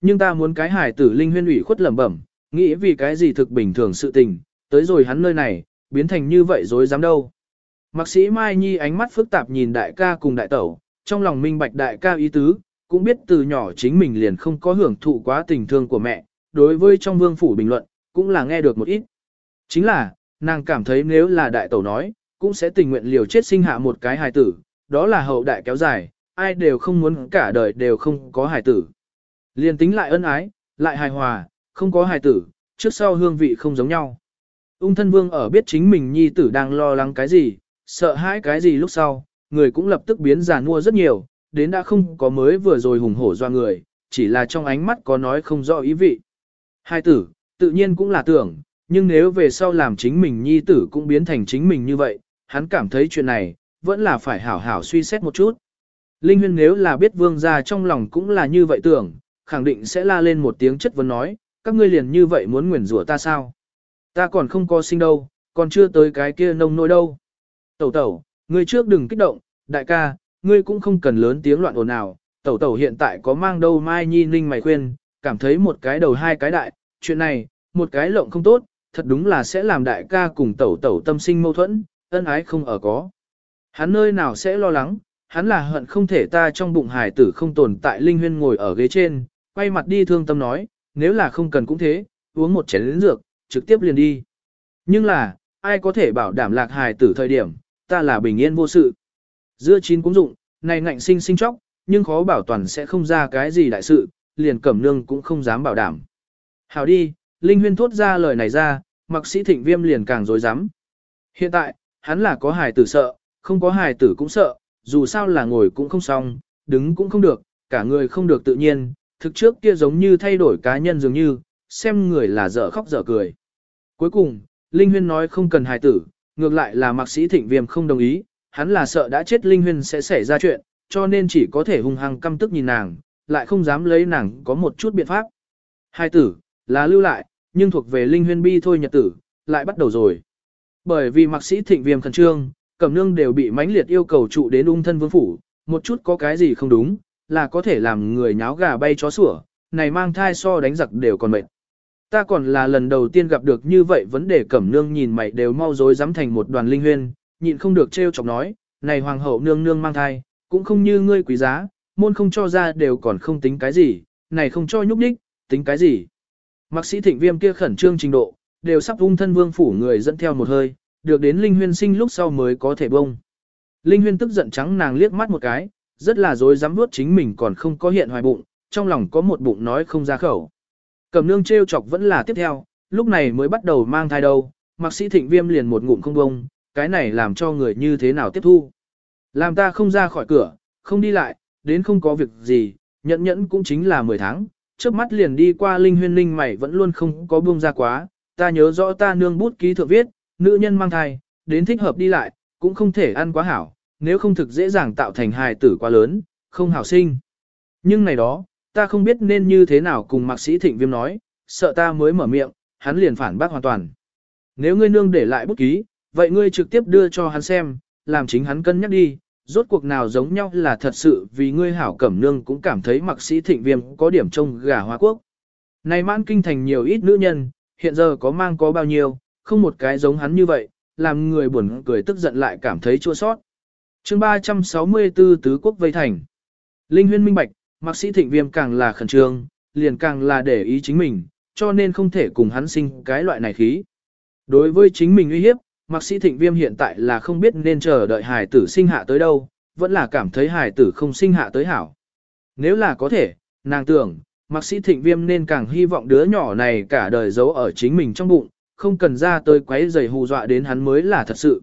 Nhưng ta muốn cái hài tử linh huyên ủy khuất lẩm bẩm, nghĩ vì cái gì thực bình thường sự tình, tới rồi hắn nơi này, biến thành như vậy dối dám đâu. Mạc sĩ Mai Nhi ánh mắt phức tạp nhìn đại ca cùng đại tẩu, trong lòng minh bạch đại ca ý tứ, cũng biết từ nhỏ chính mình liền không có hưởng thụ quá tình thương của mẹ, đối với trong vương phủ bình luận, cũng là nghe được một ít. Chính là, nàng cảm thấy nếu là đại tẩu nói, cũng sẽ tình nguyện liều chết sinh hạ một cái hài tử, đó là hậu đại kéo dài, ai đều không muốn cả đời đều không có hài tử. Liền tính lại ân ái, lại hài hòa, không có hài tử, trước sau hương vị không giống nhau. Ung thân vương ở biết chính mình nhi tử đang lo lắng cái gì, sợ hãi cái gì lúc sau, người cũng lập tức biến già mua rất nhiều, đến đã không có mới vừa rồi hùng hổ doa người, chỉ là trong ánh mắt có nói không rõ ý vị. Hai tử, tự nhiên cũng là tưởng, nhưng nếu về sau làm chính mình nhi tử cũng biến thành chính mình như vậy, hắn cảm thấy chuyện này, vẫn là phải hảo hảo suy xét một chút. Linh huyên nếu là biết vương gia trong lòng cũng là như vậy tưởng, khẳng định sẽ la lên một tiếng chất vấn nói, các ngươi liền như vậy muốn nguyền rủa ta sao? Ta còn không có sinh đâu, còn chưa tới cái kia nông nỗi đâu. Tẩu tẩu, ngươi trước đừng kích động, đại ca, ngươi cũng không cần lớn tiếng loạn ồn nào. Tẩu tẩu hiện tại có mang đâu mai nhi ninh mày khuyên, cảm thấy một cái đầu hai cái đại, chuyện này, một cái lộng không tốt, thật đúng là sẽ làm đại ca cùng tẩu tẩu tâm sinh mâu thuẫn, ân ái không ở có. Hắn nơi nào sẽ lo lắng, hắn là hận không thể ta trong bụng hải tử không tồn tại linh huyên ngồi ở ghế trên, quay mặt đi thương tâm nói, nếu là không cần cũng thế, uống một chén lĩnh dược, trực tiếp liền đi. Nhưng là, ai có thể bảo đảm lạc hài tử thời điểm, ta là bình yên vô sự. Dưa chín cũng dụng, này ngạnh sinh sinh chóc, nhưng khó bảo toàn sẽ không ra cái gì đại sự, liền cẩm nương cũng không dám bảo đảm. Hảo đi, Linh Huyên thốt ra lời này ra, mặc sĩ thịnh viêm liền càng dối rắm Hiện tại, hắn là có hài tử sợ, không có hài tử cũng sợ, dù sao là ngồi cũng không xong, đứng cũng không được, cả người không được tự nhiên, thực trước kia giống như thay đổi cá nhân dường như, xem người là dở khóc dở cười. Cuối cùng, Linh Huyên nói không cần hài tử, ngược lại là mạc sĩ thịnh viêm không đồng ý, hắn là sợ đã chết Linh Huyên sẽ xảy ra chuyện, cho nên chỉ có thể hung hăng căm tức nhìn nàng, lại không dám lấy nàng có một chút biện pháp. Hai tử, là lưu lại, nhưng thuộc về Linh Huyên bi thôi nhật tử, lại bắt đầu rồi. Bởi vì mạc sĩ thịnh viêm khẩn trương, cẩm nương đều bị mãnh liệt yêu cầu trụ đến ung thân vương phủ, một chút có cái gì không đúng, là có thể làm người nháo gà bay chó sủa, này mang thai so đánh giặc đều còn mệt. Ta còn là lần đầu tiên gặp được như vậy vấn đề cẩm nương nhìn mày đều mau rối dám thành một đoàn linh huyên, nhịn không được trêu chọc nói, này hoàng hậu nương nương mang thai, cũng không như ngươi quý giá, môn không cho ra đều còn không tính cái gì, này không cho nhúc nhích tính cái gì. Mạc sĩ thịnh viêm kia khẩn trương trình độ, đều sắp ung thân vương phủ người dẫn theo một hơi, được đến Linh Huyên sinh lúc sau mới có thể bông. Linh Huyên tức giận trắng nàng liếc mắt một cái, rất là dối dám nuốt chính mình còn không có hiện hoài bụng, trong lòng có một bụng nói không ra khẩu. Cầm nương trêu chọc vẫn là tiếp theo, lúc này mới bắt đầu mang thai đâu, mạc sĩ thịnh viêm liền một ngụm không bông, cái này làm cho người như thế nào tiếp thu. Làm ta không ra khỏi cửa, không đi lại, đến không có việc gì, nhẫn nhẫn cũng chính là 10 tháng, trước mắt liền đi qua linh huyên linh mày vẫn luôn không có buông ra quá, ta nhớ rõ ta nương bút ký thượng viết, nữ nhân mang thai, đến thích hợp đi lại, cũng không thể ăn quá hảo, nếu không thực dễ dàng tạo thành hài tử quá lớn, không hảo sinh. Nhưng này đó, ta không biết nên như thế nào cùng mạc sĩ thịnh viêm nói, sợ ta mới mở miệng, hắn liền phản bác hoàn toàn. Nếu ngươi nương để lại bút ký, vậy ngươi trực tiếp đưa cho hắn xem, làm chính hắn cân nhắc đi, rốt cuộc nào giống nhau là thật sự vì ngươi hảo cẩm nương cũng cảm thấy mạc sĩ thịnh viêm có điểm trông gà hoa quốc. Này mãn kinh thành nhiều ít nữ nhân, hiện giờ có mang có bao nhiêu, không một cái giống hắn như vậy, làm người buồn cười tức giận lại cảm thấy chua sót chương 364 Tứ Quốc Vây Thành Linh huyên minh bạch, mạc sĩ thịnh viêm càng là khẩn trương, liền càng là để ý chính mình, cho nên không thể cùng hắn sinh cái loại này khí. Đối với chính mình uy hiếp, mạc sĩ thịnh viêm hiện tại là không biết nên chờ đợi hài tử sinh hạ tới đâu, vẫn là cảm thấy hài tử không sinh hạ tới hảo. Nếu là có thể, nàng tưởng, mạc sĩ thịnh viêm nên càng hy vọng đứa nhỏ này cả đời giấu ở chính mình trong bụng, không cần ra tới quấy giày hù dọa đến hắn mới là thật sự.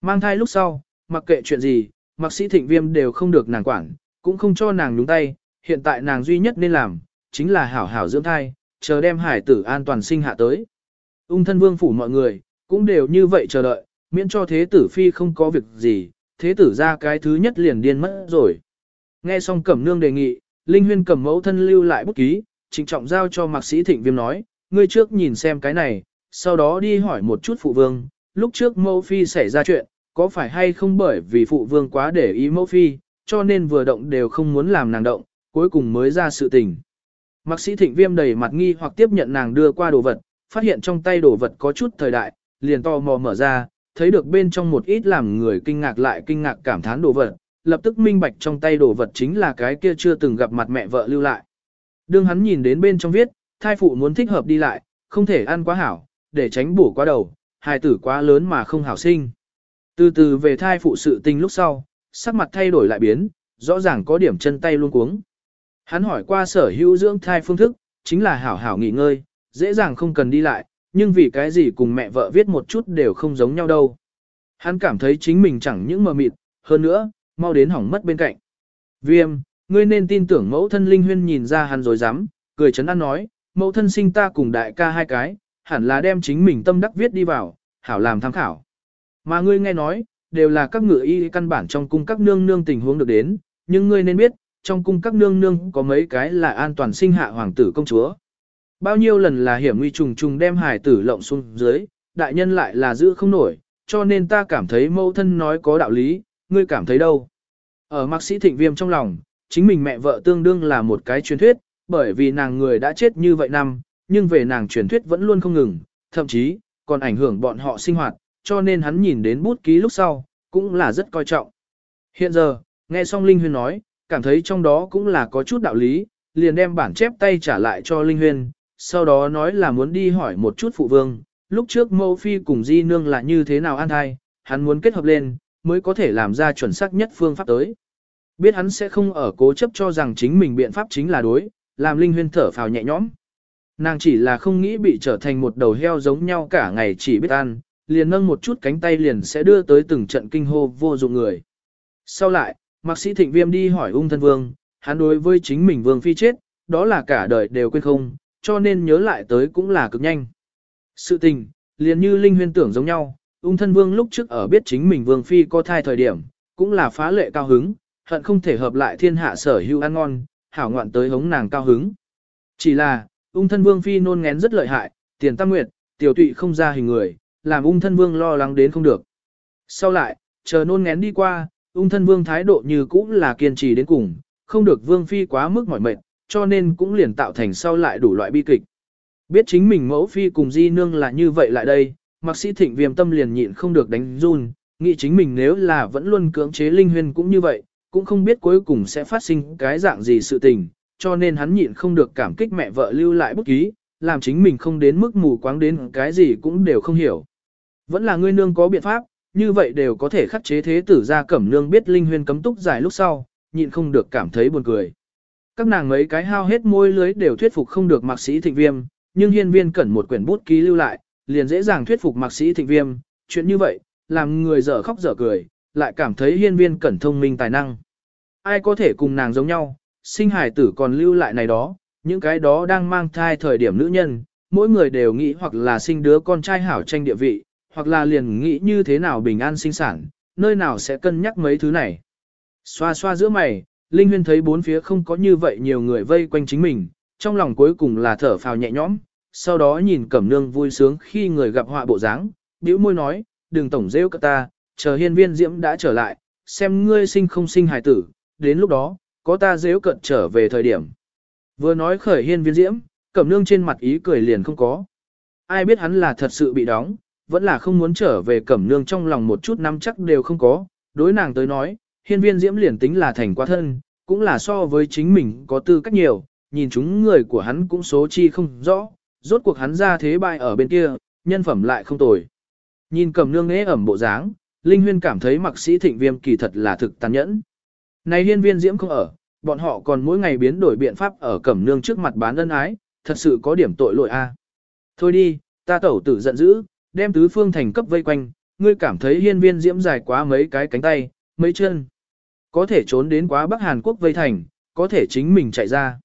Mang thai lúc sau, mặc kệ chuyện gì, mặc sĩ thịnh viêm đều không được nàng quản, cũng không cho nàng nhúng tay, hiện tại nàng duy nhất nên làm, chính là hảo hảo dưỡng thai, chờ đem hải tử an toàn sinh hạ tới. Ung thân vương phủ mọi người, cũng đều như vậy chờ đợi, miễn cho thế tử phi không có việc gì, thế tử ra cái thứ nhất liền điên mất rồi. Nghe xong cẩm nương đề nghị, Linh Huyên cầm mẫu thân lưu lại bút ký, trịnh trọng giao cho mạc sĩ thịnh viêm nói, ngươi trước nhìn xem cái này, sau đó đi hỏi một chút phụ vương, lúc trước mẫu phi xảy ra chuyện, có phải hay không bởi vì phụ vương quá để ý mẫu phi, cho nên vừa động đều không muốn làm nàng động, cuối cùng mới ra sự tình. Mạc sĩ thịnh viêm đầy mặt nghi hoặc tiếp nhận nàng đưa qua đồ vật, phát hiện trong tay đồ vật có chút thời đại, liền to mò mở ra, thấy được bên trong một ít làm người kinh ngạc lại kinh ngạc cảm thán đồ vật, lập tức minh bạch trong tay đồ vật chính là cái kia chưa từng gặp mặt mẹ vợ lưu lại. Đương hắn nhìn đến bên trong viết, thai phụ muốn thích hợp đi lại, không thể ăn quá hảo, để tránh bổ quá đầu, hài tử quá lớn mà không hảo sinh. Từ từ về thai phụ sự tình lúc sau, sắc mặt thay đổi lại biến, rõ ràng có điểm chân tay luôn cuống. Hắn hỏi qua sở hữu dưỡng thai phương thức, chính là hảo hảo nghỉ ngơi, dễ dàng không cần đi lại, nhưng vì cái gì cùng mẹ vợ viết một chút đều không giống nhau đâu. Hắn cảm thấy chính mình chẳng những mờ mịt, hơn nữa, mau đến hỏng mất bên cạnh. Viêm, ngươi nên tin tưởng mẫu thân Linh Huyên nhìn ra hắn rồi dám, cười chấn an nói, mẫu thân sinh ta cùng đại ca hai cái, hẳn là đem chính mình tâm đắc viết đi vào, hảo làm tham khảo. Mà ngươi nghe nói, đều là các ngựa y căn bản trong cung các nương nương tình huống được đến, nhưng ngươi nên biết, trong cung các nương nương có mấy cái là an toàn sinh hạ hoàng tử công chúa. Bao nhiêu lần là hiểm nguy trùng trùng đem hải tử lộng xuống dưới, đại nhân lại là giữ không nổi, cho nên ta cảm thấy mẫu thân nói có đạo lý, ngươi cảm thấy đâu. Ở mạc sĩ thịnh viêm trong lòng, chính mình mẹ vợ tương đương là một cái truyền thuyết, bởi vì nàng người đã chết như vậy năm, nhưng về nàng truyền thuyết vẫn luôn không ngừng, thậm chí, còn ảnh hưởng bọn họ sinh hoạt, cho nên hắn nhìn đến bút ký lúc sau, cũng là rất coi trọng. Hiện giờ, nghe xong Linh Huyên nói, cảm thấy trong đó cũng là có chút đạo lý, liền đem bản chép tay trả lại cho Linh Huyên, sau đó nói là muốn đi hỏi một chút phụ vương, lúc trước mâu phi cùng di nương là như thế nào an thai, hắn muốn kết hợp lên, mới có thể làm ra chuẩn xác nhất phương pháp tới. Biết hắn sẽ không ở cố chấp cho rằng chính mình biện pháp chính là đối, làm Linh Huyên thở phào nhẹ nhõm. Nàng chỉ là không nghĩ bị trở thành một đầu heo giống nhau cả ngày chỉ biết ăn, liền nâng một chút cánh tay liền sẽ đưa tới từng trận kinh hô vô dụng người. Sau lại, mạc sĩ thịnh viêm đi hỏi ung thân vương, hắn đối với chính mình vương phi chết, đó là cả đời đều quên không, cho nên nhớ lại tới cũng là cực nhanh. Sự tình, liền như Linh huyên tưởng giống nhau, ung thân vương lúc trước ở biết chính mình vương phi có thai thời điểm, cũng là phá lệ cao hứng, hận không thể hợp lại thiên hạ sở hữu ăn ngon, hảo ngoạn tới hống nàng cao hứng. Chỉ là, ung thân vương phi nôn ngén rất lợi hại, tiền tam nguyệt, tiểu tụy không ra hình người, làm ung thân vương lo lắng đến không được. Sau lại, chờ nôn ngén đi qua, ung thân vương thái độ như cũng là kiên trì đến cùng, không được vương phi quá mức mỏi mệt, cho nên cũng liền tạo thành sau lại đủ loại bi kịch. Biết chính mình mẫu phi cùng di nương là như vậy lại đây, mạc sĩ thịnh viêm tâm liền nhịn không được đánh run, nghĩ chính mình nếu là vẫn luôn cưỡng chế linh huyên cũng như vậy, cũng không biết cuối cùng sẽ phát sinh cái dạng gì sự tình, cho nên hắn nhịn không được cảm kích mẹ vợ lưu lại bút ký, làm chính mình không đến mức mù quáng đến cái gì cũng đều không hiểu. Vẫn là ngươi nương có biện pháp, như vậy đều có thể khắc chế thế tử gia cẩm nương biết linh huyên cấm túc giải lúc sau, nhịn không được cảm thấy buồn cười. Các nàng mấy cái hao hết môi lưới đều thuyết phục không được mạc sĩ thịnh viêm, nhưng hiên viên cẩn một quyển bút ký lưu lại, liền dễ dàng thuyết phục mạc sĩ thịnh viêm, chuyện như vậy, làm người dở khóc dở cười, lại cảm thấy hiên viên cẩn thông minh tài năng. Ai có thể cùng nàng giống nhau, sinh hải tử còn lưu lại này đó, những cái đó đang mang thai thời điểm nữ nhân, mỗi người đều nghĩ hoặc là sinh đứa con trai hảo tranh địa vị, hoặc là liền nghĩ như thế nào bình an sinh sản, nơi nào sẽ cân nhắc mấy thứ này. Xoa xoa giữa mày, Linh Huyên thấy bốn phía không có như vậy nhiều người vây quanh chính mình, trong lòng cuối cùng là thở phào nhẹ nhõm, sau đó nhìn Cẩm Nương vui sướng khi người gặp họa bộ dáng, bĩu môi nói, đừng tổng rêu cả ta, chờ hiên viên diễm đã trở lại, xem ngươi sinh không sinh hài tử, đến lúc đó, có ta rêu cận trở về thời điểm. Vừa nói khởi hiên viên diễm, Cẩm Nương trên mặt ý cười liền không có. Ai biết hắn là thật sự bị đóng, vẫn là không muốn trở về Cẩm Nương trong lòng một chút nắm chắc đều không có, đối nàng tới nói, hiên viên diễm liền tính là thành quá thân, cũng là so với chính mình có tư cách nhiều, nhìn chúng người của hắn cũng số chi không rõ, rốt cuộc hắn ra thế bại ở bên kia, nhân phẩm lại không tồi. Nhìn cẩm nương nế ẩm bộ dáng, Linh Huyên cảm thấy mặc sĩ thịnh viêm kỳ thật là thực tàn nhẫn. Này hiên viên diễm không ở, bọn họ còn mỗi ngày biến đổi biện pháp ở cẩm nương trước mặt bán ân ái, thật sự có điểm tội lỗi a. Thôi đi, ta tẩu tử giận dữ, đem tứ phương thành cấp vây quanh, ngươi cảm thấy hiên viên diễm dài quá mấy cái cánh tay, mấy chân. Có thể trốn đến quá Bắc Hàn Quốc vây thành, có thể chính mình chạy ra.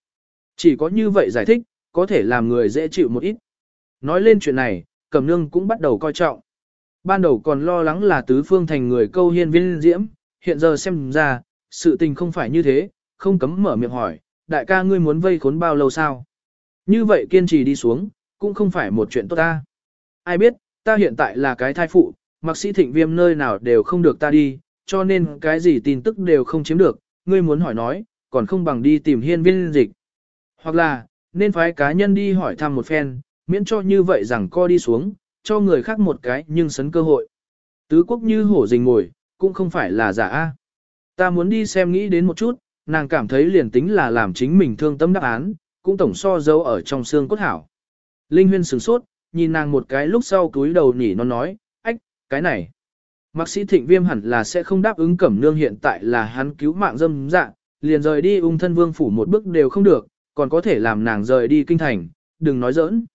Chỉ có như vậy giải thích, có thể làm người dễ chịu một ít. Nói lên chuyện này, Cẩm Nương cũng bắt đầu coi trọng. Ban đầu còn lo lắng là tứ phương thành người câu hiên viên diễm, hiện giờ xem ra, sự tình không phải như thế, không cấm mở miệng hỏi, đại ca ngươi muốn vây khốn bao lâu sao? Như vậy kiên trì đi xuống, cũng không phải một chuyện tốt ta. Ai biết, ta hiện tại là cái thai phụ, mặc sĩ thịnh viêm nơi nào đều không được ta đi, cho nên cái gì tin tức đều không chiếm được, ngươi muốn hỏi nói, còn không bằng đi tìm hiên viên dịch. Hoặc là, nên phái cá nhân đi hỏi thăm một phen, miễn cho như vậy rằng co đi xuống, cho người khác một cái nhưng sấn cơ hội. Tứ quốc như hổ rình ngồi, cũng không phải là giả a. Ta muốn đi xem nghĩ đến một chút, nàng cảm thấy liền tính là làm chính mình thương tâm đáp án, cũng tổng so dấu ở trong xương cốt hảo. Linh huyên sửng sốt, nhìn nàng một cái lúc sau túi đầu nhỉ nó nói, ách, cái này. Mạc sĩ thịnh viêm hẳn là sẽ không đáp ứng cẩm nương hiện tại là hắn cứu mạng dâm dạ, liền rời đi ung thân vương phủ một bước đều không được, còn có thể làm nàng rời đi kinh thành, đừng nói giỡn.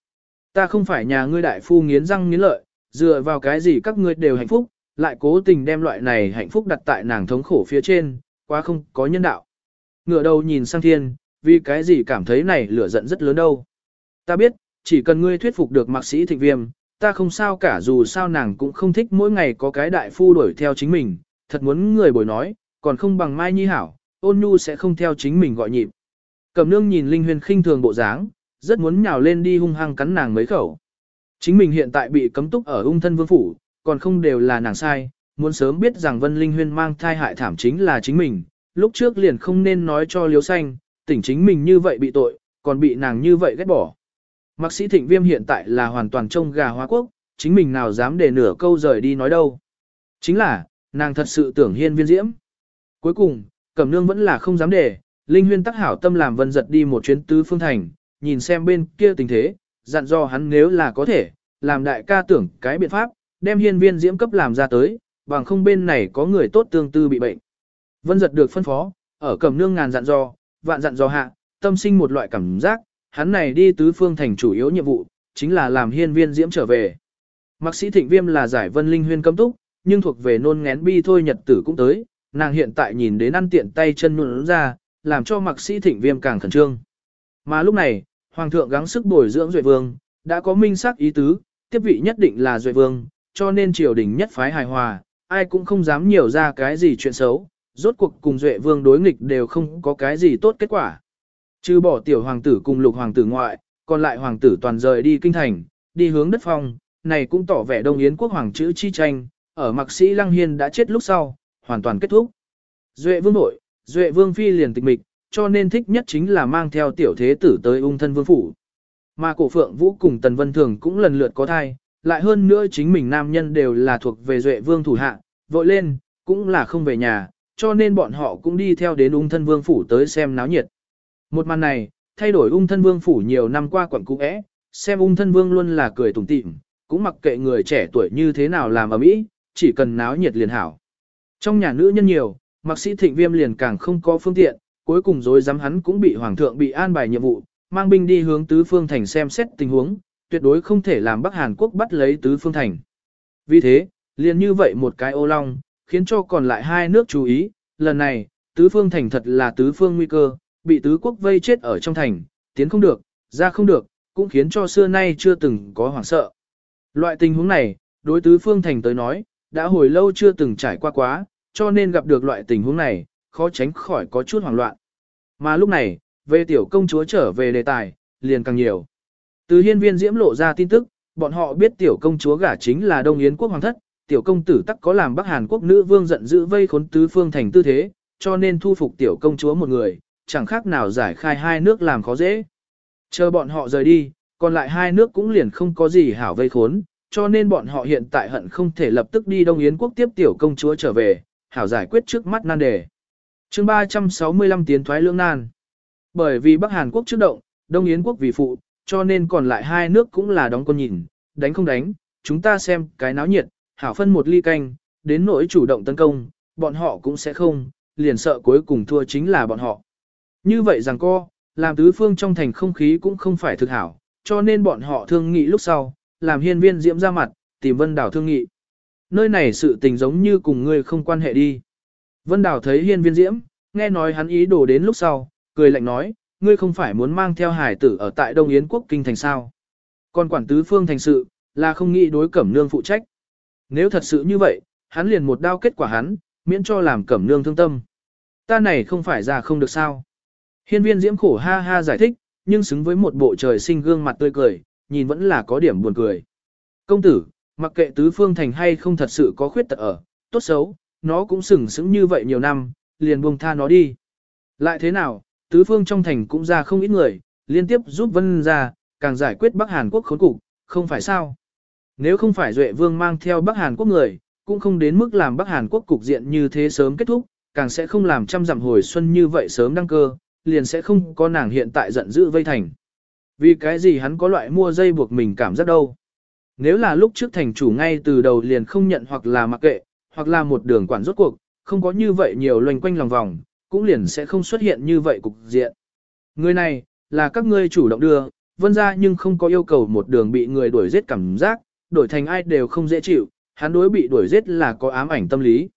Ta không phải nhà ngươi đại phu nghiến răng nghiến lợi, dựa vào cái gì các ngươi đều hạnh phúc, lại cố tình đem loại này hạnh phúc đặt tại nàng thống khổ phía trên, quá không có nhân đạo. Ngựa đầu nhìn sang thiên, vì cái gì cảm thấy này lửa giận rất lớn đâu. Ta biết, chỉ cần ngươi thuyết phục được mạc sĩ thịnh viêm, ta không sao cả dù sao nàng cũng không thích mỗi ngày có cái đại phu đuổi theo chính mình, thật muốn người bồi nói, còn không bằng Mai Nhi hảo, ôn nhu sẽ không theo chính mình gọi nhịp. Cẩm nương nhìn Linh Huyền khinh thường bộ dáng, rất muốn nhào lên đi hung hăng cắn nàng mấy khẩu. Chính mình hiện tại bị cấm túc ở ung thân vương phủ, còn không đều là nàng sai, muốn sớm biết rằng Vân Linh Huyên mang thai hại thảm chính là chính mình, lúc trước liền không nên nói cho Liếu Xanh, tỉnh chính mình như vậy bị tội, còn bị nàng như vậy ghét bỏ. Mạc sĩ thịnh viêm hiện tại là hoàn toàn trông gà hóa quốc, chính mình nào dám để nửa câu rời đi nói đâu. Chính là, nàng thật sự tưởng hiên viên diễm. Cuối cùng, Cẩm Nương vẫn là không dám để, Linh Huyên tắc hảo tâm làm vân giật đi một chuyến tứ phương thành, nhìn xem bên kia tình thế, dặn dò hắn nếu là có thể, làm đại ca tưởng cái biện pháp, đem hiên viên diễm cấp làm ra tới, bằng không bên này có người tốt tương tư bị bệnh. Vân giật được phân phó, ở Cẩm Nương ngàn dặn dò, vạn dặn dò hạ, tâm sinh một loại cảm giác, hắn này đi tứ phương thành chủ yếu nhiệm vụ, chính là làm hiên viên diễm trở về. Mạc sĩ thịnh viêm là giải vân linh huyên cấm túc, nhưng thuộc về nôn ngén bi thôi nhật tử cũng tới, nàng hiện tại nhìn đến ăn tiện tay chân nhuận ra, làm cho mạc sĩ thịnh viêm càng khẩn trương. Mà lúc này, hoàng thượng gắng sức bồi dưỡng duệ vương, đã có minh xác ý tứ, tiếp vị nhất định là duệ vương, cho nên triều đình nhất phái hài hòa, ai cũng không dám nhiều ra cái gì chuyện xấu, rốt cuộc cùng duệ vương đối nghịch đều không có cái gì tốt kết quả. Trừ bỏ tiểu hoàng tử cùng lục hoàng tử ngoại, còn lại hoàng tử toàn rời đi kinh thành, đi hướng đất phong, này cũng tỏ vẻ Đông Yến quốc hoàng chữ chi tranh, ở mạc sĩ Lăng Hiên đã chết lúc sau, hoàn toàn kết thúc. Duệ vương nội, Duệ vương phi liền tịch mịch, cho nên thích nhất chính là mang theo tiểu thế tử tới ung thân vương phủ. Mà cổ phượng vũ cùng tần vân thường cũng lần lượt có thai, lại hơn nữa chính mình nam nhân đều là thuộc về Duệ vương thủ hạ, vội lên, cũng là không về nhà, cho nên bọn họ cũng đi theo đến ung thân vương phủ tới xem náo nhiệt. Một màn này, thay đổi ung thân vương phủ nhiều năm qua quẩn cũ é, xem ung thân vương luôn là cười tủm tỉm, cũng mặc kệ người trẻ tuổi như thế nào làm ở mỹ, chỉ cần náo nhiệt liền hảo. Trong nhà nữ nhân nhiều, mặc sĩ thịnh viêm liền càng không có phương tiện, cuối cùng dối dám hắn cũng bị hoàng thượng bị an bài nhiệm vụ, mang binh đi hướng tứ phương thành xem xét tình huống, tuyệt đối không thể làm Bắc Hàn Quốc bắt lấy tứ phương thành. Vì thế, liền như vậy một cái ô long, khiến cho còn lại hai nước chú ý, lần này, tứ phương thành thật là tứ phương nguy cơ, bị tứ quốc vây chết ở trong thành, tiến không được, ra không được, cũng khiến cho xưa nay chưa từng có hoảng sợ. Loại tình huống này, đối tứ phương thành tới nói, đã hồi lâu chưa từng trải qua quá, cho nên gặp được loại tình huống này, khó tránh khỏi có chút hoảng loạn. Mà lúc này, về tiểu công chúa trở về đề tài, liền càng nhiều. Từ hiên viên diễm lộ ra tin tức, bọn họ biết tiểu công chúa gả chính là Đông Yến quốc hoàng thất, tiểu công tử tắc có làm Bắc Hàn quốc nữ vương giận dữ vây khốn tứ phương thành tư thế, cho nên thu phục tiểu công chúa một người, chẳng khác nào giải khai hai nước làm khó dễ. Chờ bọn họ rời đi, còn lại hai nước cũng liền không có gì hảo vây khốn, cho nên bọn họ hiện tại hận không thể lập tức đi Đông Yến quốc tiếp tiểu công chúa trở về, hảo giải quyết trước mắt nan đề. chương 365 tiến thoái lưỡng nan. Bởi vì Bắc Hàn quốc trước động, Đông Yến quốc vì phụ, cho nên còn lại hai nước cũng là đóng con nhìn, đánh không đánh, chúng ta xem cái náo nhiệt, hảo phân một ly canh, đến nỗi chủ động tấn công, bọn họ cũng sẽ không, liền sợ cuối cùng thua chính là bọn họ. Như vậy rằng co, làm tứ phương trong thành không khí cũng không phải thực hảo, cho nên bọn họ thương nghị lúc sau, làm hiên viên diễm ra mặt, tìm Vân Đào thương nghị. Nơi này sự tình giống như cùng ngươi không quan hệ đi. Vân Đào thấy hiên viên diễm, nghe nói hắn ý đồ đến lúc sau, cười lạnh nói, ngươi không phải muốn mang theo hải tử ở tại Đông Yến quốc kinh thành sao. Còn quản tứ phương thành sự, là không nghĩ đối cẩm nương phụ trách. Nếu thật sự như vậy, hắn liền một đao kết quả hắn, miễn cho làm cẩm nương thương tâm. Ta này không phải ra không được sao. Hiên viên diễm khổ ha ha giải thích, nhưng xứng với một bộ trời sinh gương mặt tươi cười, nhìn vẫn là có điểm buồn cười. Công tử, mặc kệ tứ phương thành hay không thật sự có khuyết tật ở, tốt xấu, nó cũng sừng sững như vậy nhiều năm, liền buông tha nó đi. Lại thế nào, tứ phương trong thành cũng ra không ít người, liên tiếp giúp vân ra, càng giải quyết Bắc Hàn Quốc khốn cục, không phải sao. Nếu không phải Duệ Vương mang theo Bắc Hàn Quốc người, cũng không đến mức làm Bắc Hàn Quốc cục diện như thế sớm kết thúc, càng sẽ không làm trăm dặm hồi xuân như vậy sớm đăng cơ, liền sẽ không có nàng hiện tại giận dữ vây thành. Vì cái gì hắn có loại mua dây buộc mình cảm giác đâu. Nếu là lúc trước thành chủ ngay từ đầu liền không nhận hoặc là mặc kệ, hoặc là một đường quản rốt cuộc, không có như vậy nhiều loanh quanh lòng vòng, cũng liền sẽ không xuất hiện như vậy cục diện. Người này, là các ngươi chủ động đưa, vân ra nhưng không có yêu cầu một đường bị người đuổi giết cảm giác, đổi thành ai đều không dễ chịu, hắn đối bị đuổi giết là có ám ảnh tâm lý.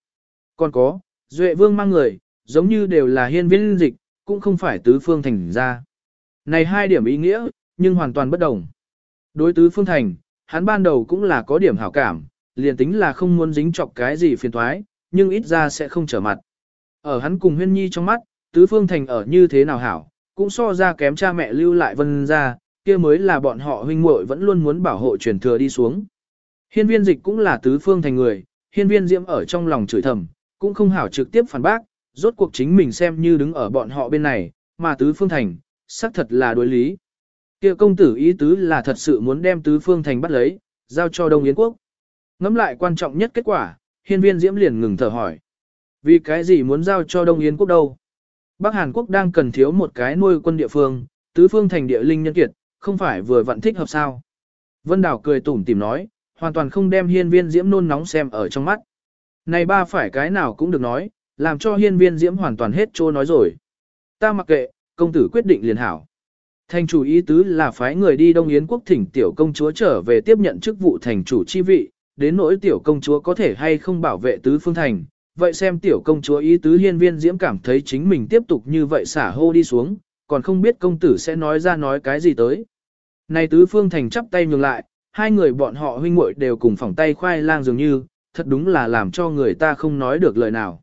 Còn có, Duệ Vương mang người, giống như đều là hiên viên dịch, cũng không phải tứ phương thành ra. Này hai điểm ý nghĩa, nhưng hoàn toàn bất đồng. Đối tứ phương thành, hắn ban đầu cũng là có điểm hảo cảm, liền tính là không muốn dính chọc cái gì phiền thoái, nhưng ít ra sẽ không trở mặt. Ở hắn cùng huyên nhi trong mắt, tứ phương thành ở như thế nào hảo, cũng so ra kém cha mẹ lưu lại vân ra, kia mới là bọn họ huynh muội vẫn luôn muốn bảo hộ truyền thừa đi xuống. Hiên viên dịch cũng là tứ phương thành người, hiên viên diễm ở trong lòng chửi thầm, cũng không hảo trực tiếp phản bác, rốt cuộc chính mình xem như đứng ở bọn họ bên này, mà tứ phương thành, xác thật là đối lý. Kia công tử ý tứ là thật sự muốn đem tứ phương thành bắt lấy, giao cho Đông Yến quốc. Ngẫm lại quan trọng nhất kết quả, hiên viên diễm liền ngừng thở hỏi. Vì cái gì muốn giao cho Đông Yến quốc đâu? Bắc Hàn Quốc đang cần thiếu một cái nuôi quân địa phương, tứ phương thành địa linh nhân kiệt, không phải vừa vặn thích hợp sao. Vân Đào cười tủm tìm nói, hoàn toàn không đem hiên viên diễm nôn nóng xem ở trong mắt. Này ba phải cái nào cũng được nói, làm cho hiên viên diễm hoàn toàn hết trô nói rồi. Ta mặc kệ, công tử quyết định liền hảo. Thành chủ ý tứ là phái người đi Đông Yến quốc thỉnh tiểu công chúa trở về tiếp nhận chức vụ thành chủ chi vị, đến nỗi tiểu công chúa có thể hay không bảo vệ tứ phương thành, vậy xem tiểu công chúa ý tứ hiên viên diễm cảm thấy chính mình tiếp tục như vậy xả hô đi xuống, còn không biết công tử sẽ nói ra nói cái gì tới. Này tứ phương thành chắp tay nhường lại, hai người bọn họ huynh muội đều cùng phỏng tay khoai lang dường như, thật đúng là làm cho người ta không nói được lời nào.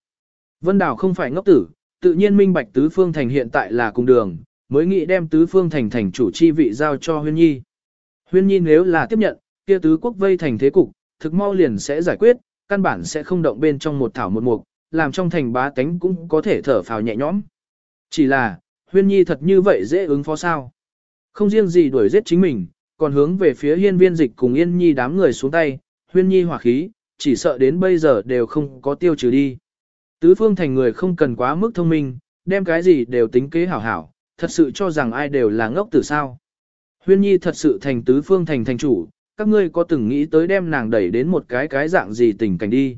Vân Đào không phải ngốc tử, tự nhiên minh bạch tứ phương thành hiện tại là cùng đường, mới nghĩ đem tứ phương thành thành chủ chi vị giao cho huyên nhi. Huyên nhi nếu là tiếp nhận, kia tứ quốc vây thành thế cục, thực mau liền sẽ giải quyết, căn bản sẽ không động bên trong một thảo một mục, làm trong thành bá tánh cũng có thể thở phào nhẹ nhõm. Chỉ là, huyên nhi thật như vậy dễ ứng phó sao. Không riêng gì đuổi giết chính mình, còn hướng về phía hiên viên dịch cùng yên nhi đám người xuống tay, huyên nhi hỏa khí, chỉ sợ đến bây giờ đều không có tiêu trừ đi. Tứ phương thành người không cần quá mức thông minh, đem cái gì đều tính kế hảo hảo, thật sự cho rằng ai đều là ngốc tử sao. Huyên nhi thật sự thành tứ phương thành thành chủ, các ngươi có từng nghĩ tới đem nàng đẩy đến một cái cái dạng gì tình cảnh đi.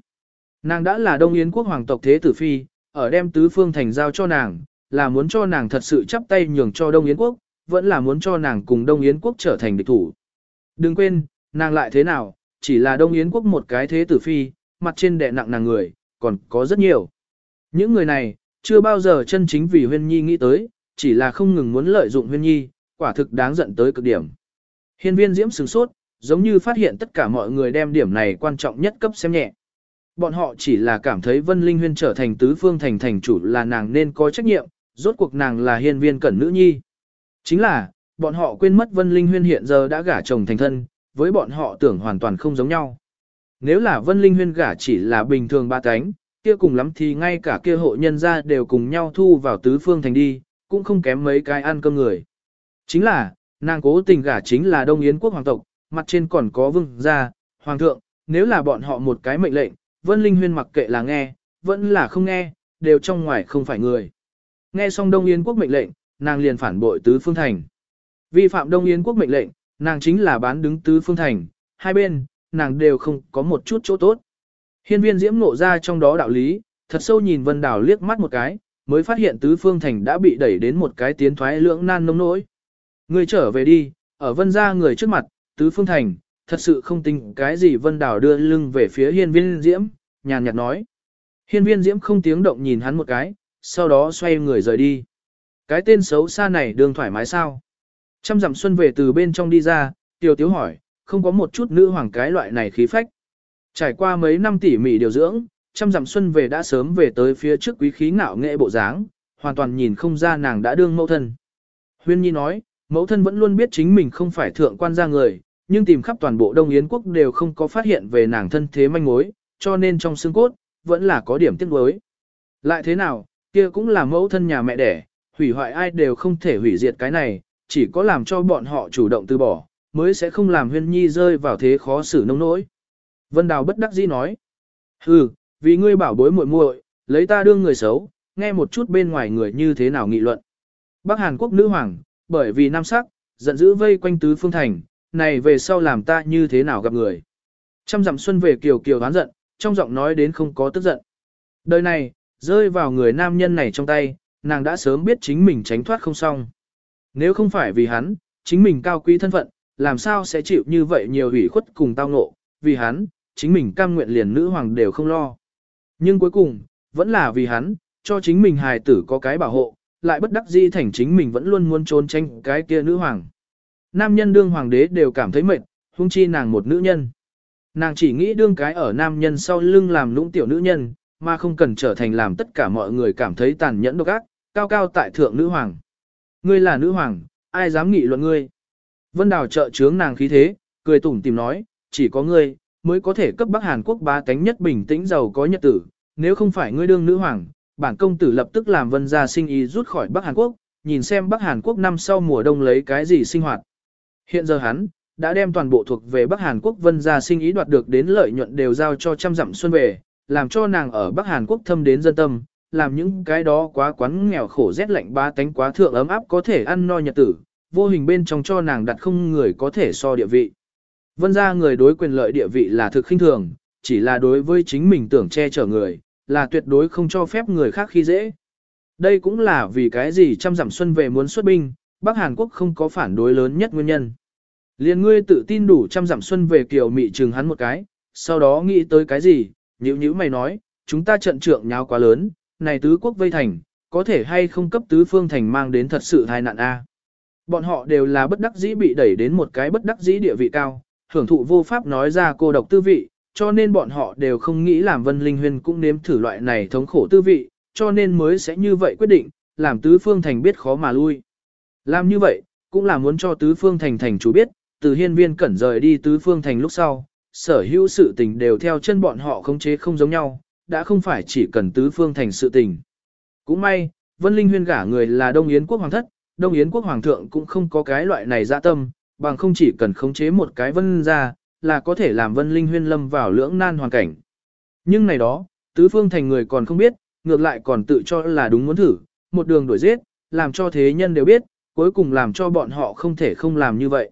Nàng đã là Đông Yến quốc hoàng tộc thế tử phi, ở đem tứ phương thành giao cho nàng, là muốn cho nàng thật sự chắp tay nhường cho Đông Yến quốc, vẫn là muốn cho nàng cùng Đông Yến quốc trở thành địch thủ. Đừng quên, nàng lại thế nào, chỉ là Đông Yến quốc một cái thế tử phi, mặt trên đè nặng nàng người, còn có rất nhiều. Những người này, chưa bao giờ chân chính vì Huyên Nhi nghĩ tới, chỉ là không ngừng muốn lợi dụng Huyên Nhi, quả thực đáng giận tới cực điểm. Hiên viên diễm sửng sốt, giống như phát hiện tất cả mọi người đem điểm này quan trọng nhất cấp xem nhẹ. Bọn họ chỉ là cảm thấy Vân Linh Huyên trở thành tứ phương thành thành chủ là nàng nên có trách nhiệm, rốt cuộc nàng là hiên viên cẩn nữ nhi. Chính là, bọn họ quên mất Vân Linh Huyên hiện giờ đã gả chồng thành thân, với bọn họ tưởng hoàn toàn không giống nhau. Nếu là Vân Linh Huyên gả chỉ là bình thường ba cánh, kia cùng lắm thì ngay cả kia hộ nhân gia đều cùng nhau thu vào tứ phương thành đi, cũng không kém mấy cái ăn cơm người. Chính là, nàng cố tình gả chính là Đông Yến quốc hoàng tộc, mặt trên còn có vương gia, hoàng thượng, nếu là bọn họ một cái mệnh lệnh, Vân Linh Huyên mặc kệ là nghe, vẫn là không nghe, đều trong ngoài không phải người. Nghe xong Đông Yến quốc mệnh lệnh, nàng liền phản bội tứ phương thành. Vi phạm Đông Yến quốc mệnh lệnh, nàng chính là bán đứng tứ phương thành, hai bên, nàng đều không có một chút chỗ tốt. Hiên viên diễm nộ ra trong đó đạo lý, thật sâu nhìn Vân Đào liếc mắt một cái, mới phát hiện tứ phương thành đã bị đẩy đến một cái tiến thoái lưỡng nan nông nỗi. Người trở về đi, ở vân ra người trước mặt, tứ phương thành, thật sự không tính cái gì Vân Đào đưa lưng về phía hiên viên diễm, nhàn nhạt nói. Hiên viên diễm không tiếng động nhìn hắn một cái, sau đó xoay người rời đi. Cái tên xấu xa này đường thoải mái sao? Trăm dặm xuân về từ bên trong đi ra, tiểu tiếu hỏi, không có một chút nữ hoàng cái loại này khí phách. Trải qua mấy năm tỉ mỉ điều dưỡng, trăm dặm xuân về đã sớm về tới phía trước quý khí ngạo nghệ bộ dáng, hoàn toàn nhìn không ra nàng đã đương mẫu thân. Huyên Nhi nói, mẫu thân vẫn luôn biết chính mình không phải thượng quan gia người, nhưng tìm khắp toàn bộ Đông Yến quốc đều không có phát hiện về nàng thân thế manh mối, cho nên trong xương cốt, vẫn là có điểm tiếc nuối. Lại thế nào, kia cũng là mẫu thân nhà mẹ đẻ, hủy hoại ai đều không thể hủy diệt cái này, chỉ có làm cho bọn họ chủ động từ bỏ, mới sẽ không làm huyên nhi rơi vào thế khó xử nông nỗi. Vân Đào bất đắc dĩ nói. Hừ, vì ngươi bảo bối muội muội, lấy ta đương người xấu, nghe một chút bên ngoài người như thế nào nghị luận. Bắc Hàn Quốc nữ hoàng, bởi vì nam sắc, giận dữ vây quanh tứ phương thành, này về sau làm ta như thế nào gặp người. Trăm dặm xuân về kiều kiều hán giận, trong giọng nói đến không có tức giận. Đời này, rơi vào người nam nhân này trong tay, nàng đã sớm biết chính mình tránh thoát không xong. Nếu không phải vì hắn, chính mình cao quý thân phận, làm sao sẽ chịu như vậy nhiều hủy khuất cùng tao ngộ, vì hắn, chính mình cam nguyện liền nữ hoàng đều không lo. Nhưng cuối cùng, vẫn là vì hắn, cho chính mình hài tử có cái bảo hộ, lại bất đắc dĩ thành chính mình vẫn luôn muốn trốn tranh cái kia nữ hoàng. Nam nhân đương hoàng đế đều cảm thấy mệt, huống chi nàng một nữ nhân. Nàng chỉ nghĩ đương cái ở nam nhân sau lưng làm lũng tiểu nữ nhân, mà không cần trở thành làm tất cả mọi người cảm thấy tàn nhẫn độc ác, cao cao tại thượng nữ hoàng. Ngươi là nữ hoàng, ai dám nghị luận ngươi? Vân Đào trợ trướng nàng khí thế, cười tủm tìm nói, chỉ có ngươi, mới có thể cấp Bắc Hàn Quốc ba cánh nhất bình tĩnh giàu có nhật tử, nếu không phải ngươi đương nữ hoàng, bản công tử lập tức làm vân gia sinh ý rút khỏi Bắc Hàn Quốc, nhìn xem Bắc Hàn Quốc năm sau mùa đông lấy cái gì sinh hoạt. Hiện giờ hắn, đã đem toàn bộ thuộc về Bắc Hàn Quốc vân gia sinh ý đoạt được đến lợi nhuận đều giao cho trăm dặm xuân về, làm cho nàng ở Bắc Hàn Quốc thâm đến dân tâm, làm những cái đó quá quán nghèo khổ rét lạnh ba tánh quá thượng ấm áp có thể ăn no nhật tử, vô hình bên trong cho nàng đặt không người có thể so địa vị. Vân ra người đối quyền lợi địa vị là thực khinh thường, chỉ là đối với chính mình tưởng che chở người, là tuyệt đối không cho phép người khác khi dễ. Đây cũng là vì cái gì trăm dặm xuân về muốn xuất binh, Bắc Hàn Quốc không có phản đối lớn nhất nguyên nhân. Liên ngươi tự tin đủ trăm dặm xuân về kiểu mị trừng hắn một cái, sau đó nghĩ tới cái gì, nhữ nhữ mày nói, chúng ta trận trượng nhau quá lớn, này tứ quốc vây thành, có thể hay không cấp tứ phương thành mang đến thật sự tai nạn a. Bọn họ đều là bất đắc dĩ bị đẩy đến một cái bất đắc dĩ địa vị cao, hưởng thụ vô pháp nói ra cô độc tư vị, cho nên bọn họ đều không nghĩ làm Vân Linh Huyên cũng nếm thử loại này thống khổ tư vị, cho nên mới sẽ như vậy quyết định, làm tứ phương thành biết khó mà lui. Làm như vậy, cũng là muốn cho tứ phương thành thành chủ biết, từ hiên viên cẩn rời đi tứ phương thành lúc sau, sở hữu sự tình đều theo chân bọn họ khống chế không giống nhau, đã không phải chỉ cần tứ phương thành sự tình. Cũng may, Vân Linh Huyên gả người là Đông Yến quốc hoàng thất, Đông Yến quốc hoàng thượng cũng không có cái loại này dạ tâm, bằng không chỉ cần khống chế một cái vân ra, là có thể làm Vân Linh Huyên lâm vào lưỡng nan hoàn cảnh. Nhưng này đó, tứ phương thành người còn không biết, ngược lại còn tự cho là đúng muốn thử, một đường đuổi giết, làm cho thế nhân đều biết, cuối cùng làm cho bọn họ không thể không làm như vậy.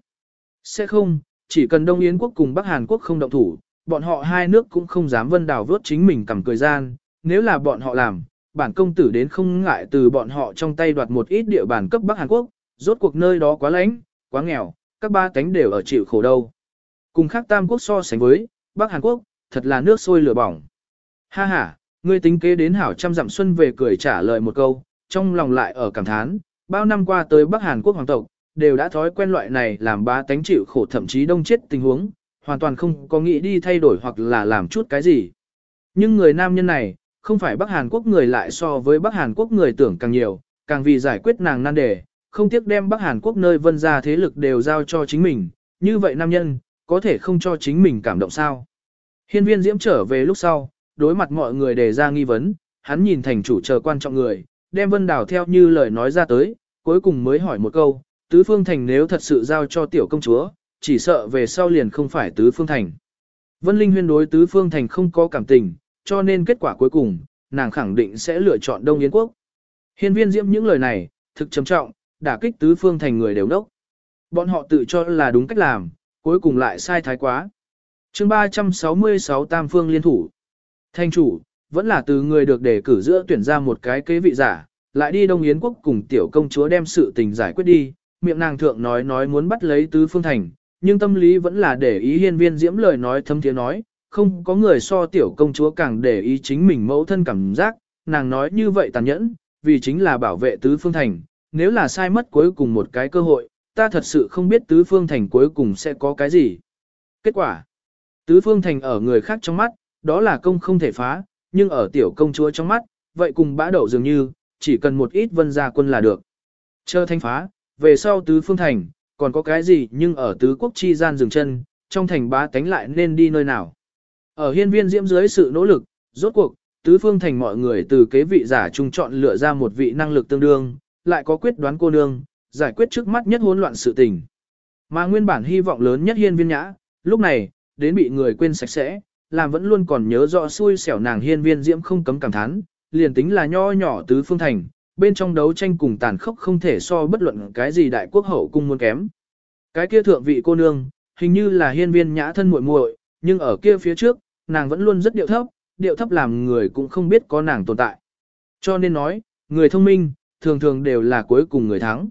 Sẽ không, chỉ cần Đông Yến quốc cùng Bắc Hàn quốc không động thủ, bọn họ hai nước cũng không dám vân đào vớt chính mình cầm cười gian, nếu là bọn họ làm, bản công tử đến không ngại từ bọn họ trong tay đoạt một ít địa bàn cấp Bắc Hàn Quốc, rốt cuộc nơi đó quá lạnh, quá nghèo, các ba cánh đều ở chịu khổ đâu. Cùng khác Tam Quốc so sánh với, Bắc Hàn Quốc, thật là nước sôi lửa bỏng. Ha ha, ngươi tính kế đến hảo trăm dặm xuân về cười trả lời một câu, trong lòng lại ở cảm thán, bao năm qua tới Bắc Hàn Quốc hoàng tộc, đều đã thói quen loại này làm ba tánh chịu khổ thậm chí đông chết tình huống, hoàn toàn không có nghĩ đi thay đổi hoặc là làm chút cái gì. Nhưng người nam nhân này, không phải Bắc Hàn Quốc người lại so với Bắc Hàn Quốc người tưởng càng nhiều, càng vì giải quyết nàng nan đề, không tiếc đem Bắc Hàn Quốc nơi vân ra thế lực đều giao cho chính mình, như vậy nam nhân, có thể không cho chính mình cảm động sao. Hiên viên diễm trở về lúc sau, đối mặt mọi người đề ra nghi vấn, hắn nhìn thành chủ chờ quan trọng người, đem vân đảo theo như lời nói ra tới, cuối cùng mới hỏi một câu, tứ phương thành nếu thật sự giao cho tiểu công chúa, chỉ sợ về sau liền không phải tứ phương thành. Vân Linh huyên đối tứ phương thành không có cảm tình, cho nên kết quả cuối cùng, nàng khẳng định sẽ lựa chọn Đông Yến quốc. Hiên viên diễm những lời này, thực trầm trọng, đả kích tứ phương thành người đều đốc. Bọn họ tự cho là đúng cách làm, cuối cùng lại sai thái quá. chương 366 Tam Phương liên thủ. Thanh chủ, vẫn là từ người được đề cử giữa tuyển ra một cái kế vị giả, lại đi Đông Yến quốc cùng tiểu công chúa đem sự tình giải quyết đi, miệng nàng thượng nói nói muốn bắt lấy tứ phương thành, nhưng tâm lý vẫn là để ý hiên viên diễm lời nói thâm tiếng nói, không có người so tiểu công chúa càng để ý chính mình mẫu thân cảm giác, nàng nói như vậy tàn nhẫn, vì chính là bảo vệ tứ phương thành, nếu là sai mất cuối cùng một cái cơ hội, ta thật sự không biết tứ phương thành cuối cùng sẽ có cái gì. Kết quả, tứ phương thành ở người khác trong mắt, đó là công không thể phá, nhưng ở tiểu công chúa trong mắt, vậy cùng bã đậu dường như, chỉ cần một ít vân gia quân là được. Chờ thanh phá, về sau tứ phương thành, còn có cái gì nhưng ở tứ quốc chi gian dừng chân, trong thành bá tánh lại nên đi nơi nào. Ở hiên viên diễm dưới sự nỗ lực, rốt cuộc, tứ phương thành mọi người từ kế vị giả trung chọn lựa ra một vị năng lực tương đương, lại có quyết đoán cô nương, giải quyết trước mắt nhất hỗn loạn sự tình. Mà nguyên bản hy vọng lớn nhất hiên viên nhã, lúc này, đến bị người quên sạch sẽ, làm vẫn luôn còn nhớ rõ xui xẻo nàng hiên viên diễm không cấm cảm thán, liền tính là nho nhỏ tứ phương thành, bên trong đấu tranh cùng tàn khốc không thể so bất luận cái gì đại quốc hậu cung muốn kém. Cái kia thượng vị cô nương, hình như là hiên viên nhã thân muội muội, nhưng ở kia phía trước, nàng vẫn luôn rất điệu thấp, điệu thấp làm người cũng không biết có nàng tồn tại. Cho nên nói, người thông minh, thường thường đều là cuối cùng người thắng.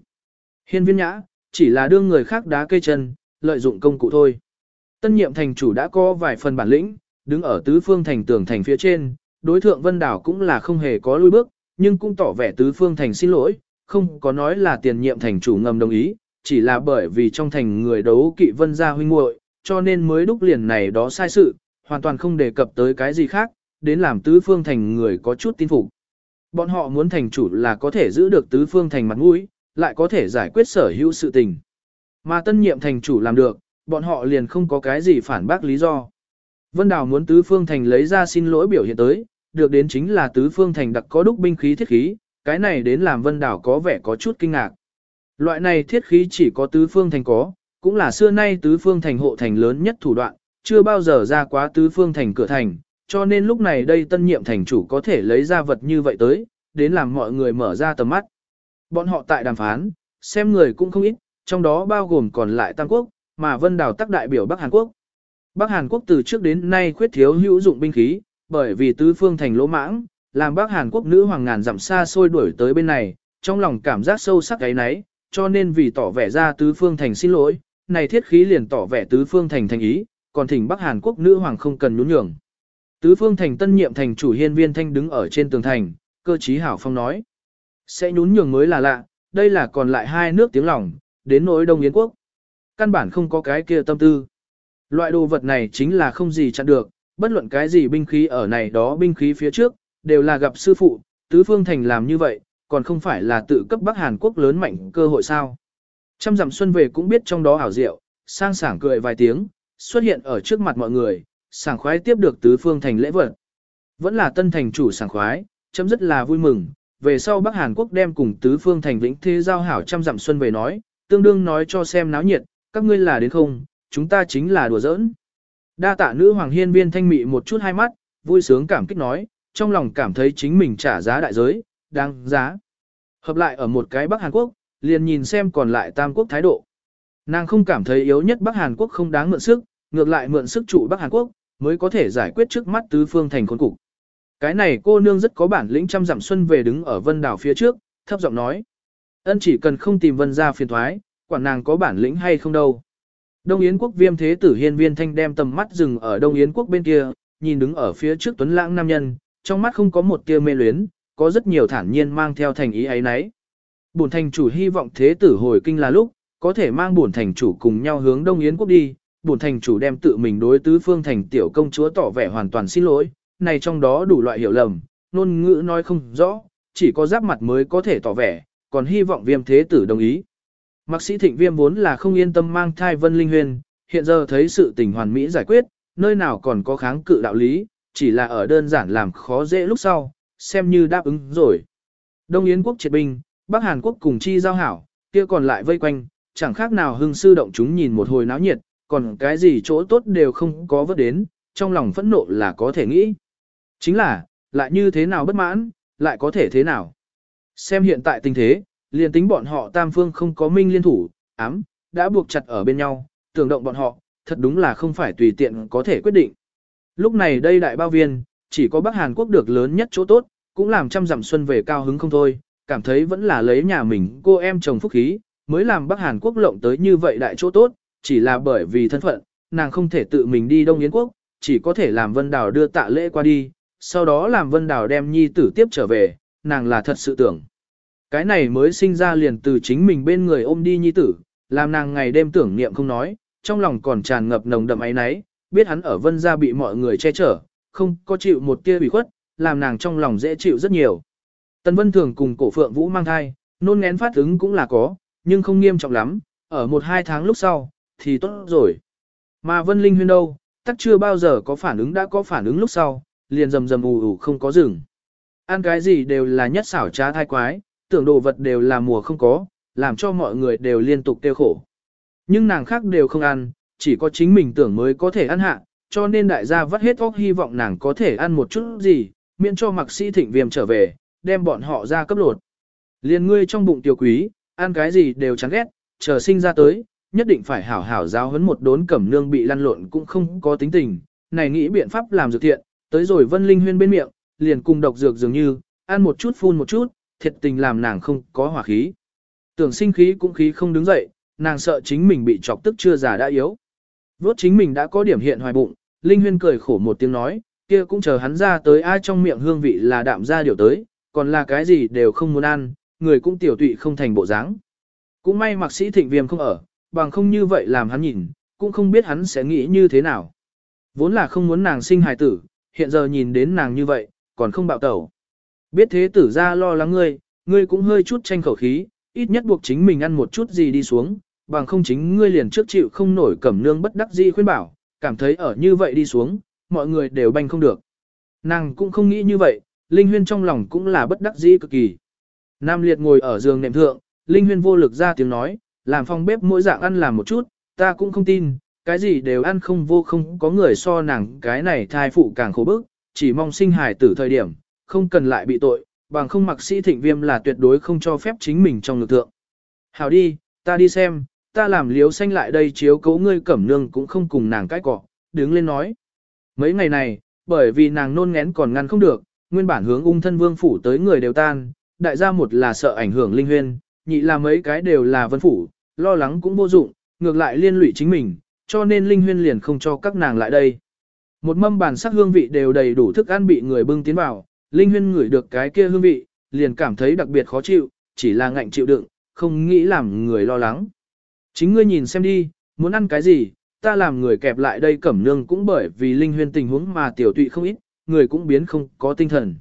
Hiên viên nhã, chỉ là đương người khác đá cây chân, lợi dụng công cụ thôi. Tân nhiệm thành chủ đã có vài phần bản lĩnh, đứng ở tứ phương thành tường thành phía trên, đối thượng vân đảo cũng là không hề có lui bước, nhưng cũng tỏ vẻ tứ phương thành xin lỗi, không có nói là tiền nhiệm thành chủ ngầm đồng ý, chỉ là bởi vì trong thành người đấu kỵ vân gia huynh muội, cho nên mới đúc liền này đó sai sự, hoàn toàn không đề cập tới cái gì khác, đến làm tứ phương thành người có chút tin phục. Bọn họ muốn thành chủ là có thể giữ được tứ phương thành mặt mũi, lại có thể giải quyết sở hữu sự tình. Mà tân nhiệm thành chủ làm được, bọn họ liền không có cái gì phản bác lý do. Vân Đào muốn tứ phương thành lấy ra xin lỗi biểu hiện tới, được đến chính là tứ phương thành đặc có đúc binh khí thiết khí, cái này đến làm Vân Đào có vẻ có chút kinh ngạc. Loại này thiết khí chỉ có tứ phương thành có, cũng là xưa nay tứ phương thành hộ thành lớn nhất thủ đoạn, chưa bao giờ ra quá tứ phương thành cửa thành, cho nên lúc này đây tân nhiệm thành chủ có thể lấy ra vật như vậy tới, đến làm mọi người mở ra tầm mắt. Bọn họ tại đàm phán, xem người cũng không ít, trong đó bao gồm còn lại Tam Quốc, mà Vân Đào tác đại biểu Bắc Hàn Quốc. Bắc Hàn Quốc từ trước đến nay khuyết thiếu hữu dụng binh khí, bởi vì tứ phương thành lỗ mãng, làm Bắc Hàn Quốc nữ hoàng ngàn dặm xa xôi đuổi tới bên này, trong lòng cảm giác sâu sắc cái nấy, cho nên vì tỏ vẻ ra tứ phương thành xin lỗi, này thiết khí liền tỏ vẻ tứ phương thành thành ý, còn thỉnh Bắc Hàn Quốc nữ hoàng không cần nhún nhường. Tứ phương thành tân nhiệm thành chủ hiên viên thanh đứng ở trên tường thành, cơ chí hảo phong nói. Sẽ nhún nhường mới là lạ, đây là còn lại hai nước tiếng lòng, đến nỗi Đông Yến quốc. Căn bản không có cái kia tâm tư. Loại đồ vật này chính là không gì chặn được, bất luận cái gì binh khí ở này đó binh khí phía trước, đều là gặp sư phụ, tứ phương thành làm như vậy, còn không phải là tự cấp Bắc Hàn Quốc lớn mạnh cơ hội sao. Trăm dặm xuân về cũng biết trong đó ảo diệu, sang sảng cười vài tiếng, xuất hiện ở trước mặt mọi người, sảng khoái tiếp được tứ phương thành lễ vật. Vẫn là tân thành chủ sảng khoái, chấm rất là vui mừng, về sau Bắc Hàn Quốc đem cùng tứ phương thành vĩnh thế giao hảo trăm dặm xuân về nói, tương đương nói cho xem náo nhiệt, các ngươi là đến không, chúng ta chính là đùa giỡn. Đa tạ nữ hoàng hiên viên thanh mị một chút hai mắt, vui sướng cảm kích nói, trong lòng cảm thấy chính mình trả giá đại giới, đáng giá. Hợp lại ở một cái Bắc Hàn Quốc, liền nhìn xem còn lại Tam Quốc thái độ. Nàng không cảm thấy yếu nhất Bắc Hàn Quốc không đáng mượn sức, ngược lại mượn sức trụ Bắc Hàn Quốc, mới có thể giải quyết trước mắt tứ phương thành khốn cục. Cái này cô nương rất có bản lĩnh trăm dặm xuân về đứng ở vân đảo phía trước, thấp giọng nói. Ân chỉ cần không tìm vân ra phiền thoái, quản nàng có bản lĩnh hay không đâu. Đông Yến quốc viêm thế tử hiên viên thanh đem tầm mắt dừng ở Đông Yến quốc bên kia, nhìn đứng ở phía trước tuấn lãng nam nhân, trong mắt không có một tia mê luyến, có rất nhiều thản nhiên mang theo thành ý ấy nấy. Bổn thành chủ hy vọng thế tử hồi kinh là lúc, có thể mang bổn thành chủ cùng nhau hướng Đông Yến quốc đi, bổn thành chủ đem tự mình đối tứ phương thành tiểu công chúa tỏ vẻ hoàn toàn xin lỗi, này trong đó đủ loại hiểu lầm, ngôn ngữ nói không rõ, chỉ có giáp mặt mới có thể tỏ vẻ, còn hy vọng viêm thế tử đồng ý. Mạc sĩ thịnh viêm vốn là không yên tâm mang thai vân linh huyền, hiện giờ thấy sự tình hoàn mỹ giải quyết, nơi nào còn có kháng cự đạo lý, chỉ là ở đơn giản làm khó dễ lúc sau, xem như đáp ứng rồi. Đông Yến quốc triệt binh, Bắc Hàn quốc cùng chi giao hảo, kia còn lại vây quanh, chẳng khác nào hưng sư động chúng nhìn một hồi náo nhiệt, còn cái gì chỗ tốt đều không có vớt đến, trong lòng phẫn nộ là có thể nghĩ. Chính là, lại như thế nào bất mãn, lại có thể thế nào. Xem hiện tại tình thế, liền tính bọn họ tam phương không có minh liên thủ, ám, đã buộc chặt ở bên nhau, tưởng động bọn họ, thật đúng là không phải tùy tiện có thể quyết định. Lúc này đây đại bao viên, chỉ có Bắc Hàn Quốc được lớn nhất chỗ tốt, cũng làm trăm dặm xuân về cao hứng không thôi, cảm thấy vẫn là lấy nhà mình cô em chồng phúc khí, mới làm Bắc Hàn Quốc lộng tới như vậy đại chỗ tốt, chỉ là bởi vì thân phận, nàng không thể tự mình đi Đông Yến Quốc, chỉ có thể làm Vân Đào đưa tạ lễ qua đi, sau đó làm Vân Đào đem nhi tử tiếp trở về, nàng là thật sự tưởng. Cái này mới sinh ra liền từ chính mình bên người ôm đi nhi tử, làm nàng ngày đêm tưởng niệm không nói, trong lòng còn tràn ngập nồng đậm ấy náy, biết hắn ở Vân gia bị mọi người che chở, không có chịu một tia bị khuất, làm nàng trong lòng dễ chịu rất nhiều. Tần Vân Thường cùng cổ phượng Vũ mang thai, nôn ngén phát ứng cũng là có, nhưng không nghiêm trọng lắm, ở một hai tháng lúc sau, thì tốt rồi. Mà Vân Linh Huyên đâu, tắc chưa bao giờ có phản ứng đã có phản ứng lúc sau, liền rầm rầm ù ù không có rừng. Ăn cái gì đều là nhất xảo trá thai quái, tưởng đồ vật đều là mùa không có, làm cho mọi người đều liên tục tiêu khổ. Nhưng nàng khác đều không ăn, chỉ có chính mình tưởng mới có thể ăn hạ, cho nên đại gia vắt hết óc hy vọng nàng có thể ăn một chút gì, miễn cho mặc sĩ thịnh viêm trở về, đem bọn họ ra cấp lột. Liên ngươi trong bụng tiểu quý, ăn cái gì đều chán ghét, chờ sinh ra tới, nhất định phải hảo hảo giáo huấn một đốn cẩm nương bị lăn lộn cũng không có tính tình, này nghĩ biện pháp làm dược thiện, tới rồi vân linh huyên bên miệng, liền cùng độc dược dường như, ăn một chút phun một chút, thiệt tình làm nàng không có hỏa khí. Tưởng sinh khí cũng khí không đứng dậy, nàng sợ chính mình bị chọc tức chưa già đã yếu. Vốt chính mình đã có điểm hiện hoài bụng, Linh Huyên cười khổ một tiếng nói, kia cũng chờ hắn ra tới ai trong miệng hương vị là đạm ra điều tới, còn là cái gì đều không muốn ăn, người cũng tiểu tụy không thành bộ dáng. Cũng may mạc sĩ thịnh viêm không ở, bằng không như vậy làm hắn nhìn, cũng không biết hắn sẽ nghĩ như thế nào. Vốn là không muốn nàng sinh hài tử, hiện giờ nhìn đến nàng như vậy, còn không bạo tẩu. Biết thế tử ra lo lắng ngươi, ngươi cũng hơi chút tranh khẩu khí, ít nhất buộc chính mình ăn một chút gì đi xuống, bằng không chính ngươi liền trước chịu không nổi cẩm nương bất đắc dĩ khuyên bảo, cảm thấy ở như vậy đi xuống, mọi người đều banh không được. Nàng cũng không nghĩ như vậy, Linh Huyên trong lòng cũng là bất đắc dĩ cực kỳ. Nam Liệt ngồi ở giường nệm thượng, Linh Huyên vô lực ra tiếng nói, làm phòng bếp mỗi dạng ăn làm một chút, ta cũng không tin, cái gì đều ăn không vô không có người so nàng cái này thai phụ càng khổ bức, chỉ mong sinh hài tử thời điểm, không cần lại bị tội, bằng không mặc sĩ thịnh viêm là tuyệt đối không cho phép chính mình trong lực thượng. Hảo đi, ta đi xem, ta làm liếu xanh lại đây chiếu cấu ngươi cẩm nương cũng không cùng nàng cãi cọ, đứng lên nói. Mấy ngày này, bởi vì nàng nôn ngén còn ngăn không được, nguyên bản hướng ung thân vương phủ tới người đều tan, đại gia một là sợ ảnh hưởng linh huyên, nhị là mấy cái đều là vân phủ, lo lắng cũng vô dụng, ngược lại liên lụy chính mình, cho nên linh huyên liền không cho các nàng lại đây. Một mâm bàn sắc hương vị đều đầy đủ thức ăn bị người bưng tiến vào, linh huyên ngửi được cái kia hương vị, liền cảm thấy đặc biệt khó chịu, chỉ là ngạnh chịu đựng, không nghĩ làm người lo lắng. Chính ngươi nhìn xem đi, muốn ăn cái gì, ta làm người kẹp lại đây cẩm nương cũng bởi vì Linh Huyên tình huống mà tiểu tụy không ít, người cũng biến không có tinh thần.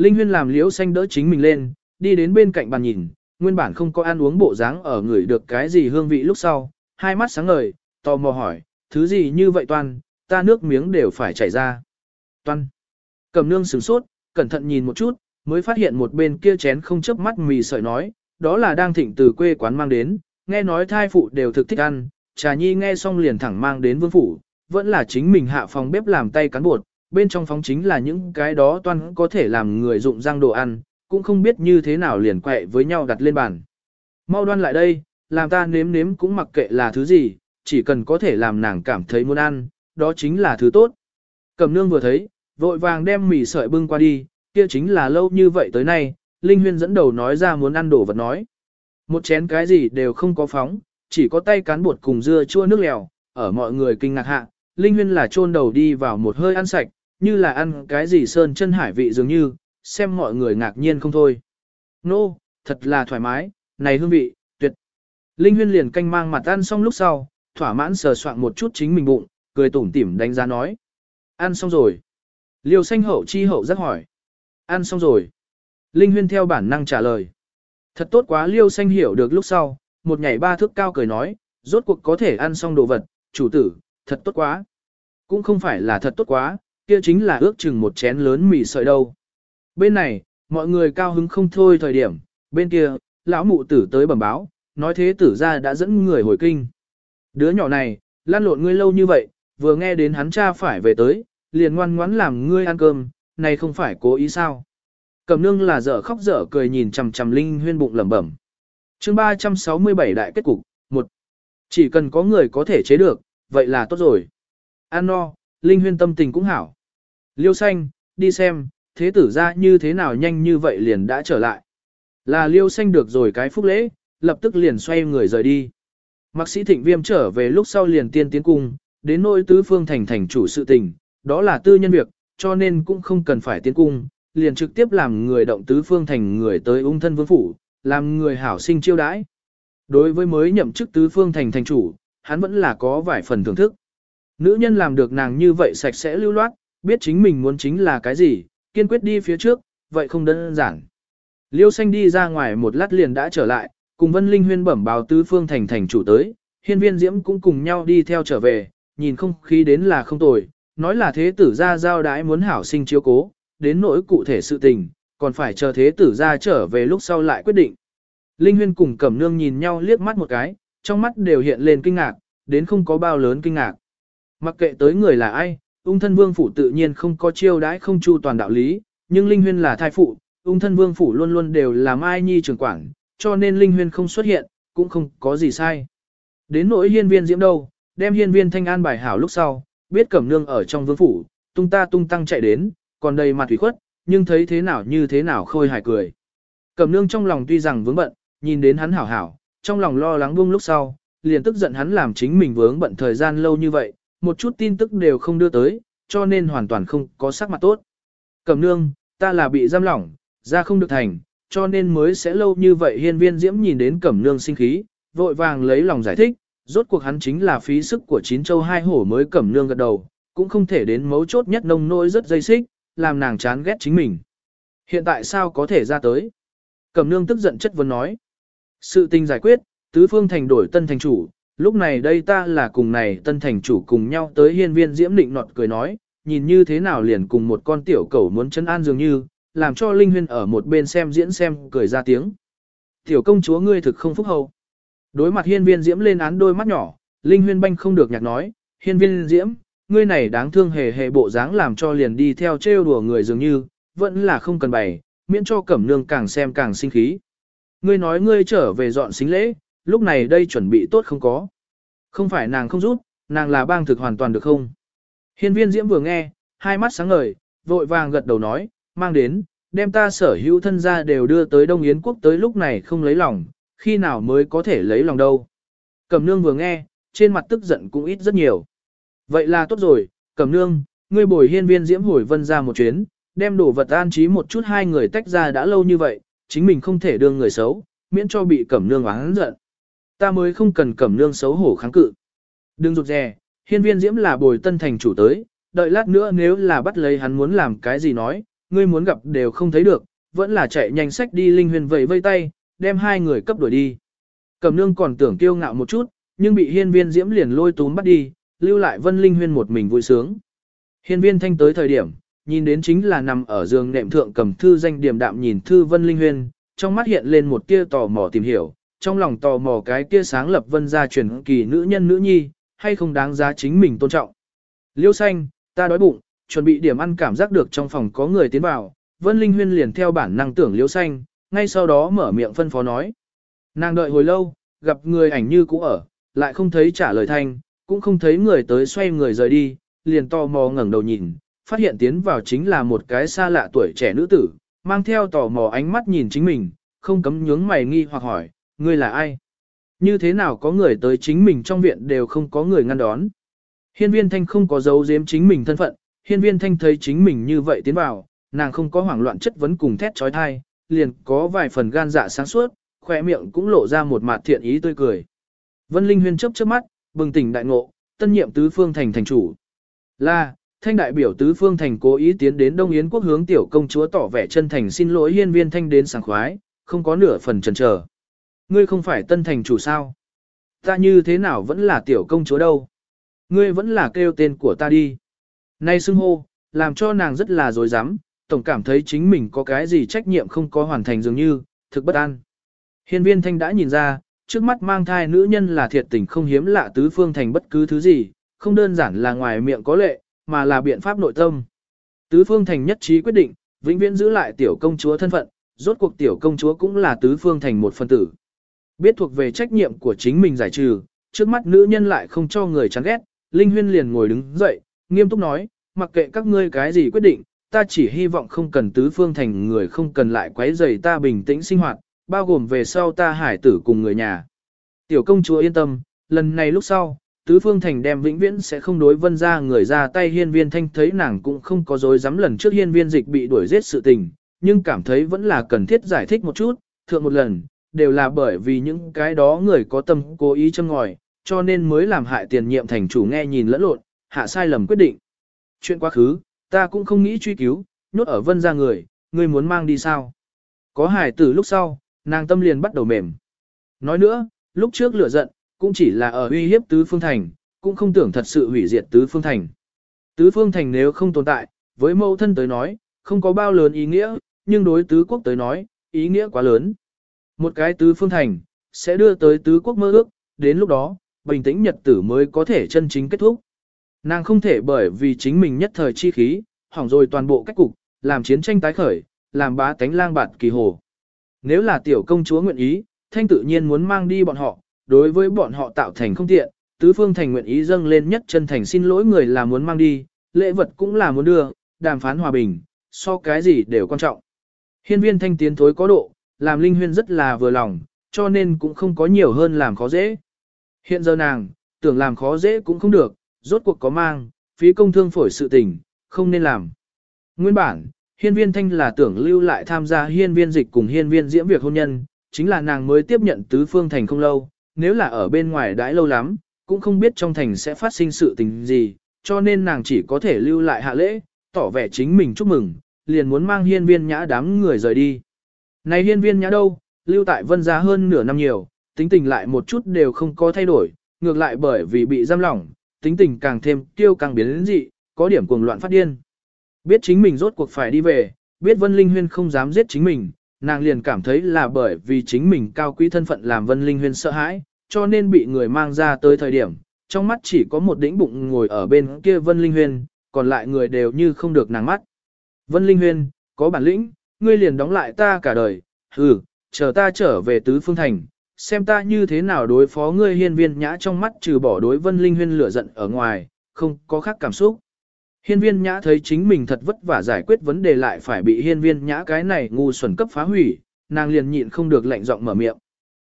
Linh Huyên làm liễu xanh đỡ chính mình lên, đi đến bên cạnh bàn nhìn, nguyên bản không có ăn uống bộ dáng ở người được cái gì hương vị lúc sau, hai mắt sáng ngời, tò mò hỏi, thứ gì như vậy toan, ta nước miếng đều phải chảy ra. Toan. Cầm nương sửng sốt, cẩn thận nhìn một chút, mới phát hiện một bên kia chén không chớp mắt mì sợi nói, đó là đang thịnh từ quê quán mang đến, nghe nói thai phụ đều thực thích ăn, trà nhi nghe xong liền thẳng mang đến vương phủ, vẫn là chính mình hạ phòng bếp làm tay cán bột, bên trong phóng chính là những cái đó toan có thể làm người dụng răng đồ ăn, cũng không biết như thế nào liền quẹ với nhau đặt lên bàn. Mau đoan lại đây, làm ta nếm nếm cũng mặc kệ là thứ gì, chỉ cần có thể làm nàng cảm thấy muốn ăn, đó chính là thứ tốt. Cầm nương vừa thấy, vội vàng đem mì sợi bưng qua đi, kia chính là lâu như vậy tới nay, Linh Huyên dẫn đầu nói ra muốn ăn đồ vật nói. Một chén cái gì đều không có phóng, chỉ có tay cán bột cùng dưa chua nước lèo, ở mọi người kinh ngạc hạ, Linh Huyên là chôn đầu đi vào một hơi ăn sạch, như là ăn cái gì sơn chân hải vị dường như, xem mọi người ngạc nhiên không thôi. Nô, no, thật là thoải mái, này hương vị, tuyệt. Linh Huyên liền canh mang mặt ăn xong lúc sau, thỏa mãn sờ soạn một chút chính mình bụng, cười tủm tỉm đánh giá nói. Ăn xong rồi. Liêu xanh hậu chi hậu rất hỏi. Ăn xong rồi. Linh Huyên theo bản năng trả lời. Thật tốt quá liêu xanh hiểu được lúc sau, một nhảy ba thước cao cười nói, rốt cuộc có thể ăn xong đồ vật, chủ tử, thật tốt quá. Cũng không phải là thật tốt quá, kia chính là ước chừng một chén lớn mì sợi đâu. Bên này, mọi người cao hứng không thôi thời điểm, bên kia, lão mụ tử tới bẩm báo, nói thế tử ra đã dẫn người hồi kinh. Đứa nhỏ này, lan lộn ngươi lâu như vậy, vừa nghe đến hắn cha phải về tới, liền ngoan ngoãn làm ngươi ăn cơm, này không phải cố ý sao. Cầm nương là dở khóc dở cười nhìn chằm chằm Linh Huyên bụng lẩm bẩm. Chương 367 đại kết cục, 1. Chỉ cần có người có thể chế được, vậy là tốt rồi. An no, Linh Huyên tâm tình cũng hảo. Liêu xanh, đi xem, thế tử ra như thế nào nhanh như vậy liền đã trở lại. Là Liêu xanh được rồi cái phúc lễ, lập tức liền xoay người rời đi. Mạc sĩ thịnh viêm trở về lúc sau liền tiên tiến cung, đến nỗi tứ phương thành thành chủ sự tình, đó là tư nhân việc, cho nên cũng không cần phải tiến cung, liền trực tiếp làm người động tứ phương thành người tới ung thân vương phủ, làm người hảo sinh chiêu đãi. Đối với mới nhậm chức tứ phương thành thành chủ, hắn vẫn là có vài phần thưởng thức. Nữ nhân làm được nàng như vậy sạch sẽ lưu loát, biết chính mình muốn chính là cái gì, kiên quyết đi phía trước, vậy không đơn giản. Liêu xanh đi ra ngoài một lát liền đã trở lại, cùng Vân Linh Huyên bẩm báo tứ phương thành thành chủ tới, hiên viên diễm cũng cùng nhau đi theo trở về, nhìn không khí đến là không tồi, nói là thế tử ra giao đái muốn hảo sinh chiếu cố, đến nỗi cụ thể sự tình, còn phải chờ thế tử ra trở về lúc sau lại quyết định. Linh Huyên cùng Cẩm Nương nhìn nhau liếc mắt một cái, trong mắt đều hiện lên kinh ngạc, đến không có bao lớn kinh ngạc. Mặc kệ tới người là ai, ung thân vương phủ tự nhiên không có chiêu đãi không chu toàn đạo lý, nhưng Linh Huyên là thai phụ, ung thân vương phủ luôn luôn đều là Mai Nhi trưởng quản, cho nên Linh Huyên không xuất hiện, cũng không có gì sai. Đến nỗi hiên viên diễm đâu, đem hiên viên thanh an bài hảo lúc sau, biết cẩm nương ở trong vương phủ, tung ta tung tăng chạy đến, còn đầy mặt thủy khuất, nhưng thấy thế nào như thế nào khôi hài cười. Cẩm nương trong lòng tuy rằng vướng bận, nhìn đến hắn hảo hảo, trong lòng lo lắng buông lúc sau, liền tức giận hắn làm chính mình vướng bận thời gian lâu như vậy, một chút tin tức đều không đưa tới, cho nên hoàn toàn không có sắc mặt tốt. Cẩm nương, ta là bị giam lỏng, ra không được thành, cho nên mới sẽ lâu như vậy hiên viên diễm nhìn đến cẩm nương sinh khí, vội vàng lấy lòng giải thích, rốt cuộc hắn chính là phí sức của chín châu hai hổ mới cẩm nương gật đầu, cũng không thể đến mấu chốt nhất nông nỗi rất dây xích, làm nàng chán ghét chính mình. Hiện tại sao có thể ra tới? Cẩm nương tức giận chất vấn nói. Sự tình giải quyết, tứ phương thành đổi tân thành chủ, lúc này đây ta là cùng này tân thành chủ cùng nhau tới hiên viên diễm định nọt cười nói, nhìn như thế nào liền cùng một con tiểu cẩu muốn chân an dường như, làm cho Linh Huyên ở một bên xem diễn xem cười ra tiếng. Tiểu công chúa ngươi thực không phúc hậu. Đối mặt hiên viên diễm lên án đôi mắt nhỏ, Linh Huyên banh không được nhạc nói, hiên viên diễm, ngươi này đáng thương hề hề bộ dáng làm cho liền đi theo trêu đùa người dường như, vẫn là không cần bày, miễn cho cẩm nương càng xem càng sinh khí. Ngươi nói ngươi trở về dọn xính lễ, lúc này đây chuẩn bị tốt không có. Không phải nàng không rút, nàng là bang thực hoàn toàn được không? Hiên viên diễm vừa nghe, hai mắt sáng ngời, vội vàng gật đầu nói, mang đến, đem ta sở hữu thân gia đều đưa tới Đông Yến quốc tới lúc này không lấy lòng, khi nào mới có thể lấy lòng đâu. Cẩm nương vừa nghe, trên mặt tức giận cũng ít rất nhiều. Vậy là tốt rồi, Cẩm nương, ngươi bồi hiên viên diễm hồi vân ra một chuyến, đem đồ vật an trí một chút hai người tách ra đã lâu như vậy, chính mình không thể đương người xấu, miễn cho bị Cẩm nương oán giận. Ta mới không cần Cẩm nương xấu hổ kháng cự. Đừng rụt rè, hiên viên diễm là bồi tân thành chủ tới, đợi lát nữa nếu là bắt lấy hắn muốn làm cái gì nói, ngươi muốn gặp đều không thấy được, vẫn là chạy nhanh sách đi linh huyền vẫy vây tay, đem hai người cấp đuổi đi. Cẩm nương còn tưởng kiêu ngạo một chút, nhưng bị hiên viên diễm liền lôi túm bắt đi, lưu lại vân linh huyên một mình vui sướng. Hiên viên thanh tới thời điểm, nhìn đến chính là nằm ở giường nệm thượng cầm thư danh điểm đạm nhìn thư vân linh huyên, trong mắt hiện lên một tia tò mò tìm hiểu, trong lòng tò mò cái kia sáng lập vân gia truyền kỳ nữ nhân nữ nhi, hay không đáng giá chính mình tôn trọng. Liêu xanh, ta đói bụng, chuẩn bị điểm ăn cảm giác được trong phòng có người tiến vào, Vân Linh Huyên liền theo bản năng tưởng liễu xanh, ngay sau đó mở miệng phân phó nói. Nàng đợi hồi lâu, gặp người ảnh như cũ ở, lại không thấy trả lời thanh, cũng không thấy người tới xoay người rời đi, liền tò mò ngẩng đầu nhìn, phát hiện tiến vào chính là một cái xa lạ tuổi trẻ nữ tử, mang theo tò mò ánh mắt nhìn chính mình, không cấm nhướng mày nghi hoặc hỏi, ngươi là ai? Như thế nào có người tới chính mình trong viện đều không có người ngăn đón? Hiên viên thanh không có dấu giếm chính mình thân phận, hiên viên thanh thấy chính mình như vậy tiến vào, nàng không có hoảng loạn chất vấn cùng thét trói thai, liền có vài phần gan dạ sáng suốt, khỏe miệng cũng lộ ra một mặt thiện ý tươi cười. Vân Linh Huyên chớp chớp mắt, bừng tỉnh đại ngộ, tân nhiệm tứ phương thành thành chủ. Là, thanh đại biểu tứ phương thành cố ý tiến đến Đông Yến quốc hướng tiểu công chúa tỏ vẻ chân thành xin lỗi hiên viên thanh đến sảng khoái, không có nửa phần chần chờ. Ngươi không phải tân thành chủ sao? Ta như thế nào vẫn là tiểu công chúa đâu? Ngươi vẫn là kêu tên của ta đi. Nay xưng hô, làm cho nàng rất là dối rắm tổng cảm thấy chính mình có cái gì trách nhiệm không có hoàn thành dường như, thực bất an. Hiên viên thanh đã nhìn ra, trước mắt mang thai nữ nhân là thiệt tình không hiếm lạ tứ phương thành bất cứ thứ gì, không đơn giản là ngoài miệng có lệ, mà là biện pháp nội tâm. Tứ phương thành nhất trí quyết định, vĩnh viễn giữ lại tiểu công chúa thân phận, rốt cuộc tiểu công chúa cũng là tứ phương thành một phân tử. Biết thuộc về trách nhiệm của chính mình giải trừ, trước mắt nữ nhân lại không cho người chán ghét, Linh Huyên liền ngồi đứng dậy, nghiêm túc nói, mặc kệ các ngươi cái gì quyết định, ta chỉ hy vọng không cần tứ phương thành người không cần lại quấy rầy ta bình tĩnh sinh hoạt, bao gồm về sau ta hải tử cùng người nhà. Tiểu công chúa yên tâm, lần này lúc sau, tứ phương thành đem vĩnh viễn sẽ không đối vân ra người ra tay hiên viên thanh thấy nàng cũng không có dối dám lần trước hiên viên dịch bị đuổi giết sự tình, nhưng cảm thấy vẫn là cần thiết giải thích một chút, thượng một lần, đều là bởi vì những cái đó người có tâm cố ý châm ngòi, cho nên mới làm hại tiền nhiệm thành chủ nghe nhìn lẫn lộn, hạ sai lầm quyết định. Chuyện quá khứ, ta cũng không nghĩ truy cứu, nhốt ở vân ra người, ngươi muốn mang đi sao? Có hải tử lúc sau, nàng tâm liền bắt đầu mềm. Nói nữa, lúc trước lửa giận, cũng chỉ là ở uy hiếp tứ phương thành, cũng không tưởng thật sự hủy diệt tứ phương thành. Tứ phương thành nếu không tồn tại, với mẫu thân tới nói, không có bao lớn ý nghĩa, nhưng đối tứ quốc tới nói, ý nghĩa quá lớn. Một cái tứ phương thành, sẽ đưa tới tứ quốc mơ ước, đến lúc đó, bình tĩnh nhật tử mới có thể chân chính kết thúc. Nàng không thể bởi vì chính mình nhất thời chi khí, hỏng rồi toàn bộ cách cục, làm chiến tranh tái khởi, làm bá tánh lang bạt kỳ hồ. Nếu là tiểu công chúa nguyện ý, thanh tự nhiên muốn mang đi bọn họ, đối với bọn họ tạo thành không tiện, tứ phương thành nguyện ý dâng lên nhất chân thành xin lỗi người là muốn mang đi, lễ vật cũng là muốn đưa, đàm phán hòa bình, so cái gì đều quan trọng. Hiên viên thanh tiến thối có độ, làm linh huyên rất là vừa lòng, cho nên cũng không có nhiều hơn làm khó dễ. Hiện giờ nàng, tưởng làm khó dễ cũng không được, rốt cuộc có mang, phí công thương phổi sự tình, không nên làm. Nguyên bản, hiên viên thanh là tưởng lưu lại tham gia hiên viên dịch cùng hiên viên diễm việc hôn nhân, chính là nàng mới tiếp nhận tứ phương thành không lâu, nếu là ở bên ngoài đãi lâu lắm, cũng không biết trong thành sẽ phát sinh sự tình gì, cho nên nàng chỉ có thể lưu lại hạ lễ, tỏ vẻ chính mình chúc mừng, liền muốn mang hiên viên nhã đám người rời đi. Này hiên viên nhã đâu, lưu tại vân gia hơn nửa năm nhiều, tính tình lại một chút đều không có thay đổi, ngược lại bởi vì bị giam lỏng, tính tình càng thêm tiêu càng biến đến dị, có điểm cuồng loạn phát điên. Biết chính mình rốt cuộc phải đi về, biết Vân Linh Huyên không dám giết chính mình, nàng liền cảm thấy là bởi vì chính mình cao quý thân phận làm Vân Linh Huyên sợ hãi, cho nên bị người mang ra tới thời điểm, trong mắt chỉ có một đĩnh bụng ngồi ở bên kia Vân Linh Huyên, còn lại người đều như không được nàng mắt. Vân Linh Huyên, có bản lĩnh, ngươi liền đóng lại ta cả đời, hừ, chờ ta trở về tứ phương thành, xem ta như thế nào đối phó ngươi hiên viên nhã trong mắt trừ bỏ đối Vân Linh Huyên lửa giận ở ngoài, không có khác cảm xúc. Hiên viên nhã thấy chính mình thật vất vả giải quyết vấn đề lại phải bị hiên viên nhã cái này ngu xuẩn cấp phá hủy, nàng liền nhịn không được lạnh giọng mở miệng.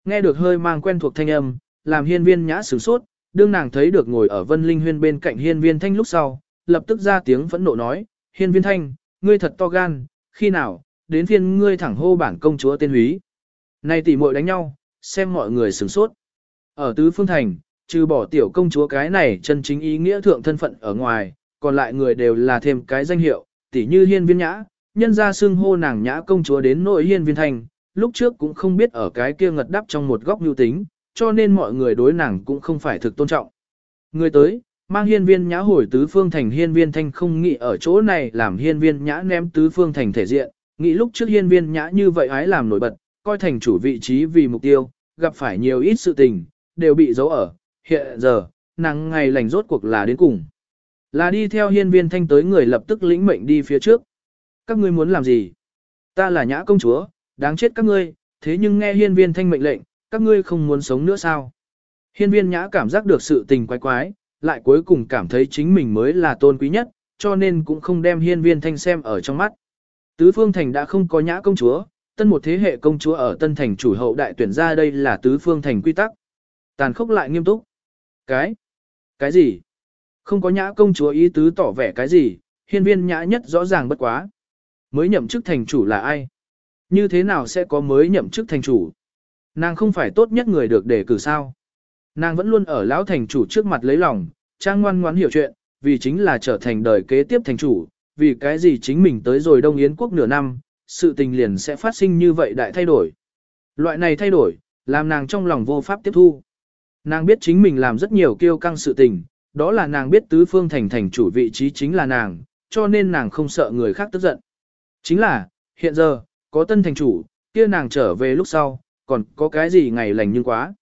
Nghe được hơi mang quen thuộc thanh âm, làm hiên viên nhã sửng sốt, đương nàng thấy được ngồi ở vân linh huyên bên cạnh hiên viên thanh lúc sau, lập tức ra tiếng phẫn nộ nói, hiên viên thanh, ngươi thật to gan, khi nào, đến phiên ngươi thẳng hô bản công chúa tên húy. Này tỷ muội đánh nhau, xem mọi người sửng sốt. Ở tứ phương thành, trừ bỏ tiểu công chúa cái này chân chính ý nghĩa thượng thân phận ở ngoài, còn lại người đều là thêm cái danh hiệu, tỷ như hiên viên nhã, nhân ra xưng hô nàng nhã công chúa đến nội hiên viên thành, lúc trước cũng không biết ở cái kia ngật đắp trong một góc nhu tính, cho nên mọi người đối nàng cũng không phải thực tôn trọng. Người tới, mang hiên viên nhã hồi tứ phương thành hiên viên thanh không nghĩ ở chỗ này làm hiên viên nhã ném tứ phương thành thể diện, nghĩ lúc trước hiên viên nhã như vậy ái làm nổi bật, coi thành chủ vị trí vì mục tiêu, gặp phải nhiều ít sự tình, đều bị giấu ở, hiện giờ, nàng ngày lành rốt cuộc là đến cùng. Là đi theo hiên viên thanh tới người lập tức lĩnh mệnh đi phía trước. Các ngươi muốn làm gì? Ta là nhã công chúa, đáng chết các ngươi, thế nhưng nghe hiên viên thanh mệnh lệnh, các ngươi không muốn sống nữa sao? Hiên viên nhã cảm giác được sự tình quái quái, lại cuối cùng cảm thấy chính mình mới là tôn quý nhất, cho nên cũng không đem hiên viên thanh xem ở trong mắt. Tứ phương thành đã không có nhã công chúa, tân một thế hệ công chúa ở tân thành chủ hậu đại tuyển ra đây là tứ phương thành quy tắc. Tàn khốc lại nghiêm túc. Cái? Cái gì? Không có nhã công chúa ý tứ tỏ vẻ cái gì, hiên viên nhã nhất rõ ràng bất quá. Mới nhậm chức thành chủ là ai? Như thế nào sẽ có mới nhậm chức thành chủ? Nàng không phải tốt nhất người được đề cử sao? Nàng vẫn luôn ở lão thành chủ trước mặt lấy lòng, trang ngoan ngoãn hiểu chuyện, vì chính là trở thành đời kế tiếp thành chủ, vì cái gì chính mình tới rồi Đông Yến quốc nửa năm, sự tình liền sẽ phát sinh như vậy đại thay đổi. Loại này thay đổi, làm nàng trong lòng vô pháp tiếp thu. Nàng biết chính mình làm rất nhiều kiêu căng sự tình, đó là nàng biết tứ phương thành thành chủ vị trí chính là nàng, cho nên nàng không sợ người khác tức giận. Chính là, hiện giờ, có tân thành chủ, kia nàng trở về lúc sau, còn có cái gì ngày lành nhưng quá.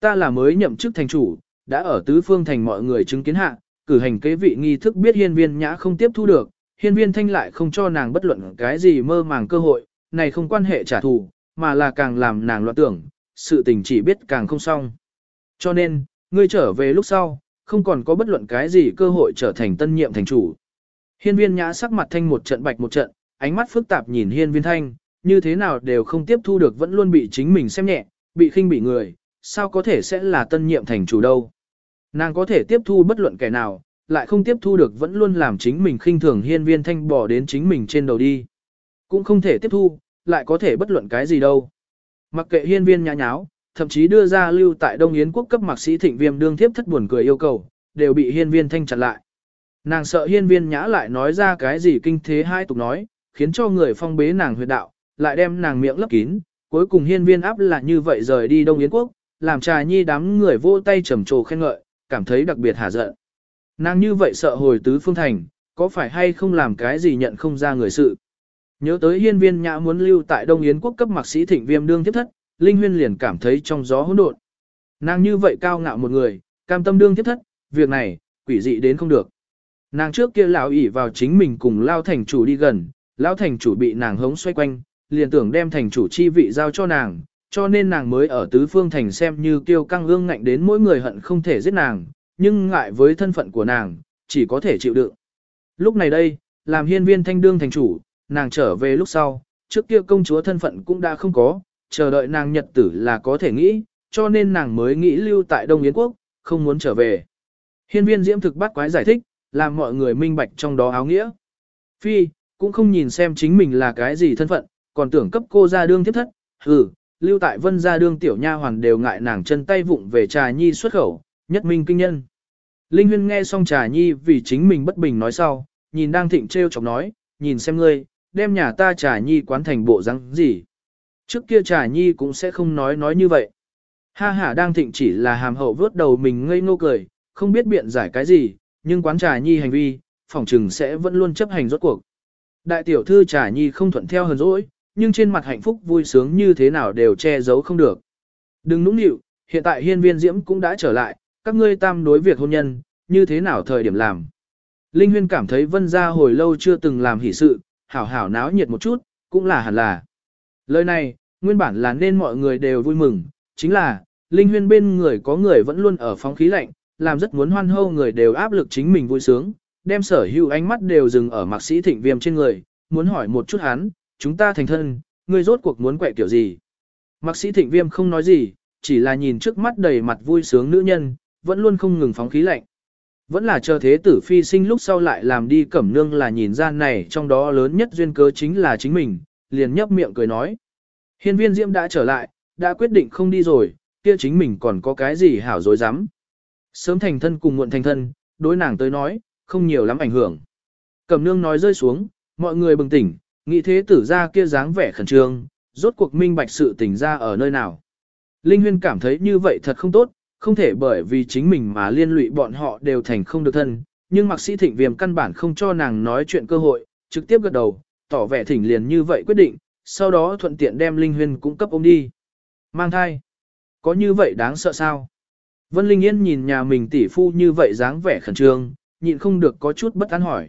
Ta là mới nhậm chức thành chủ, đã ở tứ phương thành mọi người chứng kiến hạ, cử hành kế vị nghi thức biết hiên viên nhã không tiếp thu được, hiên viên thanh lại không cho nàng bất luận cái gì mơ màng cơ hội, này không quan hệ trả thù, mà là càng làm nàng loạn tưởng, sự tình chỉ biết càng không xong. Cho nên, ngươi trở về lúc sau, không còn có bất luận cái gì cơ hội trở thành tân nhiệm thành chủ. Hiên viên nhã sắc mặt thanh một trận bạch một trận, ánh mắt phức tạp nhìn hiên viên thanh, như thế nào đều không tiếp thu được vẫn luôn bị chính mình xem nhẹ, bị khinh bị người, sao có thể sẽ là tân nhiệm thành chủ đâu. Nàng có thể tiếp thu bất luận kẻ nào, lại không tiếp thu được vẫn luôn làm chính mình khinh thường hiên viên thanh bỏ đến chính mình trên đầu đi. Cũng không thể tiếp thu, lại có thể bất luận cái gì đâu. Mặc kệ hiên viên nhã nháo, thậm chí đưa ra lưu tại Đông Yến quốc cấp mạc sĩ thịnh viêm đương thiếp thất buồn cười yêu cầu, đều bị hiên viên thanh chặn lại. Nàng sợ hiên viên nhã lại nói ra cái gì kinh thế hai tục nói, khiến cho người phong bế nàng huyệt đạo, lại đem nàng miệng lấp kín, cuối cùng hiên viên áp là như vậy rời đi Đông Yến quốc, làm trà nhi đám người vô tay trầm trồ khen ngợi, cảm thấy đặc biệt hả giận. Nàng như vậy sợ hồi tứ phương thành, có phải hay không làm cái gì nhận không ra người sự. Nhớ tới hiên viên nhã muốn lưu tại Đông Yến quốc cấp mạc sĩ thịnh viêm đương tiếp thất, Linh Huyên liền cảm thấy trong gió hỗn độn. Nàng như vậy cao ngạo một người, cam tâm đương tiếp thất, việc này, quỷ dị đến không được. Nàng trước kia lão ỉ vào chính mình cùng lao thành chủ đi gần, lao thành chủ bị nàng hống xoay quanh, liền tưởng đem thành chủ chi vị giao cho nàng, cho nên nàng mới ở tứ phương thành xem như kiêu căng ương ngạnh đến mỗi người hận không thể giết nàng, nhưng ngại với thân phận của nàng, chỉ có thể chịu đựng. Lúc này đây, làm hiên viên thanh đương thành chủ, nàng trở về lúc sau, trước kia công chúa thân phận cũng đã không có, chờ đợi nàng nhật tử là có thể nghĩ, cho nên nàng mới nghĩ lưu tại Đông Yến Quốc, không muốn trở về. Hiên viên diễm thực bắt quái giải thích, làm mọi người minh bạch trong đó áo nghĩa. Phi, cũng không nhìn xem chính mình là cái gì thân phận, còn tưởng cấp cô ra đương tiếp thất, hừ, lưu tại vân gia đương tiểu nha hoàn đều ngại nàng chân tay vụng về trà nhi xuất khẩu, nhất minh kinh nhân. Linh huyên nghe xong trà nhi vì chính mình bất bình nói sau, nhìn đang thịnh treo chọc nói, nhìn xem ngươi, đem nhà ta trà nhi quán thành bộ răng gì. Trước kia trà nhi cũng sẽ không nói nói như vậy. Ha ha đang thịnh chỉ là hàm hậu vớt đầu mình ngây ngô cười, không biết biện giải cái gì, nhưng quán trà nhi hành vi, phỏng trừng sẽ vẫn luôn chấp hành rốt cuộc. Đại tiểu thư trà nhi không thuận theo hờn dỗi, nhưng trên mặt hạnh phúc vui sướng như thế nào đều che giấu không được. Đừng nũng nịu, hiện tại hiên viên diễm cũng đã trở lại, các ngươi tam đối việc hôn nhân, như thế nào thời điểm làm. Linh huyên cảm thấy vân gia hồi lâu chưa từng làm hỷ sự, hảo hảo náo nhiệt một chút, cũng là hẳn là. Lời này, nguyên bản là nên mọi người đều vui mừng, chính là, Linh huyên bên người có người vẫn luôn ở phóng khí lạnh, làm rất muốn hoan hô người đều áp lực chính mình vui sướng, đem sở hữu ánh mắt đều dừng ở mạc sĩ thịnh viêm trên người, muốn hỏi một chút hắn, chúng ta thành thân, ngươi rốt cuộc muốn quẹ kiểu gì. Mạc sĩ thịnh viêm không nói gì, chỉ là nhìn trước mắt đầy mặt vui sướng nữ nhân, vẫn luôn không ngừng phóng khí lạnh. Vẫn là chờ thế tử phi sinh lúc sau lại làm đi cẩm nương là nhìn ra này trong đó lớn nhất duyên cớ chính là chính mình, liền nhấp miệng cười nói. Hiên viên diễm đã trở lại, đã quyết định không đi rồi, kia chính mình còn có cái gì hảo dối dám. Sớm thành thân cùng muộn thành thân, đối nàng tới nói, không nhiều lắm ảnh hưởng. Cẩm nương nói rơi xuống, mọi người bừng tỉnh, nghĩ thế tử ra kia dáng vẻ khẩn trương, rốt cuộc minh bạch sự tỉnh ra ở nơi nào. Linh Huyên cảm thấy như vậy thật không tốt, không thể bởi vì chính mình mà liên lụy bọn họ đều thành không được thân, nhưng mạc sĩ thịnh viêm căn bản không cho nàng nói chuyện cơ hội, trực tiếp gật đầu, tỏ vẻ thỉnh liền như vậy quyết định, sau đó thuận tiện đem Linh Huyên cũng cấp ôm đi. Mang thai. Có như vậy đáng sợ sao? Vân Linh Yên nhìn nhà mình tỷ phu như vậy dáng vẻ khẩn trương, nhịn không được có chút bất an hỏi.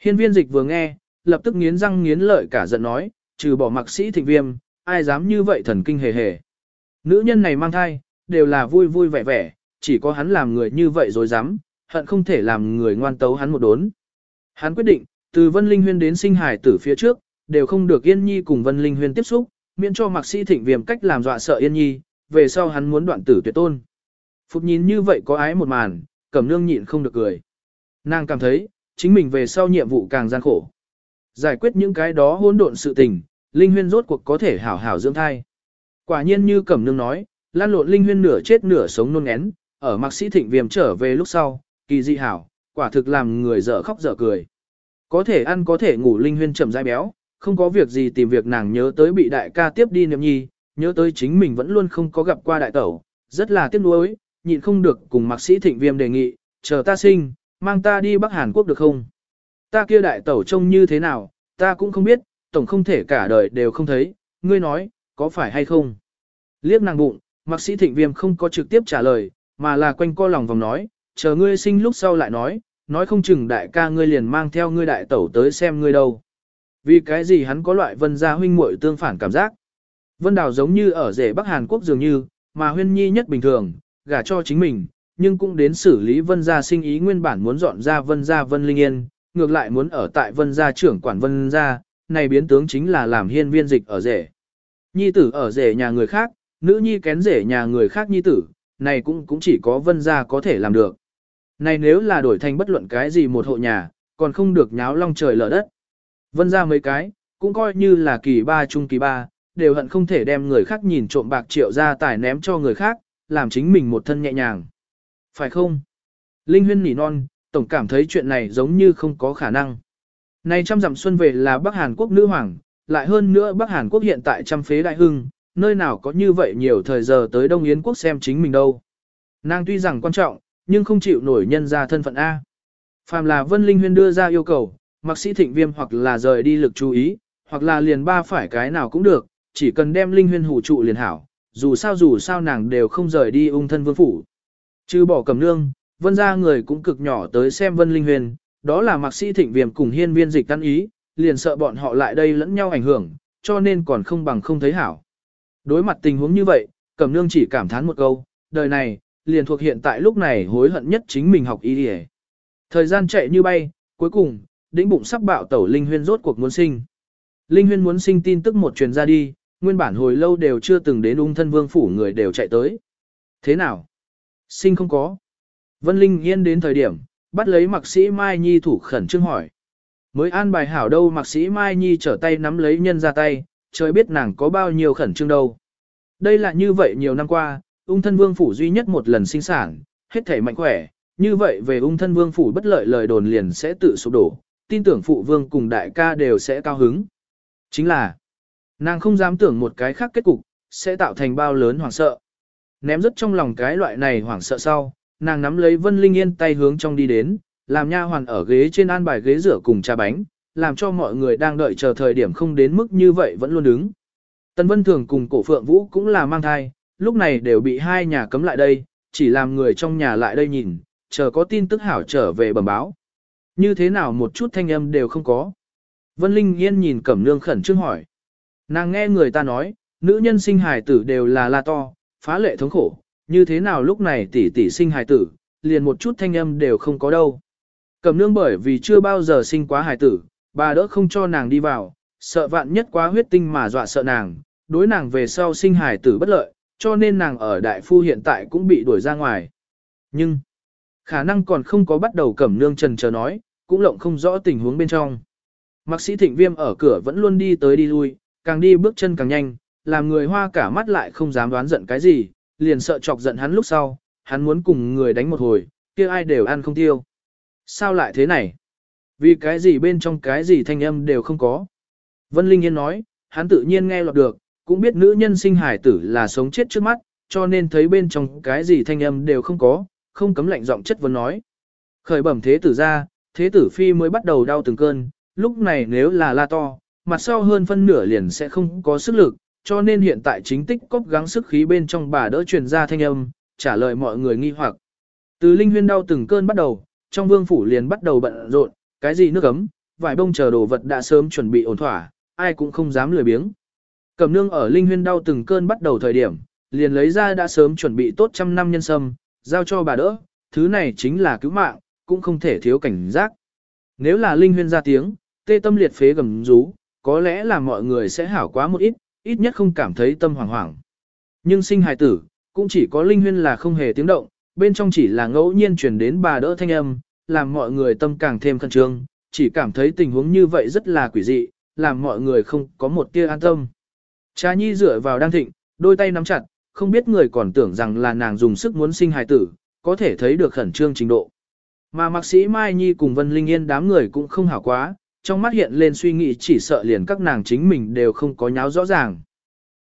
Hiên viên dịch vừa nghe, lập tức nghiến răng nghiến lợi cả giận nói, trừ bỏ mạc sĩ thịnh viêm, ai dám như vậy thần kinh hề hề. Nữ nhân này mang thai, đều là vui vui vẻ vẻ, chỉ có hắn làm người như vậy rồi dám, hận không thể làm người ngoan tấu hắn một đốn. Hắn quyết định, từ Vân Linh Huyên đến sinh hải tử phía trước, đều không được Yên Nhi cùng Vân Linh Huyên tiếp xúc, miễn cho Mạc Sĩ Thịnh Viêm cách làm dọa sợ Yên Nhi, về sau hắn muốn đoạn tử tuyệt tôn. Phục nhìn như vậy có ái một màn, Cẩm Nương nhịn không được cười. Nàng cảm thấy, chính mình về sau nhiệm vụ càng gian khổ. Giải quyết những cái đó hỗn độn sự tình, Linh Huyên rốt cuộc có thể hảo hảo dưỡng thai. Quả nhiên như Cẩm Nương nói, lan lộn Linh Huyên nửa chết nửa sống nôn ngén, ở Mạc Sĩ Thịnh Viêm trở về lúc sau, kỳ dị hảo, quả thực làm người dở khóc dở cười. Có thể ăn có thể ngủ Linh Huyên chậm rãi béo, không có việc gì tìm việc nàng nhớ tới bị đại ca tiếp đi niệm nhi, nhớ tới chính mình vẫn luôn không có gặp qua đại tẩu, rất là tiếc nuối, nhịn không được cùng Mạc Sĩ Thịnh Viêm đề nghị, chờ ta sinh, mang ta đi Bắc Hàn Quốc được không? Ta kia đại tẩu trông như thế nào, ta cũng không biết, tổng không thể cả đời đều không thấy, ngươi nói, có phải hay không? Liếc nàng bụng, Mạc Sĩ Thịnh Viêm không có trực tiếp trả lời, mà là quanh co lòng vòng nói, chờ ngươi sinh lúc sau lại nói, nói không chừng đại ca ngươi liền mang theo ngươi đại tẩu tới xem ngươi đâu. Vì cái gì hắn có loại vân gia huynh muội tương phản cảm giác. Vân Đào giống như ở rể Bắc Hàn Quốc dường như, mà huyên nhi nhất bình thường, gả cho chính mình, nhưng cũng đến xử lý vân gia sinh ý nguyên bản muốn dọn ra vân gia vân linh yên, ngược lại muốn ở tại vân gia trưởng quản vân gia, này biến tướng chính là làm hiên viên dịch ở rể. Nhi tử ở rể nhà người khác, nữ nhi kén rể nhà người khác nhi tử, này cũng cũng chỉ có vân gia có thể làm được. Này nếu là đổi thành bất luận cái gì một hộ nhà, còn không được nháo long trời lở đất. Vân gia mấy cái, cũng coi như là kỳ ba trung kỳ ba, đều hận không thể đem người khác nhìn trộm bạc triệu ra tài ném cho người khác, làm chính mình một thân nhẹ nhàng. Phải không? Linh huyên nỉ non, tổng cảm thấy chuyện này giống như không có khả năng. Này trăm dặm xuân về là Bắc Hàn Quốc nữ hoàng, lại hơn nữa Bắc Hàn Quốc hiện tại trăm phế đại hưng, nơi nào có như vậy nhiều thời giờ tới Đông Yến Quốc xem chính mình đâu. Nàng tuy rằng quan trọng, nhưng không chịu nổi nhân ra thân phận A. Phàm là Vân Linh Huyên đưa ra yêu cầu, mặc sĩ thịnh viêm hoặc là rời đi lực chú ý, hoặc là liền ba phải cái nào cũng được, chỉ cần đem Linh Huyên hủ trụ liền hảo, dù sao dù sao nàng đều không rời đi ung thân vương phủ. Trừ bỏ cầm nương, vân ra người cũng cực nhỏ tới xem vân linh Huyên. đó là Mặc sĩ thịnh viêm cùng hiên viên dịch Tăng ý, liền sợ bọn họ lại đây lẫn nhau ảnh hưởng, cho nên còn không bằng không thấy hảo. Đối mặt tình huống như vậy, Cẩm Nương chỉ cảm thán một câu, đời này, liền thuộc hiện tại lúc này hối hận nhất chính mình học y đi Thời gian chạy như bay, cuối cùng, đĩnh bụng sắp bạo tẩu Linh Huyên rốt cuộc muốn sinh. Linh Huyên muốn sinh tin tức một truyền ra đi, nguyên bản hồi lâu đều chưa từng đến ung thân vương phủ người đều chạy tới. Thế nào? Sinh không có. Vân Linh Yên đến thời điểm, bắt lấy mạc sĩ Mai Nhi thủ khẩn trương hỏi. Mới an bài hảo đâu mạc sĩ Mai Nhi trở tay nắm lấy nhân ra tay, trời biết nàng có bao nhiêu khẩn trương đâu. Đây là như vậy nhiều năm qua, ung thân vương phủ duy nhất một lần sinh sản, hết thể mạnh khỏe, như vậy về ung thân vương phủ bất lợi lời đồn liền sẽ tự sụp đổ, tin tưởng phụ vương cùng đại ca đều sẽ cao hứng. Chính là, nàng không dám tưởng một cái khác kết cục, sẽ tạo thành bao lớn hoảng sợ. Ném rất trong lòng cái loại này hoảng sợ sau, nàng nắm lấy Vân Linh Yên tay hướng trong đi đến, làm nha hoàn ở ghế trên an bài ghế rửa cùng trà bánh, làm cho mọi người đang đợi chờ thời điểm không đến mức như vậy vẫn luôn đứng. Tần Vân Thường cùng cổ Phượng Vũ cũng là mang thai, lúc này đều bị hai nhà cấm lại đây, chỉ làm người trong nhà lại đây nhìn, chờ có tin tức hảo trở về bẩm báo. Như thế nào một chút thanh âm đều không có. Vân Linh Yên nhìn Cẩm Nương khẩn trương hỏi. Nàng nghe người ta nói, nữ nhân sinh hài tử đều là la to, phá lệ thống khổ, như thế nào lúc này tỷ tỷ sinh hài tử, liền một chút thanh âm đều không có đâu. Cẩm Nương bởi vì chưa bao giờ sinh quá hài tử, bà đỡ không cho nàng đi vào, sợ vạn nhất quá huyết tinh mà dọa sợ nàng, đối nàng về sau sinh hài tử bất lợi, cho nên nàng ở đại phu hiện tại cũng bị đuổi ra ngoài. Nhưng, khả năng còn không có bắt đầu cẩm nương trần chờ nói, cũng lộng không rõ tình huống bên trong. Mạc sĩ thịnh viêm ở cửa vẫn luôn đi tới đi lui, càng đi bước chân càng nhanh, làm người hoa cả mắt lại không dám đoán giận cái gì, liền sợ chọc giận hắn lúc sau, hắn muốn cùng người đánh một hồi, kia ai đều ăn không tiêu. Sao lại thế này? Vì cái gì bên trong cái gì thanh âm đều không có. Vân Linh Yên nói, hắn tự nhiên nghe lọt được, cũng biết nữ nhân sinh hải tử là sống chết trước mắt, cho nên thấy bên trong cái gì thanh âm đều không có, không cấm lạnh giọng chất vấn nói. Khởi bẩm thế tử ra, thế tử phi mới bắt đầu đau từng cơn, lúc này nếu là la to, mặt sau hơn phân nửa liền sẽ không có sức lực, cho nên hiện tại chính tích cốc gắng sức khí bên trong bà đỡ truyền ra thanh âm, trả lời mọi người nghi hoặc. Từ linh huyên đau từng cơn bắt đầu, trong vương phủ liền bắt đầu bận rộn, cái gì nước ấm, vài bông chờ đồ vật đã sớm chuẩn bị ổn thỏa, ai cũng không dám lười biếng. Cẩm nương ở linh huyên đau từng cơn bắt đầu thời điểm, liền lấy ra đã sớm chuẩn bị tốt trăm năm nhân sâm, giao cho bà đỡ, thứ này chính là cứu mạng, cũng không thể thiếu cảnh giác. Nếu là linh huyên ra tiếng, tê tâm liệt phế gầm rú, có lẽ là mọi người sẽ hảo quá một ít, ít nhất không cảm thấy tâm hoảng hoảng. Nhưng sinh hài tử, cũng chỉ có linh huyên là không hề tiếng động, bên trong chỉ là ngẫu nhiên truyền đến bà đỡ thanh âm, làm mọi người tâm càng thêm khẩn trương, chỉ cảm thấy tình huống như vậy rất là quỷ dị, làm mọi người không có một tia an tâm. Trà nhi dựa vào đang thịnh, đôi tay nắm chặt, không biết người còn tưởng rằng là nàng dùng sức muốn sinh hài tử, có thể thấy được khẩn trương trình độ. Mà mạc sĩ Mai Nhi cùng Vân Linh Yên đám người cũng không hảo quá, trong mắt hiện lên suy nghĩ chỉ sợ liền các nàng chính mình đều không có nháo rõ ràng.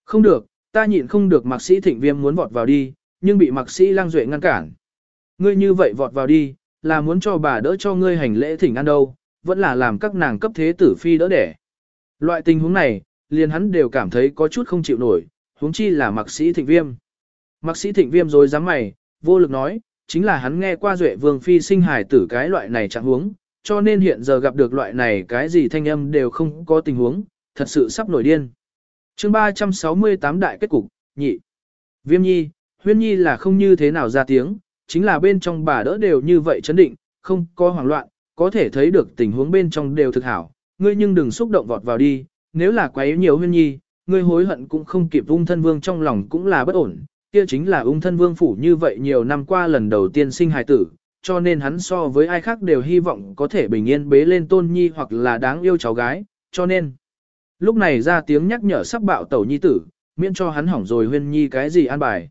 Không được, ta nhịn không được mạc sĩ thịnh viêm muốn vọt vào đi, nhưng bị mạc sĩ lang duệ ngăn cản. Ngươi như vậy vọt vào đi, là muốn cho bà đỡ cho ngươi hành lễ thỉnh ăn đâu, vẫn là làm các nàng cấp thế tử phi đỡ đẻ. Loại tình huống này, liền hắn đều cảm thấy có chút không chịu nổi, huống chi là mạc sĩ thịnh viêm. Mạc sĩ thịnh viêm rồi dám mày, vô lực nói, chính là hắn nghe qua duệ vương phi sinh hài tử cái loại này trạng huống, cho nên hiện giờ gặp được loại này cái gì thanh âm đều không có tình huống, thật sự sắp nổi điên. chương 368 đại kết cục, nhị. Viêm nhi, huyên nhi là không như thế nào ra tiếng, chính là bên trong bà đỡ đều như vậy chấn định, không có hoảng loạn, có thể thấy được tình huống bên trong đều thực hảo, ngươi nhưng đừng xúc động vọt vào đi, nếu là quá yếu nhiều huyên nhi, ngươi hối hận cũng không kịp ung thân vương trong lòng cũng là bất ổn, kia chính là ung thân vương phủ như vậy nhiều năm qua lần đầu tiên sinh hài tử, cho nên hắn so với ai khác đều hy vọng có thể bình yên bế lên tôn nhi hoặc là đáng yêu cháu gái, cho nên. Lúc này ra tiếng nhắc nhở sắp bạo tẩu nhi tử, miễn cho hắn hỏng rồi huyên nhi cái gì an bài.